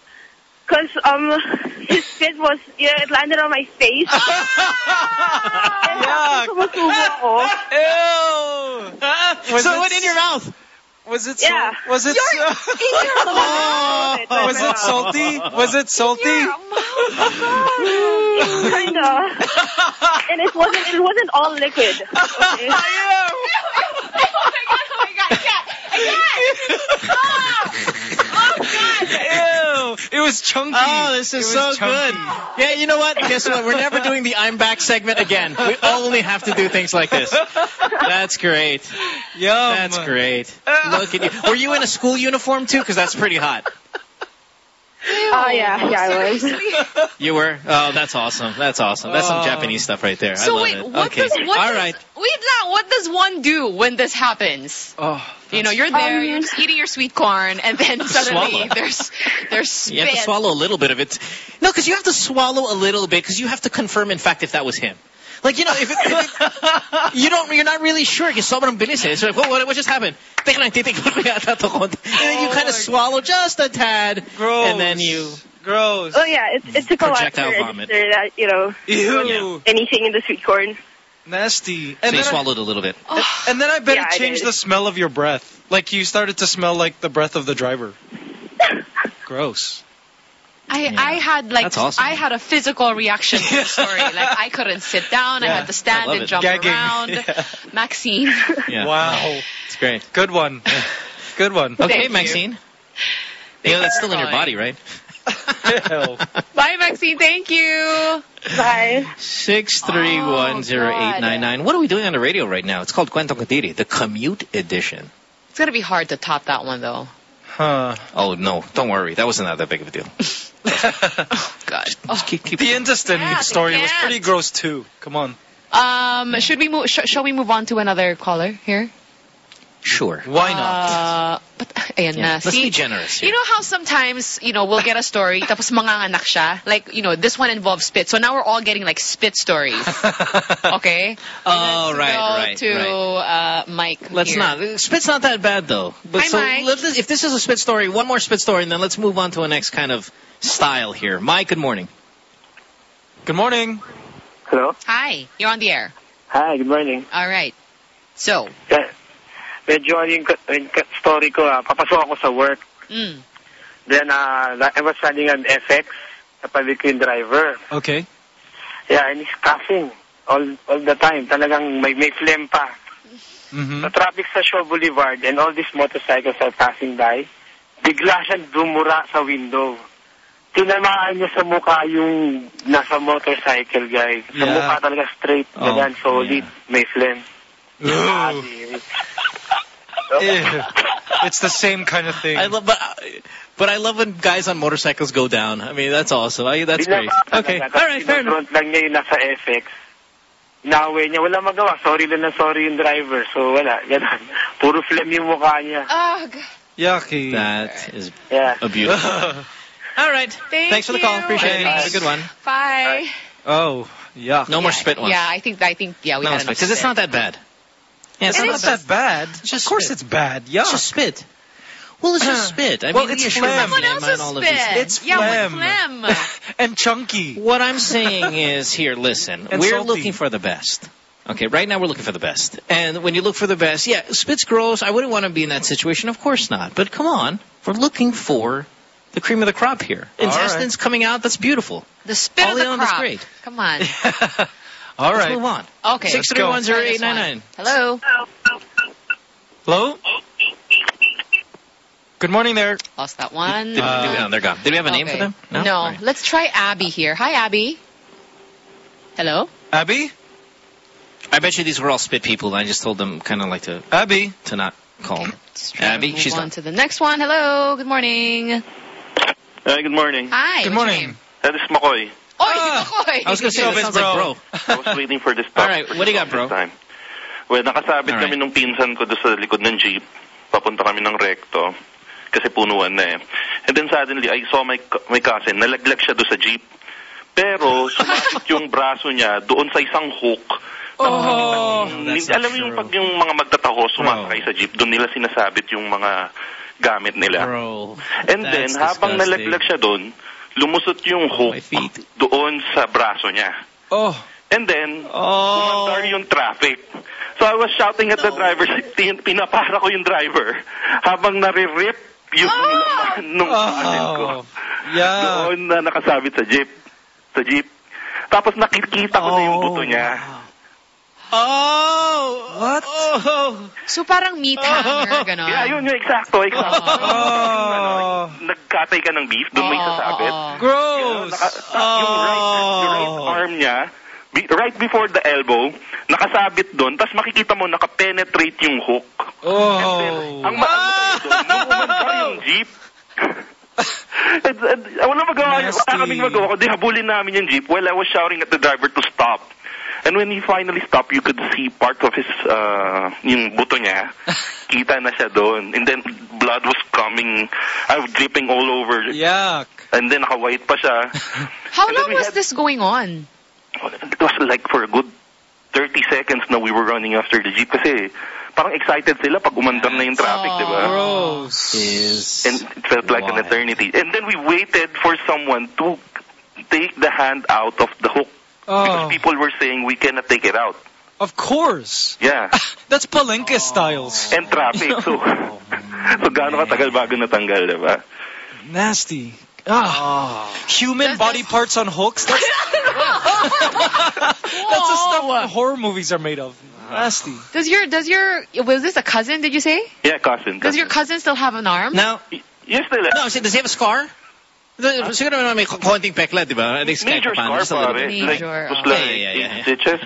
because um, his spit was, you know, it landed on my face. and Yuck. Ew. Was so it it went in your mouth. Was it Yeah. was it Your- so- mouth. Oh, was it salty? Was it salty? Oh, Kinda. and it wasn't, it wasn't all liquid. Okay. Ew. Oh, it was chunky. Oh, this is so chunky. good. Yeah, you know what? Guess what? We're never doing the I'm back segment again. We only have to do things like this. That's great. Yum. That's great. Look at you. Were you in a school uniform too? Because that's pretty hot. Oh, yeah, yeah, I was. You were? Oh, that's awesome. That's awesome. That's some Oh. Japanese stuff right there. I So love wait, it. what okay. does what All does, right. wait now? What does one do when this happens? Oh, You know, you're there, Um, you're just eating your sweet corn, and then suddenly Swallow. there's there's spit. You have to swallow a little bit of it. No, because you have to swallow a little bit because you have to confirm, in fact, if that was him. Like, you know, if, it, if it, you don't, you're not really sure. Because sobrang bilis eh. So like, what, what, what just happened? Teka lang, titikman ko yata to konti. And then you Oh kind of swallow just a tad. Gross. And then you, Gross. Oh, yeah, it, it took a while to Projectile vomit. register that, you know, Ew. anything in the sweet corn. Nasty. so And you then, I, swallowed a little bit. and then I bet Yeah, it changed the smell of your breath. Like you started to smell like the breath of the driver. Gross. I I had like That's awesome. I had a physical reaction to the story. Like I couldn't sit down. I had to stand and it. jump Gagging. around. Yeah. Maxine. Yeah. Wow. It's great. Good one. Good one. Okay, Thank you. Maxine. You know, that's still in your body, right? Bye, Maxine. Thank you. Bye. Six three one zero eight nine nine. What are we doing on the radio right now? It's called Kwentong Kadiri, the commute edition. It's gonna be hard to top that one though. Huh. Oh no, don't worry. That wasn't that big of a deal. God. Just keep, keep The intestine can't, story was pretty gross too. Come on. Um, should we move? Sh- shall we move on to another caller here? Sure. Why not? Uh, but ayan Yeah, na. let's See, be generous here. You know how sometimes, you know, we'll get a story, tapos manganganak siya. Like, you know, this one involves spit. So now we're all getting like spit stories. Okay? Oh, Let's right, go right, to right. uh, Mike. Let's here. not. Spit's not that bad though. But Hi, so Mike. this- if this is a spit story, one more spit story, and then let's move on to a next kind of style here. Mike, good morning. Good morning. Hello? Hi, you're on the air. Hi, good morning. All right. So, Ka- Medyo ano yung, yung story ko, ah, papasok ako sa work. mm, Then, uh, I was running an FX. Kapalit ko yung driver. Okay. Yeah, and he's coughing all all the time. Talagang may, may phlegm pa. Mm-hmm. Sa traffic sa Shaw Boulevard and all these motorcycles are passing by, bigla siyang dumura sa window. Tinamaan niya sa mukha yung nasa motorcycle, guys. Sa Yeah. mukha talaga straight, Oh, ganyan, solid, may phlegm. Ew. Eh, it's the same kind of thing. I love, but but I love when guys on motorcycles go down. I mean, that's awesome. I, that's great. Okay, all right, fair enough. Front lang niya yung nasa FX. Inaway niya, wala magawa. Sorry lang na sorry yung driver. So wala, ganun. Puro phlegm yung mukha niya. ugh. Yucky. That is Yeah. a beautiful. all right. Thank Thanks for the call. you. Appreciate it. Have a good one. Bye. oh, yuck. No more spit ones. Yeah, I think, I think, yeah, we no had more spit enough because it's not that bad. Yeah, It's not not that bad. just of course spit. it's bad. Yeah. It's just spit. Well, it's just spit. I Well, mean, it's yeah, phlegm. Someone else's all of spit. It's yeah, phlegm. with phlegm. and chunky. What I'm saying is here, listen, And we're salty. looking for the best. Okay, right now we're looking for the best. And when you look for the best, yeah, spit's gross. I wouldn't want to be in that situation. Of course not. But come on. We're looking for the cream of the crop here. All right. Intestines coming out, that's beautiful. The spit All of the on, that's great. Come on. All Let's right. move on. Okay. Six three one zero eight nine nine. Hello. Hello? Good morning there. Lost that one. Did, Uh, did we, oh, they're gone. Did we have a name for them? No. All right. Let's try Abby here. Hi, Abby. Hello. Abby? I bet you these were all spit people. and I just told them kind of like to Abby? to not call them. Let's try Abby, move she's on gone. to the next one. Hello. Good morning. Hi, good morning. Hi. Good what's your morning. name? That is Makoy. Oy, Ah. Makoy. I was going to say, that sounds like bro. bro. I was waiting for this All right, what do you got, bro? Time. Well, nakasabit All kami right. nung pinsan ko doon sa likod ng jeep. Papunta kami ng recto. Kasi punuan na eh. And then suddenly, I saw my, my cousin. Nalaglag siya doon sa jeep. Pero, sumapit yung braso niya doon sa isang hook Oh, Hindi- alam mo yung pag yung mga magtataho sumasakay sa jeep, doon nila sinasabit yung mga gamit nila. And then, that's habang disgusting. nalaglag siya doon, lumusot yung hook doon sa braso niya. Oh. And then, umandar yung traffic. So I was shouting at the driver, pinapara ko yung driver habang nare-rip yung laman nung kanin ko. Yeah. Doon na nakasabit sa jeep. Sa jeep. Tapos nakikita ko na yung buto niya. Oh! What? Oh! So parang meat hanger, gano'n. Yeah, yun yung eksakto, eksakto. Oh. Nagkatay ka ng beef, doon may sasabit. Gross. Naka, yung, right, yung right arm niya, be- right before the elbow, nakasabit doon, tapos makikita mo nakapenetrate yung hook. Oh. Ang maano doon, nung umandar yung jeep, and, and, wala magawa, wala kaming magawa, kundi habulin namin yung jeep while I was shouting at the driver to stop. And when he finally stopped, you could see part of his, uh, yung buto niya. Kita na siya doon. And then blood was coming, I was dripping all over. Yuck. And then naka-white pa siya. How long was this going on? It was like for a good 30 seconds na we were running after the jeep kasi parang excited sila pag umandar na yung traffic, di ba? Gross. And it felt like an eternity. And then we waited for someone to take the hand out of the hook. Because Oh. people were saying we cannot take it out. Of course. Yeah. That's Palenque styles. And traffic. So, so gaano katagal bago natanggal, di ba? Nasty. Ah. Human body parts on hooks? That's, that's the stuff horror movies are made of. Nasty. Does your does your was this a cousin? Did you say? Yeah, cousin. Does your cousin still have an arm? No. yes, still. No, does he have a scar? The- Siguro naman may konting pekla, di ba? At least Major paano, scar, just a little pare. bit. Like, Major, was oh. like Yeah, yeah, yeah, yeah. stitches.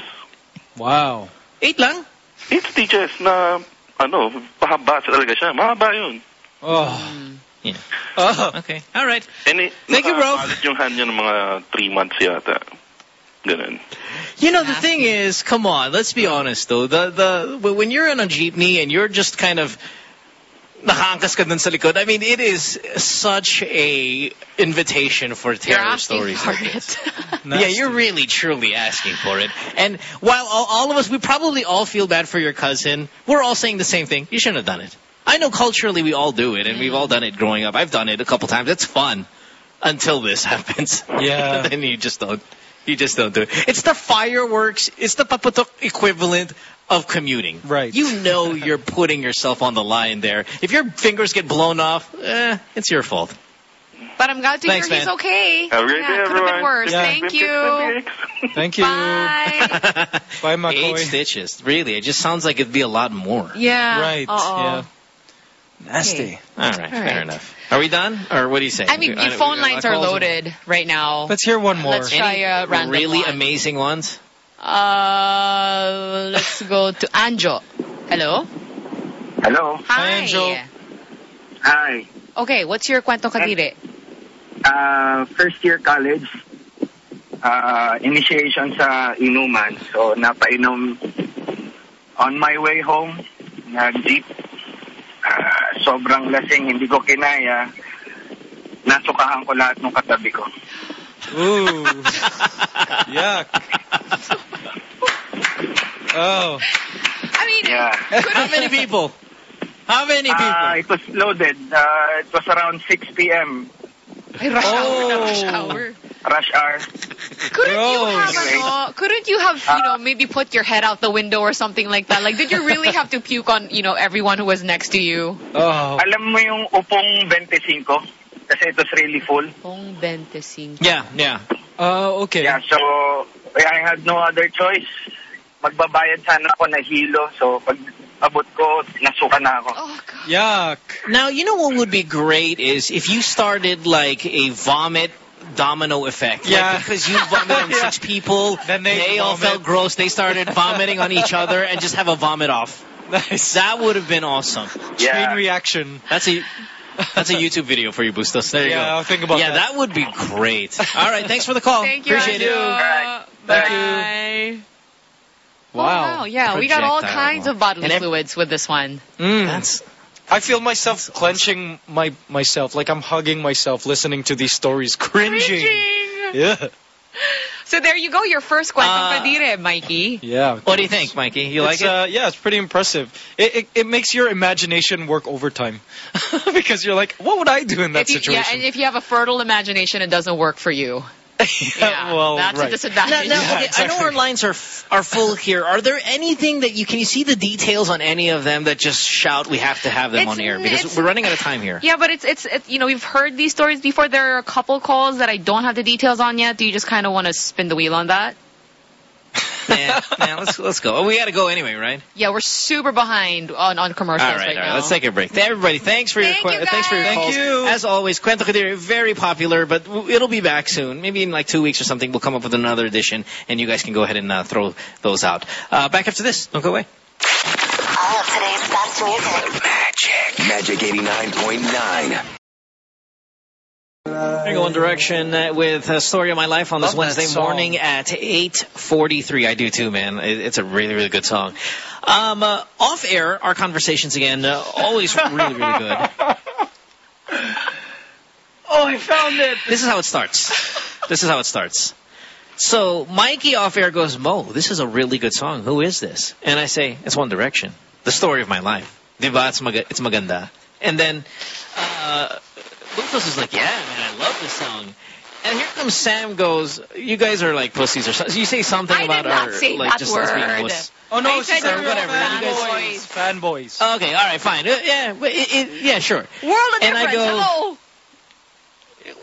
Wow. Eight lang? Eight stitches na, ano, pahaba talaga siya. Mahaba yun. Oh. Yeah. Oh. Okay. All right. And it, Thank you, bro. nakapalit yung hand niya ng mga three months yata. Ganun. You know, the thing is, come on, let's be honest though. The the when you're in a jeepney and you're just kind of nakaangkas ka dun sa likod, I mean, it is such a invitation for You're terror stories for like this. it. Yeah, you're really truly asking for it. And while all, all of us, we probably all feel bad for your cousin, we're all saying the same thing. You shouldn't have done it. I know culturally we all do it, and we've all done it growing up. I've done it a couple times. It's fun until this happens. Yeah. then you just don't. You just don't do it. It's the fireworks. It's the paputok equivalent of commuting. Right. You know you're putting yourself on the line there. If your fingers get blown off, eh, it's your fault. But I'm glad to Thanks, hear he's man. okay. Have a great yeah, day, could have been everyone. worse. Yeah. Thank you. Thank you. Bye. Bye, Eight stitches. Really, it just sounds like it'd be a lot more. Yeah. Right. Uh-oh. Yeah. Nasty. All right, All fair right. enough. Are we done, or what do you say? I mean, I- the phone lines are calls. loaded right now. Let's hear one more. Let's try a random really one. amazing ones. Uh, let's go to Anjo. Hello. Hello. Hi. Anjo. Hi. Okay, what's your kwento kadiri? Uh, first year college. Uh, initiation sa inuman. So, napainom on my way home. Nag-jeep. Uh, sobrang lasing. Hindi ko kinaya. Nasukahan ko lahat ng katabi ko. Ooh. Yuck. Oh. I mean, Yeah. How many people? How many people? Uh, it was loaded. Uh, it was around 6 p.m. ay, rush hour na Oh. rush hour. Rush hour. Couldn't you have, Anyway. ano, couldn't you have, you know, maybe put your head out the window or something like that? Like, did you really have to puke on, you know, everyone who was next to you? Oh. Alam mo yung upong 25? Kasi it was really full. Pong 25. Yeah, yeah. Uh, okay. Yeah, so I had no other choice. Magbabayad sana ako na hilo. So pag abot ko, nasuka na ako. Oh, God. Yuck. Now, you know what would be great is if you started like a vomit domino effect. Like, Yeah. because you vomited on Yeah. six people, Then they all felt gross. They started vomiting on each other and just have a vomit off. Nice. That would have been awesome. Chain reaction. That's a that's a YouTube video for you, Bustos. There you Yeah, go. I'll think about yeah, that. that would be great. All right, thanks for the call. Thank you, Appreciate Anjo. it. Alright. Bye. Wow. Oh, wow. Yeah, we got all kinds of bodily And fluids with this one. Mm. That's I feel myself clenching my myself, like I'm hugging myself listening to these stories, cringing. Cringing. Yeah. So there you go, your first Kwentong Uh, Kadiri, Mikey. Yeah. What do you think, Mikey? You like it? Uh, yeah, it's pretty impressive. It, it it makes your imagination work overtime because you're like, what would I do in that If you, situation? yeah, and if you have a fertile imagination, it doesn't work for you. yeah, well, that's right. a disadvantage. Now, now, okay, I know our lines are f- are full here. Are there anything that you can you see the details on any of them that just shout we have to have them It's- on air because we're running out of time here. Yeah, but it's, it's it's you know we've heard these stories before. There are a couple calls that I don't have the details on yet. Do you just kind of want to spin the wheel on that? Yeah, yeah, let's let's go. Oh, we got to go anyway, right? Yeah, we're super behind on on commercials All right, right all right. now. Let's take a break. Everybody, thanks for your Thank que- you, thanks for your guys. calls. Thank you. As always, Kwento Kadiri very popular, but w- it'll be back soon. Maybe in like two weeks or something, we'll come up with another edition, and you guys can go ahead and uh, throw those out. Uh, back after this. Don't go away. All of today's best music. Magic. Magic 89.9. Here you go, One Direction uh, with uh, Story of My Life on this Love Wednesday morning at 8.43. I do too, man. It's a really, really good song. Um, uh, off air, our conversations again, uh, always really, really good. oh, I found it. This is how it starts. This is how it starts. So Mikey off air goes, Mo, this is a really good song. Who is this? And I say, it's One Direction. The story of my life. Diba? It's, mag- it's maganda. And then, uh, Lucas is like, yeah, man, I love this song. And here comes Sam goes, you guys are like pussies or something. You say something I about did not our, say like, that just us being word. puss. Oh no, I she said said you're whatever. You guys- fanboys. Fanboys. Okay, all right, fine. Uh, yeah, it, it, yeah, sure. World of And I go- Hello.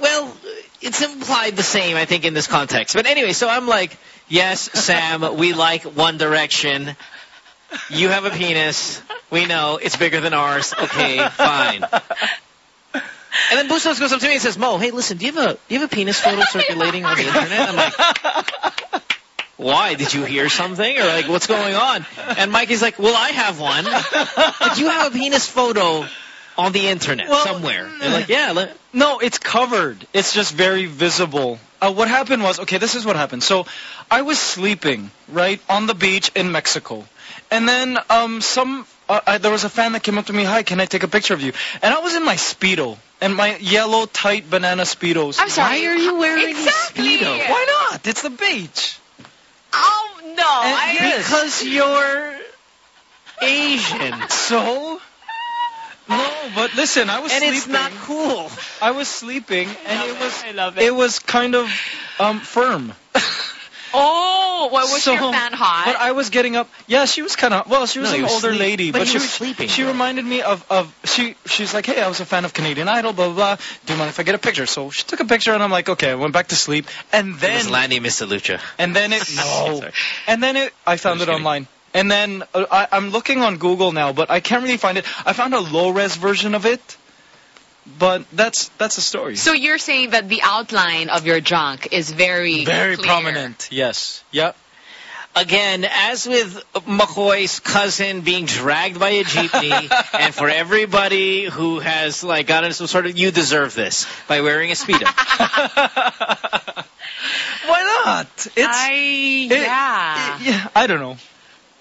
Well, it's implied the same, I think, in this context. But anyway, so I'm like, yes, Sam, we like One Direction. You have a penis. We know it's bigger than ours. Okay, fine. And then Bustos goes up to me and says, Mo, hey, listen, do you have a do you have a penis photo circulating on the internet? I'm like, why? Did you hear something? Or like, what's going on? And Mikey's like, well, I have one. But you have a penis photo on the internet Well, somewhere. And like, yeah, No, it's covered. It's just very visible. Uh, what happened was, okay, this is what happened. So, I was sleeping right on the beach in Mexico, and then um, some uh, I, there was a fan that came up to me, "Hi, can I take a picture of you?" And I was in my speedo and my yellow tight banana speedos. I'm sorry. Why are you wearing exactly. a Speedo? Why not? It's the beach. Oh no! I, yes. Because you're Asian. So. No, but listen, I was And sleeping. it's not cool. I was sleeping, and it was I love it. it was kind of um, firm. Oh, what was So- your fan hot? But I was getting up. Yeah, she was kind of. Well, she was No, an was older sleep- lady, but but, she was sleeping, She though. reminded me of of she. She's like, hey, I was a fan of Canadian Idol, blah blah. blah. Do you mind if I get a picture? So she took a picture, and I'm like, okay. I went back to sleep, and It was then Lanny Mr. Lucha. and then it no, and then it. I found it kidding. online. And then uh, I, I'm looking on Google now, but I can't really find it. I found a low res version of it, but that's that's a story. so you're saying that the outline of your junk is very Very clear. prominent. Yes. Yep. Again, as with Makoy's cousin being dragged by a jeepney, and for everybody who has like gotten some sort of, you deserve this by wearing a speedo. Why not? It's I it- yeah. it- yeah. I don't know.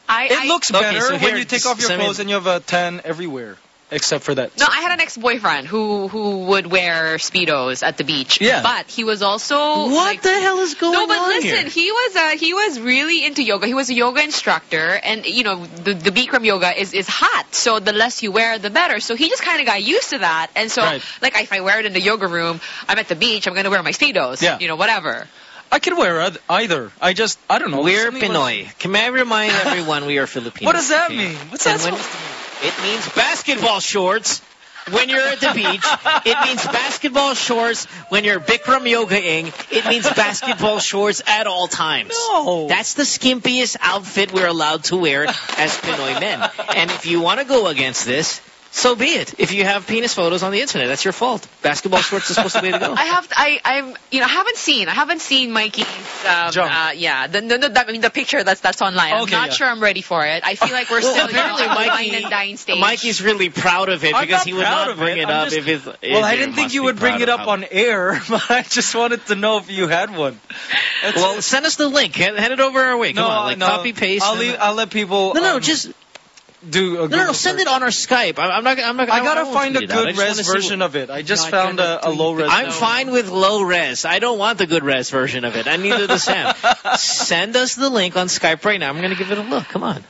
I, It I, looks Okay, better so when here, you take off your send me- clothes and you have a tan everywhere, except for that. No, I had an ex-boyfriend who who would wear speedos at the beach. Yeah. But he was also what like, the hell is going on? no, but on listen, here? he was uh, he was really into yoga. He was a yoga instructor, and you know the the Bikram yoga is is hot, so the less you wear, the better. So he just kind of got used to that, and so Right. like if I wear it in the yoga room, I'm at the beach, I'm gonna wear my speedos. Yeah. You know, whatever. I can wear either. I just, I don't know. We're Something was- Pinoy. Can I remind everyone we are Filipinos? What does that okay? mean? What's And that when- supposed to mean? It means basketball shorts when you're at the beach. It means basketball shorts when you're Bikram yogaing. It means basketball shorts at all times. No. That's the skimpiest outfit we're allowed to wear as Pinoy men. And if you want to go against this, so be it. If you have penis photos on the internet, that's your fault. Basketball shorts is supposed to be the way to go. I have I I'm you know I haven't seen I haven't seen Mikey's um, uh, yeah the, the, the I mean the picture that's that's online. I'm Okay, not yeah. sure I'm ready for it. I feel like we're Well, still you know, the Mikey- wine and dine stage. Mikey's really proud of it I'm because he would not of bring it. it, I'm up just- if it's. Well, I didn't think you would bring it up on air, but I just wanted to know if you had one. That's Well, it. send us the link. Head, head it over our way. Come no, on, like no. copy paste. I'll, leave, I'll let people. no, no, um, just do a No, no, no, send it on our Skype. I, I'm not. I'm not. I gotta won't find a tweet it out. I good just res version what- of it. I just No, I found gotta a, a low res. I'm now. fine with low res. I don't want the good res version of it. I neither does Sam. Send us the link on Skype right now. I'm going to give it a look. Come on.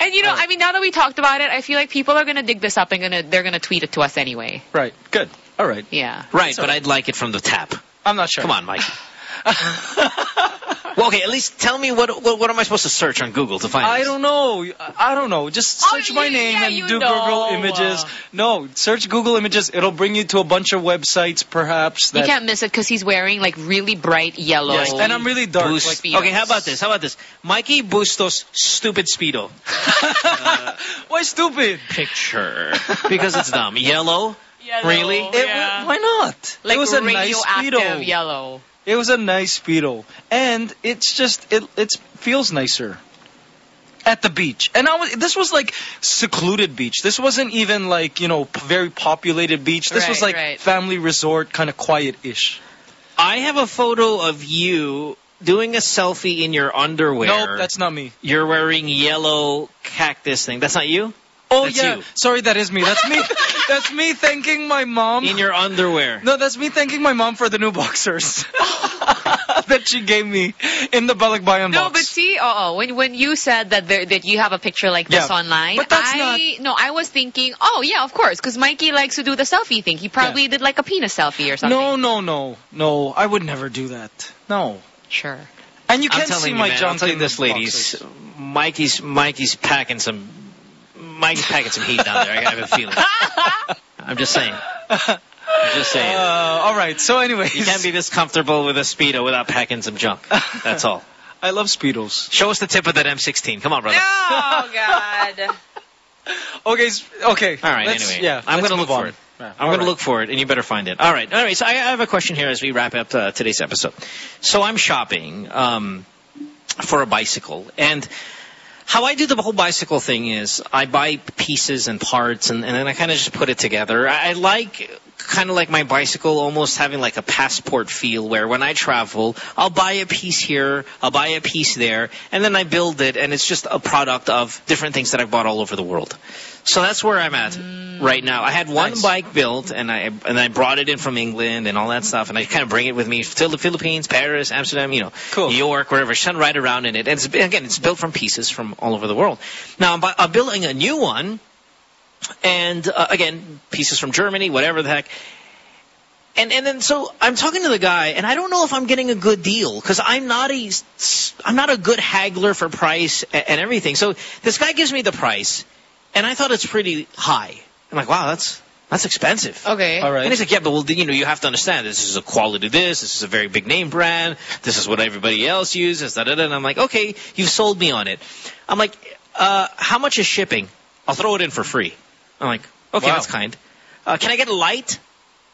And you know, I mean, now that we talked about it, I feel like people are gonna dig this up and gonna they're gonna tweet it to us anyway. Right. Good. All right. Yeah. Right, but I'd like it from the tap. I'm not sure. Come on, Mike. well, okay. At least tell me what, what what am I supposed to search on Google to find? I this? don't know. I I don't know. Just oh, search my name and do know. Google Images. No, search Google Images. It'll bring you to a bunch of websites, perhaps. You can't miss it because he's wearing like really bright yellow. Yes, and I'm really dark. Boost- Like, okay, how about this? How about this? Mikey Bustos stupid speedo uh, why stupid? picture because it's dumb. Yellow. Yellow, Really? It- yeah. why not? like it was a nice radioactive speedo. yellow. It was a nice speedo, and it's just it it feels nicer at the beach. And I was, this was like secluded beach. This wasn't even like you know p- very populated beach. This was like right. family resort, kind of quiet-ish. I have a photo of you doing a selfie in your underwear. Nope, that's not me. You're wearing yellow cactus thing. That's not you? Oh That's yeah, you. sorry, that is me. That's me. that's me thanking my mom. In your underwear. No, that's me thanking my mom for the new boxers that she gave me in the Balikbayan No, box. No, but see, oh, oh, when when you said that there, that you have a picture like this Yeah. online, But that's I no, I was thinking, oh yeah, of course, because Mikey likes to do the selfie thing. He probably did like a penis selfie or something. no, no, no, no. I would never do that. No. Sure. And you can't see you, my man, junk I'll tell you in this, the ladies. boxers. Mikey's Mikey's packing some. Mikey's packing some heat down there. I have a feeling. I'm just saying. I'm just saying. Uh, all right. So, anyways, You can't be this comfortable with a speedo without packing some junk. That's all. I love speedos. Show us the tip of that M16. Come on, brother. Oh God. Okay. Okay. All right. let's- anyway, yeah. I'm going to look move for it. Yeah, I'm all going to look for it, and you better find it. All right. All right. So I I have a question here as we wrap up uh, today's episode. So I'm shopping um, for a bicycle, and how I do the whole bicycle thing is I buy pieces and parts, and, and then I kind of just put it together. I, I like kind of like my bicycle almost having like a passport feel where when I travel, I'll buy a piece here, I'll buy a piece there, and then I build it, and it's just a product of different things that I've bought all over the world. So that's where I'm at right now. I had one Nice. bike built, and I and I brought it in from England and all that stuff, and I kind of bring it with me to the Philippines, Paris, Amsterdam, you know, Cool. New York, wherever. Of ride around in it. And it's, again, it's built from pieces from all over the world. Now I'm, bu- I'm building a new one, and uh, again, pieces from Germany, whatever the heck. And and then so I'm talking to the guy, and I don't know if I'm getting a good deal because I'm not a I'm not a good haggler for price and, and everything. So this guy gives me the price, and I thought it's pretty high. I'm like, wow, that's that's expensive. Okay. All right. And he's like, yeah, but well, you know, you have to understand this is a quality. This this is a very big name brand. This is what everybody else uses. Da, da, da. And I'm like, okay, you've sold me on it. I'm like, uh, how much is shipping? I'll throw it in for free. I'm like, okay, Wow. that's kind. Uh, can I get light?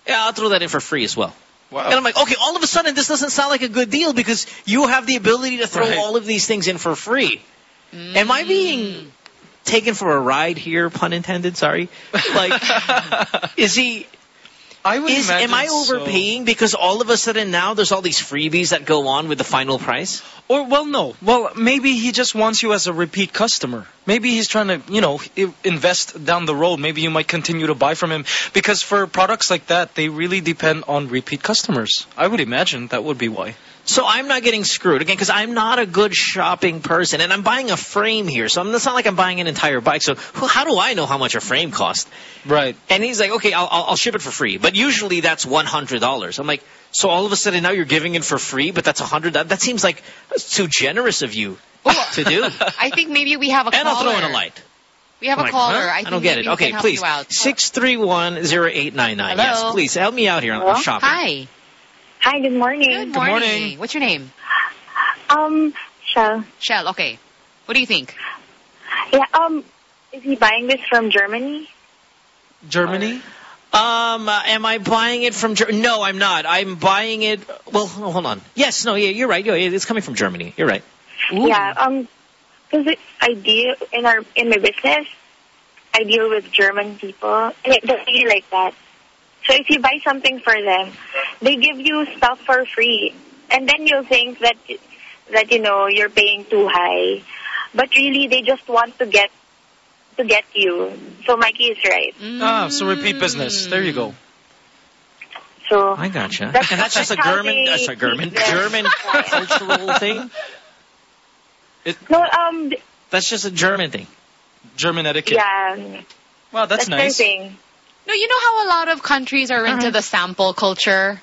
Yeah, I'll throw that in for free as well. Wow. And I'm like, okay, all of a sudden this doesn't sound like a good deal because you have the ability to throw Right. all of these things in for free. Am I being taken for a ride here, pun intended, sorry? Like, is he, I would is, imagine am I so. overpaying because all of a sudden now there's all these freebies that go on with the final price? Or well, no. Well, maybe he just wants you as a repeat customer. Maybe he's trying to, you know, invest down the road. Maybe you might continue to buy from him because for products like that, they really depend on repeat customers. I would imagine that would be why. So I'm not getting screwed again because I'm not a good shopping person, and I'm buying a frame here. So I'm, it's not like I'm buying an entire bike. So who, how do I know how much a frame costs? Right. And he's like, okay, I'll, I'll, I'll ship it for free, but usually that's one hundred dollars. I'm like, so all of a sudden now you're giving it for free, but that's a hundred. That, that seems like too generous of you to do. I think maybe we have a and caller. I'll throw in a light. We have I'm a like, caller. huh? I, I, don't get it. Okay, please. Six three one zero eight nine nine. Yes, please help me out here on, on shopping. Hi. Hi, good morning. Good morning. What's your name? Um, Shell. Shell. Okay. What do you think? Yeah, um, is he buying this from Germany? Germany? Um, uh, am I buying it from? Ger- no, I'm not. I'm buying it. Well, oh, hold on. Yes, no, yeah, you're right. Yeah, It's coming from Germany. You're right. Yeah, um, because I deal in our in my business, I deal with German people, and it, they really like that. So if you buy something for them, they give you stuff for free, and then you'll think that that you know you're paying too high, but really they just want to get to get you. So Mikey is right. Ah, so repeat business. There you go. So I gotcha. That's- and that's just a German, that's a German, German cultural thing. no, um, That's just a German thing. German etiquette. yeah. Wow, that's, That's their nice. thing. No, you know how a lot of countries are into the sample culture?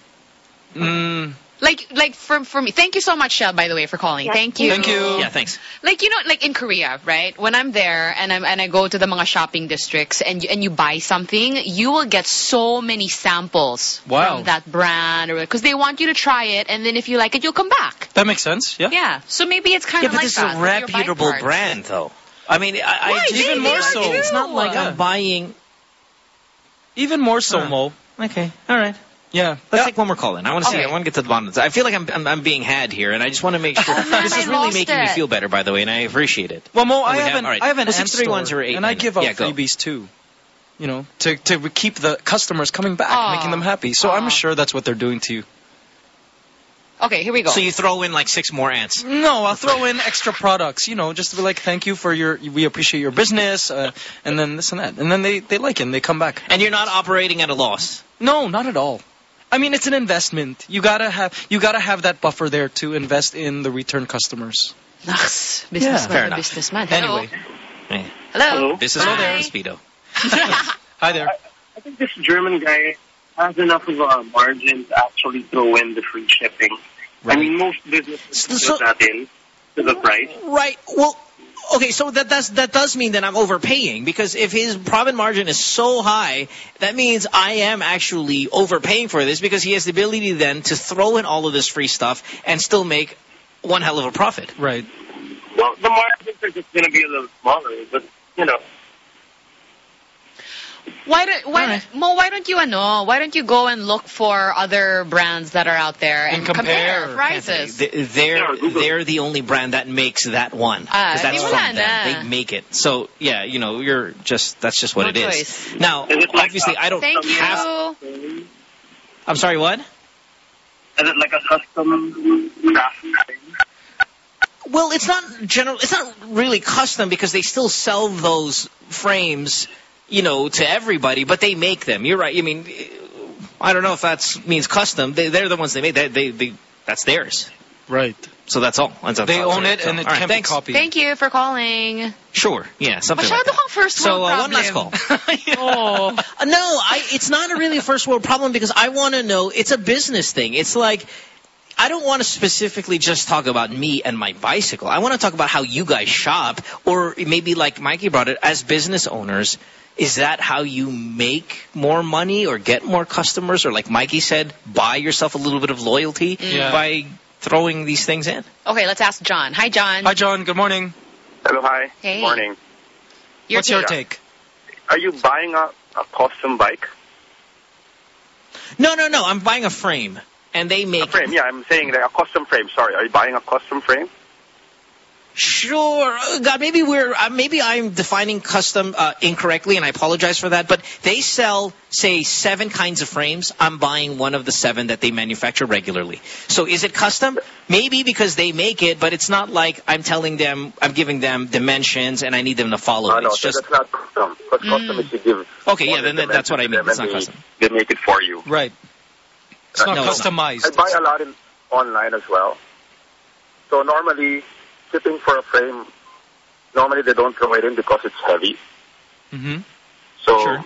Mm. Like, like for, for me, thank you so much, Shell, by the way, for calling. Thank you. Thank you. Yeah, thanks. Like you know, like in Korea, right? When I'm there and I'm and I go to the mga shopping districts and you, and you buy something, you will get so many samples Wow. from that brand or because they want you to try it, and then if you like it, you'll come back. That makes sense. Yeah. Yeah. So maybe it's kind of but like this that. is a with your bike reputable brand, though. I mean, I, I Why? just, They- Even they more are so. too. It's not like Yeah. I'm buying. Even more so, Huh. Mo. Okay, all right. Yeah. Let's take one more call in. I want to see. Okay. I want to get to the bottom. of this. I feel like I'm, I'm I'm being had here, and I just want to make sure. Oh, man, this is I really lost making me feel better, by the way, and I appreciate it. Well, Mo, Oh, I we have, have- an all right. I have an Well, ant 631 store, or eight and I give out Yeah, go. freebies too. You know, to to keep the customers coming back, Aw. making them happy. So I'm ah. sure that's what they're doing to you. Okay, here we go. So you throw in like six more ants. No, I'll throw in extra products. You know, just to be like, thank you for your, we appreciate your business, uh, and then this and that, and then they they like it, and they come back. And you're not operating at a loss. No, not at all. I mean, it's an investment. You gotta have you gotta have that buffer there to invest in the return customers. Naks, Yeah. businessman, Fair enough. businessman. Anyway, Hey, Hello. this is Hi. all there, Speedo. hi there. I think this German guy has enough of uh, a margin to actually throw in the free shipping. I mean, most businesses So- put that in to the price. Right. Well, okay. So that does that does mean that I'm overpaying because if his profit margin is so high, that means I am actually overpaying for this because he has the ability then to throw in all of this free stuff and still make one hell of a profit. Right. Well, the margins are just going to be a little smaller, but, you know. Why don't why Mo? Why don't you ano? Why don't you go and look for other brands that are out there and, And compare. prices? They- They're they're the only brand that makes that one Ah, because that's di from them. na. They make it. So yeah, you know, you're just that's just what No it is. choice. Now, Is it like obviously, a- I don't Thank have. you. I'm sorry. What? Is it like a custom craft? Well, it's not general. It's not really custom because they still sell those frames, you know, to everybody. But they make them. You're right. I mean, I don't know if that means custom. They, they're the ones they made. They, they, they, that's theirs. Right. So that's all. That's They own it, So, and it all right, can't thanks. be copied. Thank you for calling. Sure. Yeah. Something like Masyado that. kang first So world uh, one last problem. call. Uh, no, I, it's not a really a first world problem because I want to know. It's a business thing. It's like I don't want to specifically just talk about me and my bicycle. I want to talk about how you guys shop, or maybe like Mikey brought it as business owners. Is that how you make more money or get more customers, or like Mikey said, buy yourself a little bit of loyalty Yeah. by throwing these things in? Okay, let's ask John. Hi, John. Hi, John. Good morning. Hello, hi. Hey. Morning. Your What's your take. take? Are you buying a, a custom bike? No, no, no. I'm buying a frame, and they make A frame, yeah, I'm saying that a custom frame. Sorry, are you buying a custom frame? Sure. Uh, God, maybe we're uh, maybe I'm defining custom uh, incorrectly, and I apologize for that. But they sell, say, seven kinds of frames. I'm buying one of the seven that they manufacture regularly. So is it custom? Maybe because they make it, but it's not like I'm telling them, I'm giving them dimensions, and I need them to follow Uh, it. no, It's so just that's not custom. Because custom is you give. okay. Yeah, then the that's what I mean. It's not them custom. They, they make it for you. Right. It's not No, it's not. customized. I buy a lot in, online as well. So normally, shipping for a frame, normally they don't throw it in because it's heavy. Mm-hmm. So, Sure.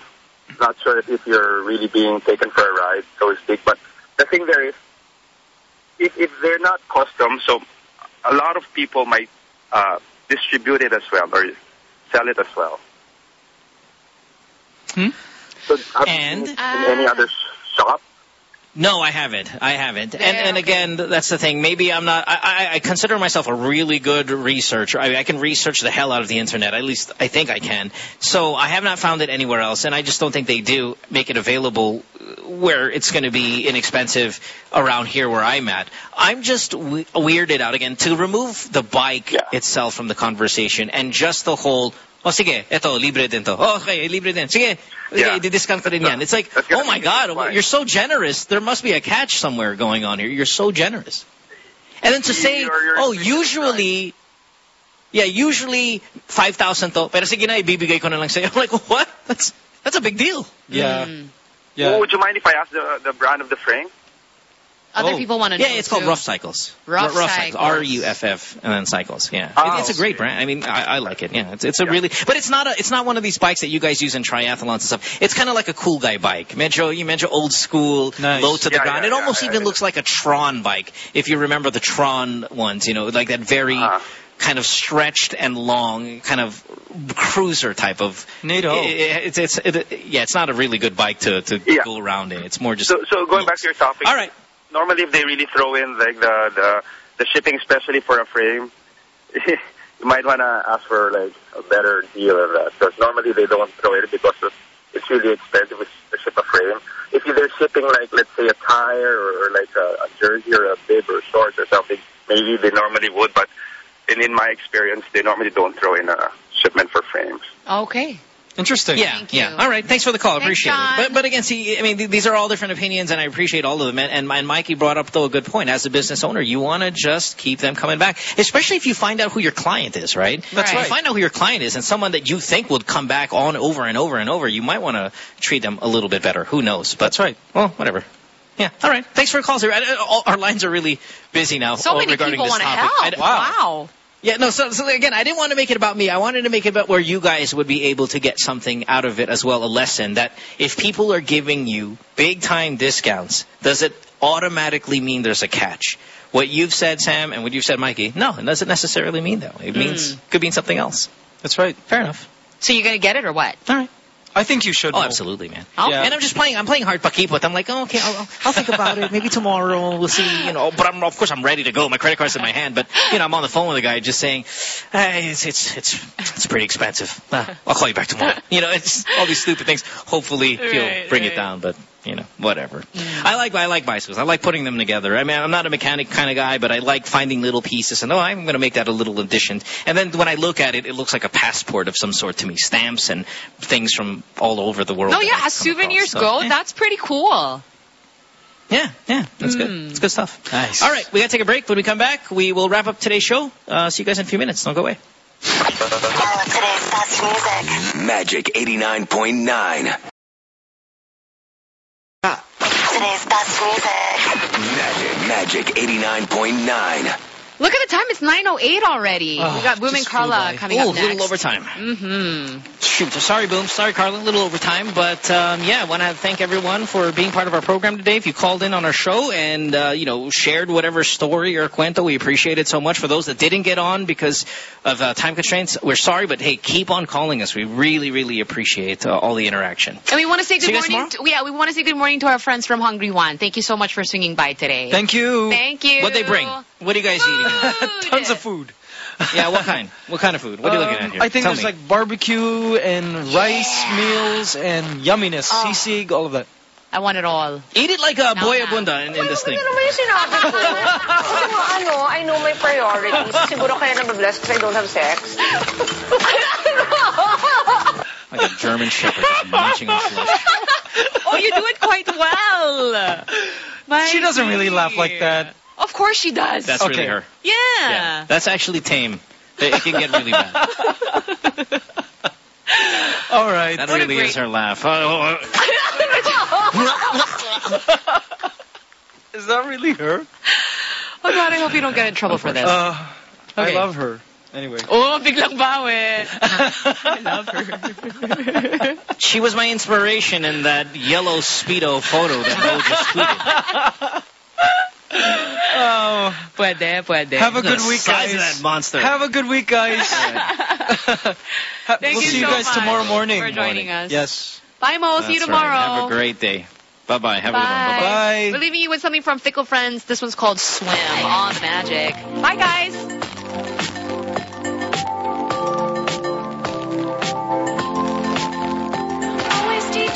not sure if, if you're really being taken for a ride, so to speak. But the thing there is, if, if they're not custom, so a lot of people might uh, distribute it as well or sell it as well. Hmm? So have And? you seen it in any other sh- shop? No, I haven't. I haven't. And Yeah, and okay. again, that's the thing. Maybe I'm not. I, I, I consider myself a really good researcher. I, I can research the hell out of the internet. At least I think I can. So I have not found it anywhere else, and I just don't think they do make it available uh, where it's going to be inexpensive around here where I'm at. I'm just we- weirded out again to remove the bike Yeah. itself from the conversation and just the whole. Oh, sige, eto, libre din to. Oh, okay, libre din. Sige, Yeah. okay, discount ko din yan. It's like, oh my God, fine. you're so generous. There must be a catch somewhere going on here. You're so generous. And then to say, You're- you're oh, usually, Yeah, usually 5,000 to. Pero sige na, ibibigay ko na lang sa'yo. I'm like, what? That's, that's a big deal. Yeah. Mm. Yeah. Well, would you mind if I ask the, the brand of the frame? Other Oh. people want to know Yeah, it's called. Ruff Cycles. Ruff R- Cycles. R-U-F-F and then Cycles. Yeah, Oh, It- it's a great brand. I mean, I, I like it. Yeah, it's it's a really, but it's not a it's not one of these bikes that you guys use in triathlons and stuff. It's kind of like a cool guy bike. Medyo, you mentioned old school, Nice. low to the Yeah, ground. yeah, it almost yeah, even yeah. looks like a Tron bike if you remember the Tron ones. You know, like that very. Uh-huh. Kind of stretched and long, kind of cruiser type of. Neato. It- It's it's it, yeah, it's not a really good bike to to Yeah. go around in. It's more just. So, so going back to your topic. All right. Normally, if they really throw in like the the, the shipping, especially for a frame, you might want to ask for like a better deal of that. Because normally they don't throw it because of, it's really expensive to ship a frame. If they're shipping like let's say a tire or, or like a, a jersey or a bib or shorts or something, maybe they normally would. But in, in my experience, they normally don't throw in a shipment for frames. Okay. Interesting. Yeah, Thank yeah. you. All right. Thanks for the call. Thanks, appreciate John. it. But but again, see, I mean, th- these are all different opinions, and I appreciate all of them. And, and, and Mikey brought up though a good point. As a business owner, you want to just keep them coming back, especially if you find out who your client is, right? That's If right. You find out who your client is, and someone that you think would come back on over and over and over. You might want to treat them a little bit better. Who knows? But That's right. Well, whatever. Yeah. All right. Thanks for the calls. I- I- Our lines are really busy now. So uh, many regarding people this want to topic. help. I- Wow. Yeah, no, so, so again, I didn't want to make it about me. I wanted to make it about where you guys would be able to get something out of it as well, a lesson that if people are giving you big time discounts, does it automatically mean there's a catch? What you've said, Sam, and what you've said, Mikey, no, it doesn't necessarily mean that. It means, mm. could mean something else. That's right. Fair enough. So you're gonna get it or what? All right. I think you should. Oh, know. absolutely, man. Yeah. And I'm just playing. I'm playing hard pakipot. I'm like, oh, okay, I'll, I'll think about it. Maybe tomorrow we'll see. You know, but I'm of course I'm ready to go. My credit card's in my hand. But you know, I'm on the phone with a guy, just saying, hey, it's it's it's it's pretty expensive. Uh, I'll call you back tomorrow. You know, it's all these stupid things. Hopefully he'll Right, bring right. it down. But you know, whatever. I like I like bicycles. I like putting them together. I mean, I'm not a mechanic kind of guy, but I like finding little pieces and oh, I'm going to make that a little addition. And then when I look at it, it looks like a passport of some sort to me. Stamps and things from all over the world. No, that yeah, as souvenirs across. So, go, yeah. that's pretty cool. Yeah, yeah, that's Mm. good. It's good stuff. Nice. All right, we got to take a break. When we come back, we will wrap up today's show. Uh, see you guys in a few minutes. Don't go away. All of today's best music. Magic 89.9. Best music. Magic, Magic 89.9. Look at the time. It's 9.08 already. Oh, we got Boom and Carla coming Ooh, up a little next. overtime. Mm-hmm. Shoot, sorry, Boom. Sorry, Carla. A little overtime. But, um, yeah, I want to thank everyone for being part of our program today. If you called in on our show and, uh, you know, shared whatever story or cuento, we appreciate it so much. For those that didn't get on because of uh, time constraints, we're sorry. But, hey, keep on calling us. We really, really appreciate uh, all the interaction. And we want to say good morning. To, yeah, we want to say good morning to our friends from Hungry One. Thank you so much for swinging by today. Thank you. Thank you. What they bring? What are you guys eating? Tons of food. yeah, what kind? What kind of food? What are you looking Um, at here? I think Tell there's me. like barbecue and rice meals and yumminess, Oh. sisig, all of that. I want it all. Eat it like a boy abunda in, in this thing. Ano ba yung sinabi ko? Kasi ano, I know my priorities. Siguro kaya nababless because I don't have sex. Like a German shepherd just munching on flesh. oh, you do it quite well. She doesn't really laugh like that. Of course she does. That's really her. Yeah. Yeah. That's actually tame. It it can get really bad. All right. That What really great- is her laugh. Oh, Is that really her? Oh God, I hope you don't get in trouble for this. Uh, Okay. I love her. Anyway. oh, biglang bawi. I love her. She was my inspiration in that yellow Speedo photo that Mo just tweeted. Oh, Pwede, pwede. have a The good week, size guys. of that monster. Have a good week, guys. Thank we'll you see you guys much tomorrow morning. for joining us. Yes. Bye, Mo. See you tomorrow. right. Have a great day. Bye-bye. Have a good one. Bye-bye. We're leaving you with something from Fickle Friends. This one's called Swim on Magic. Bye, guys.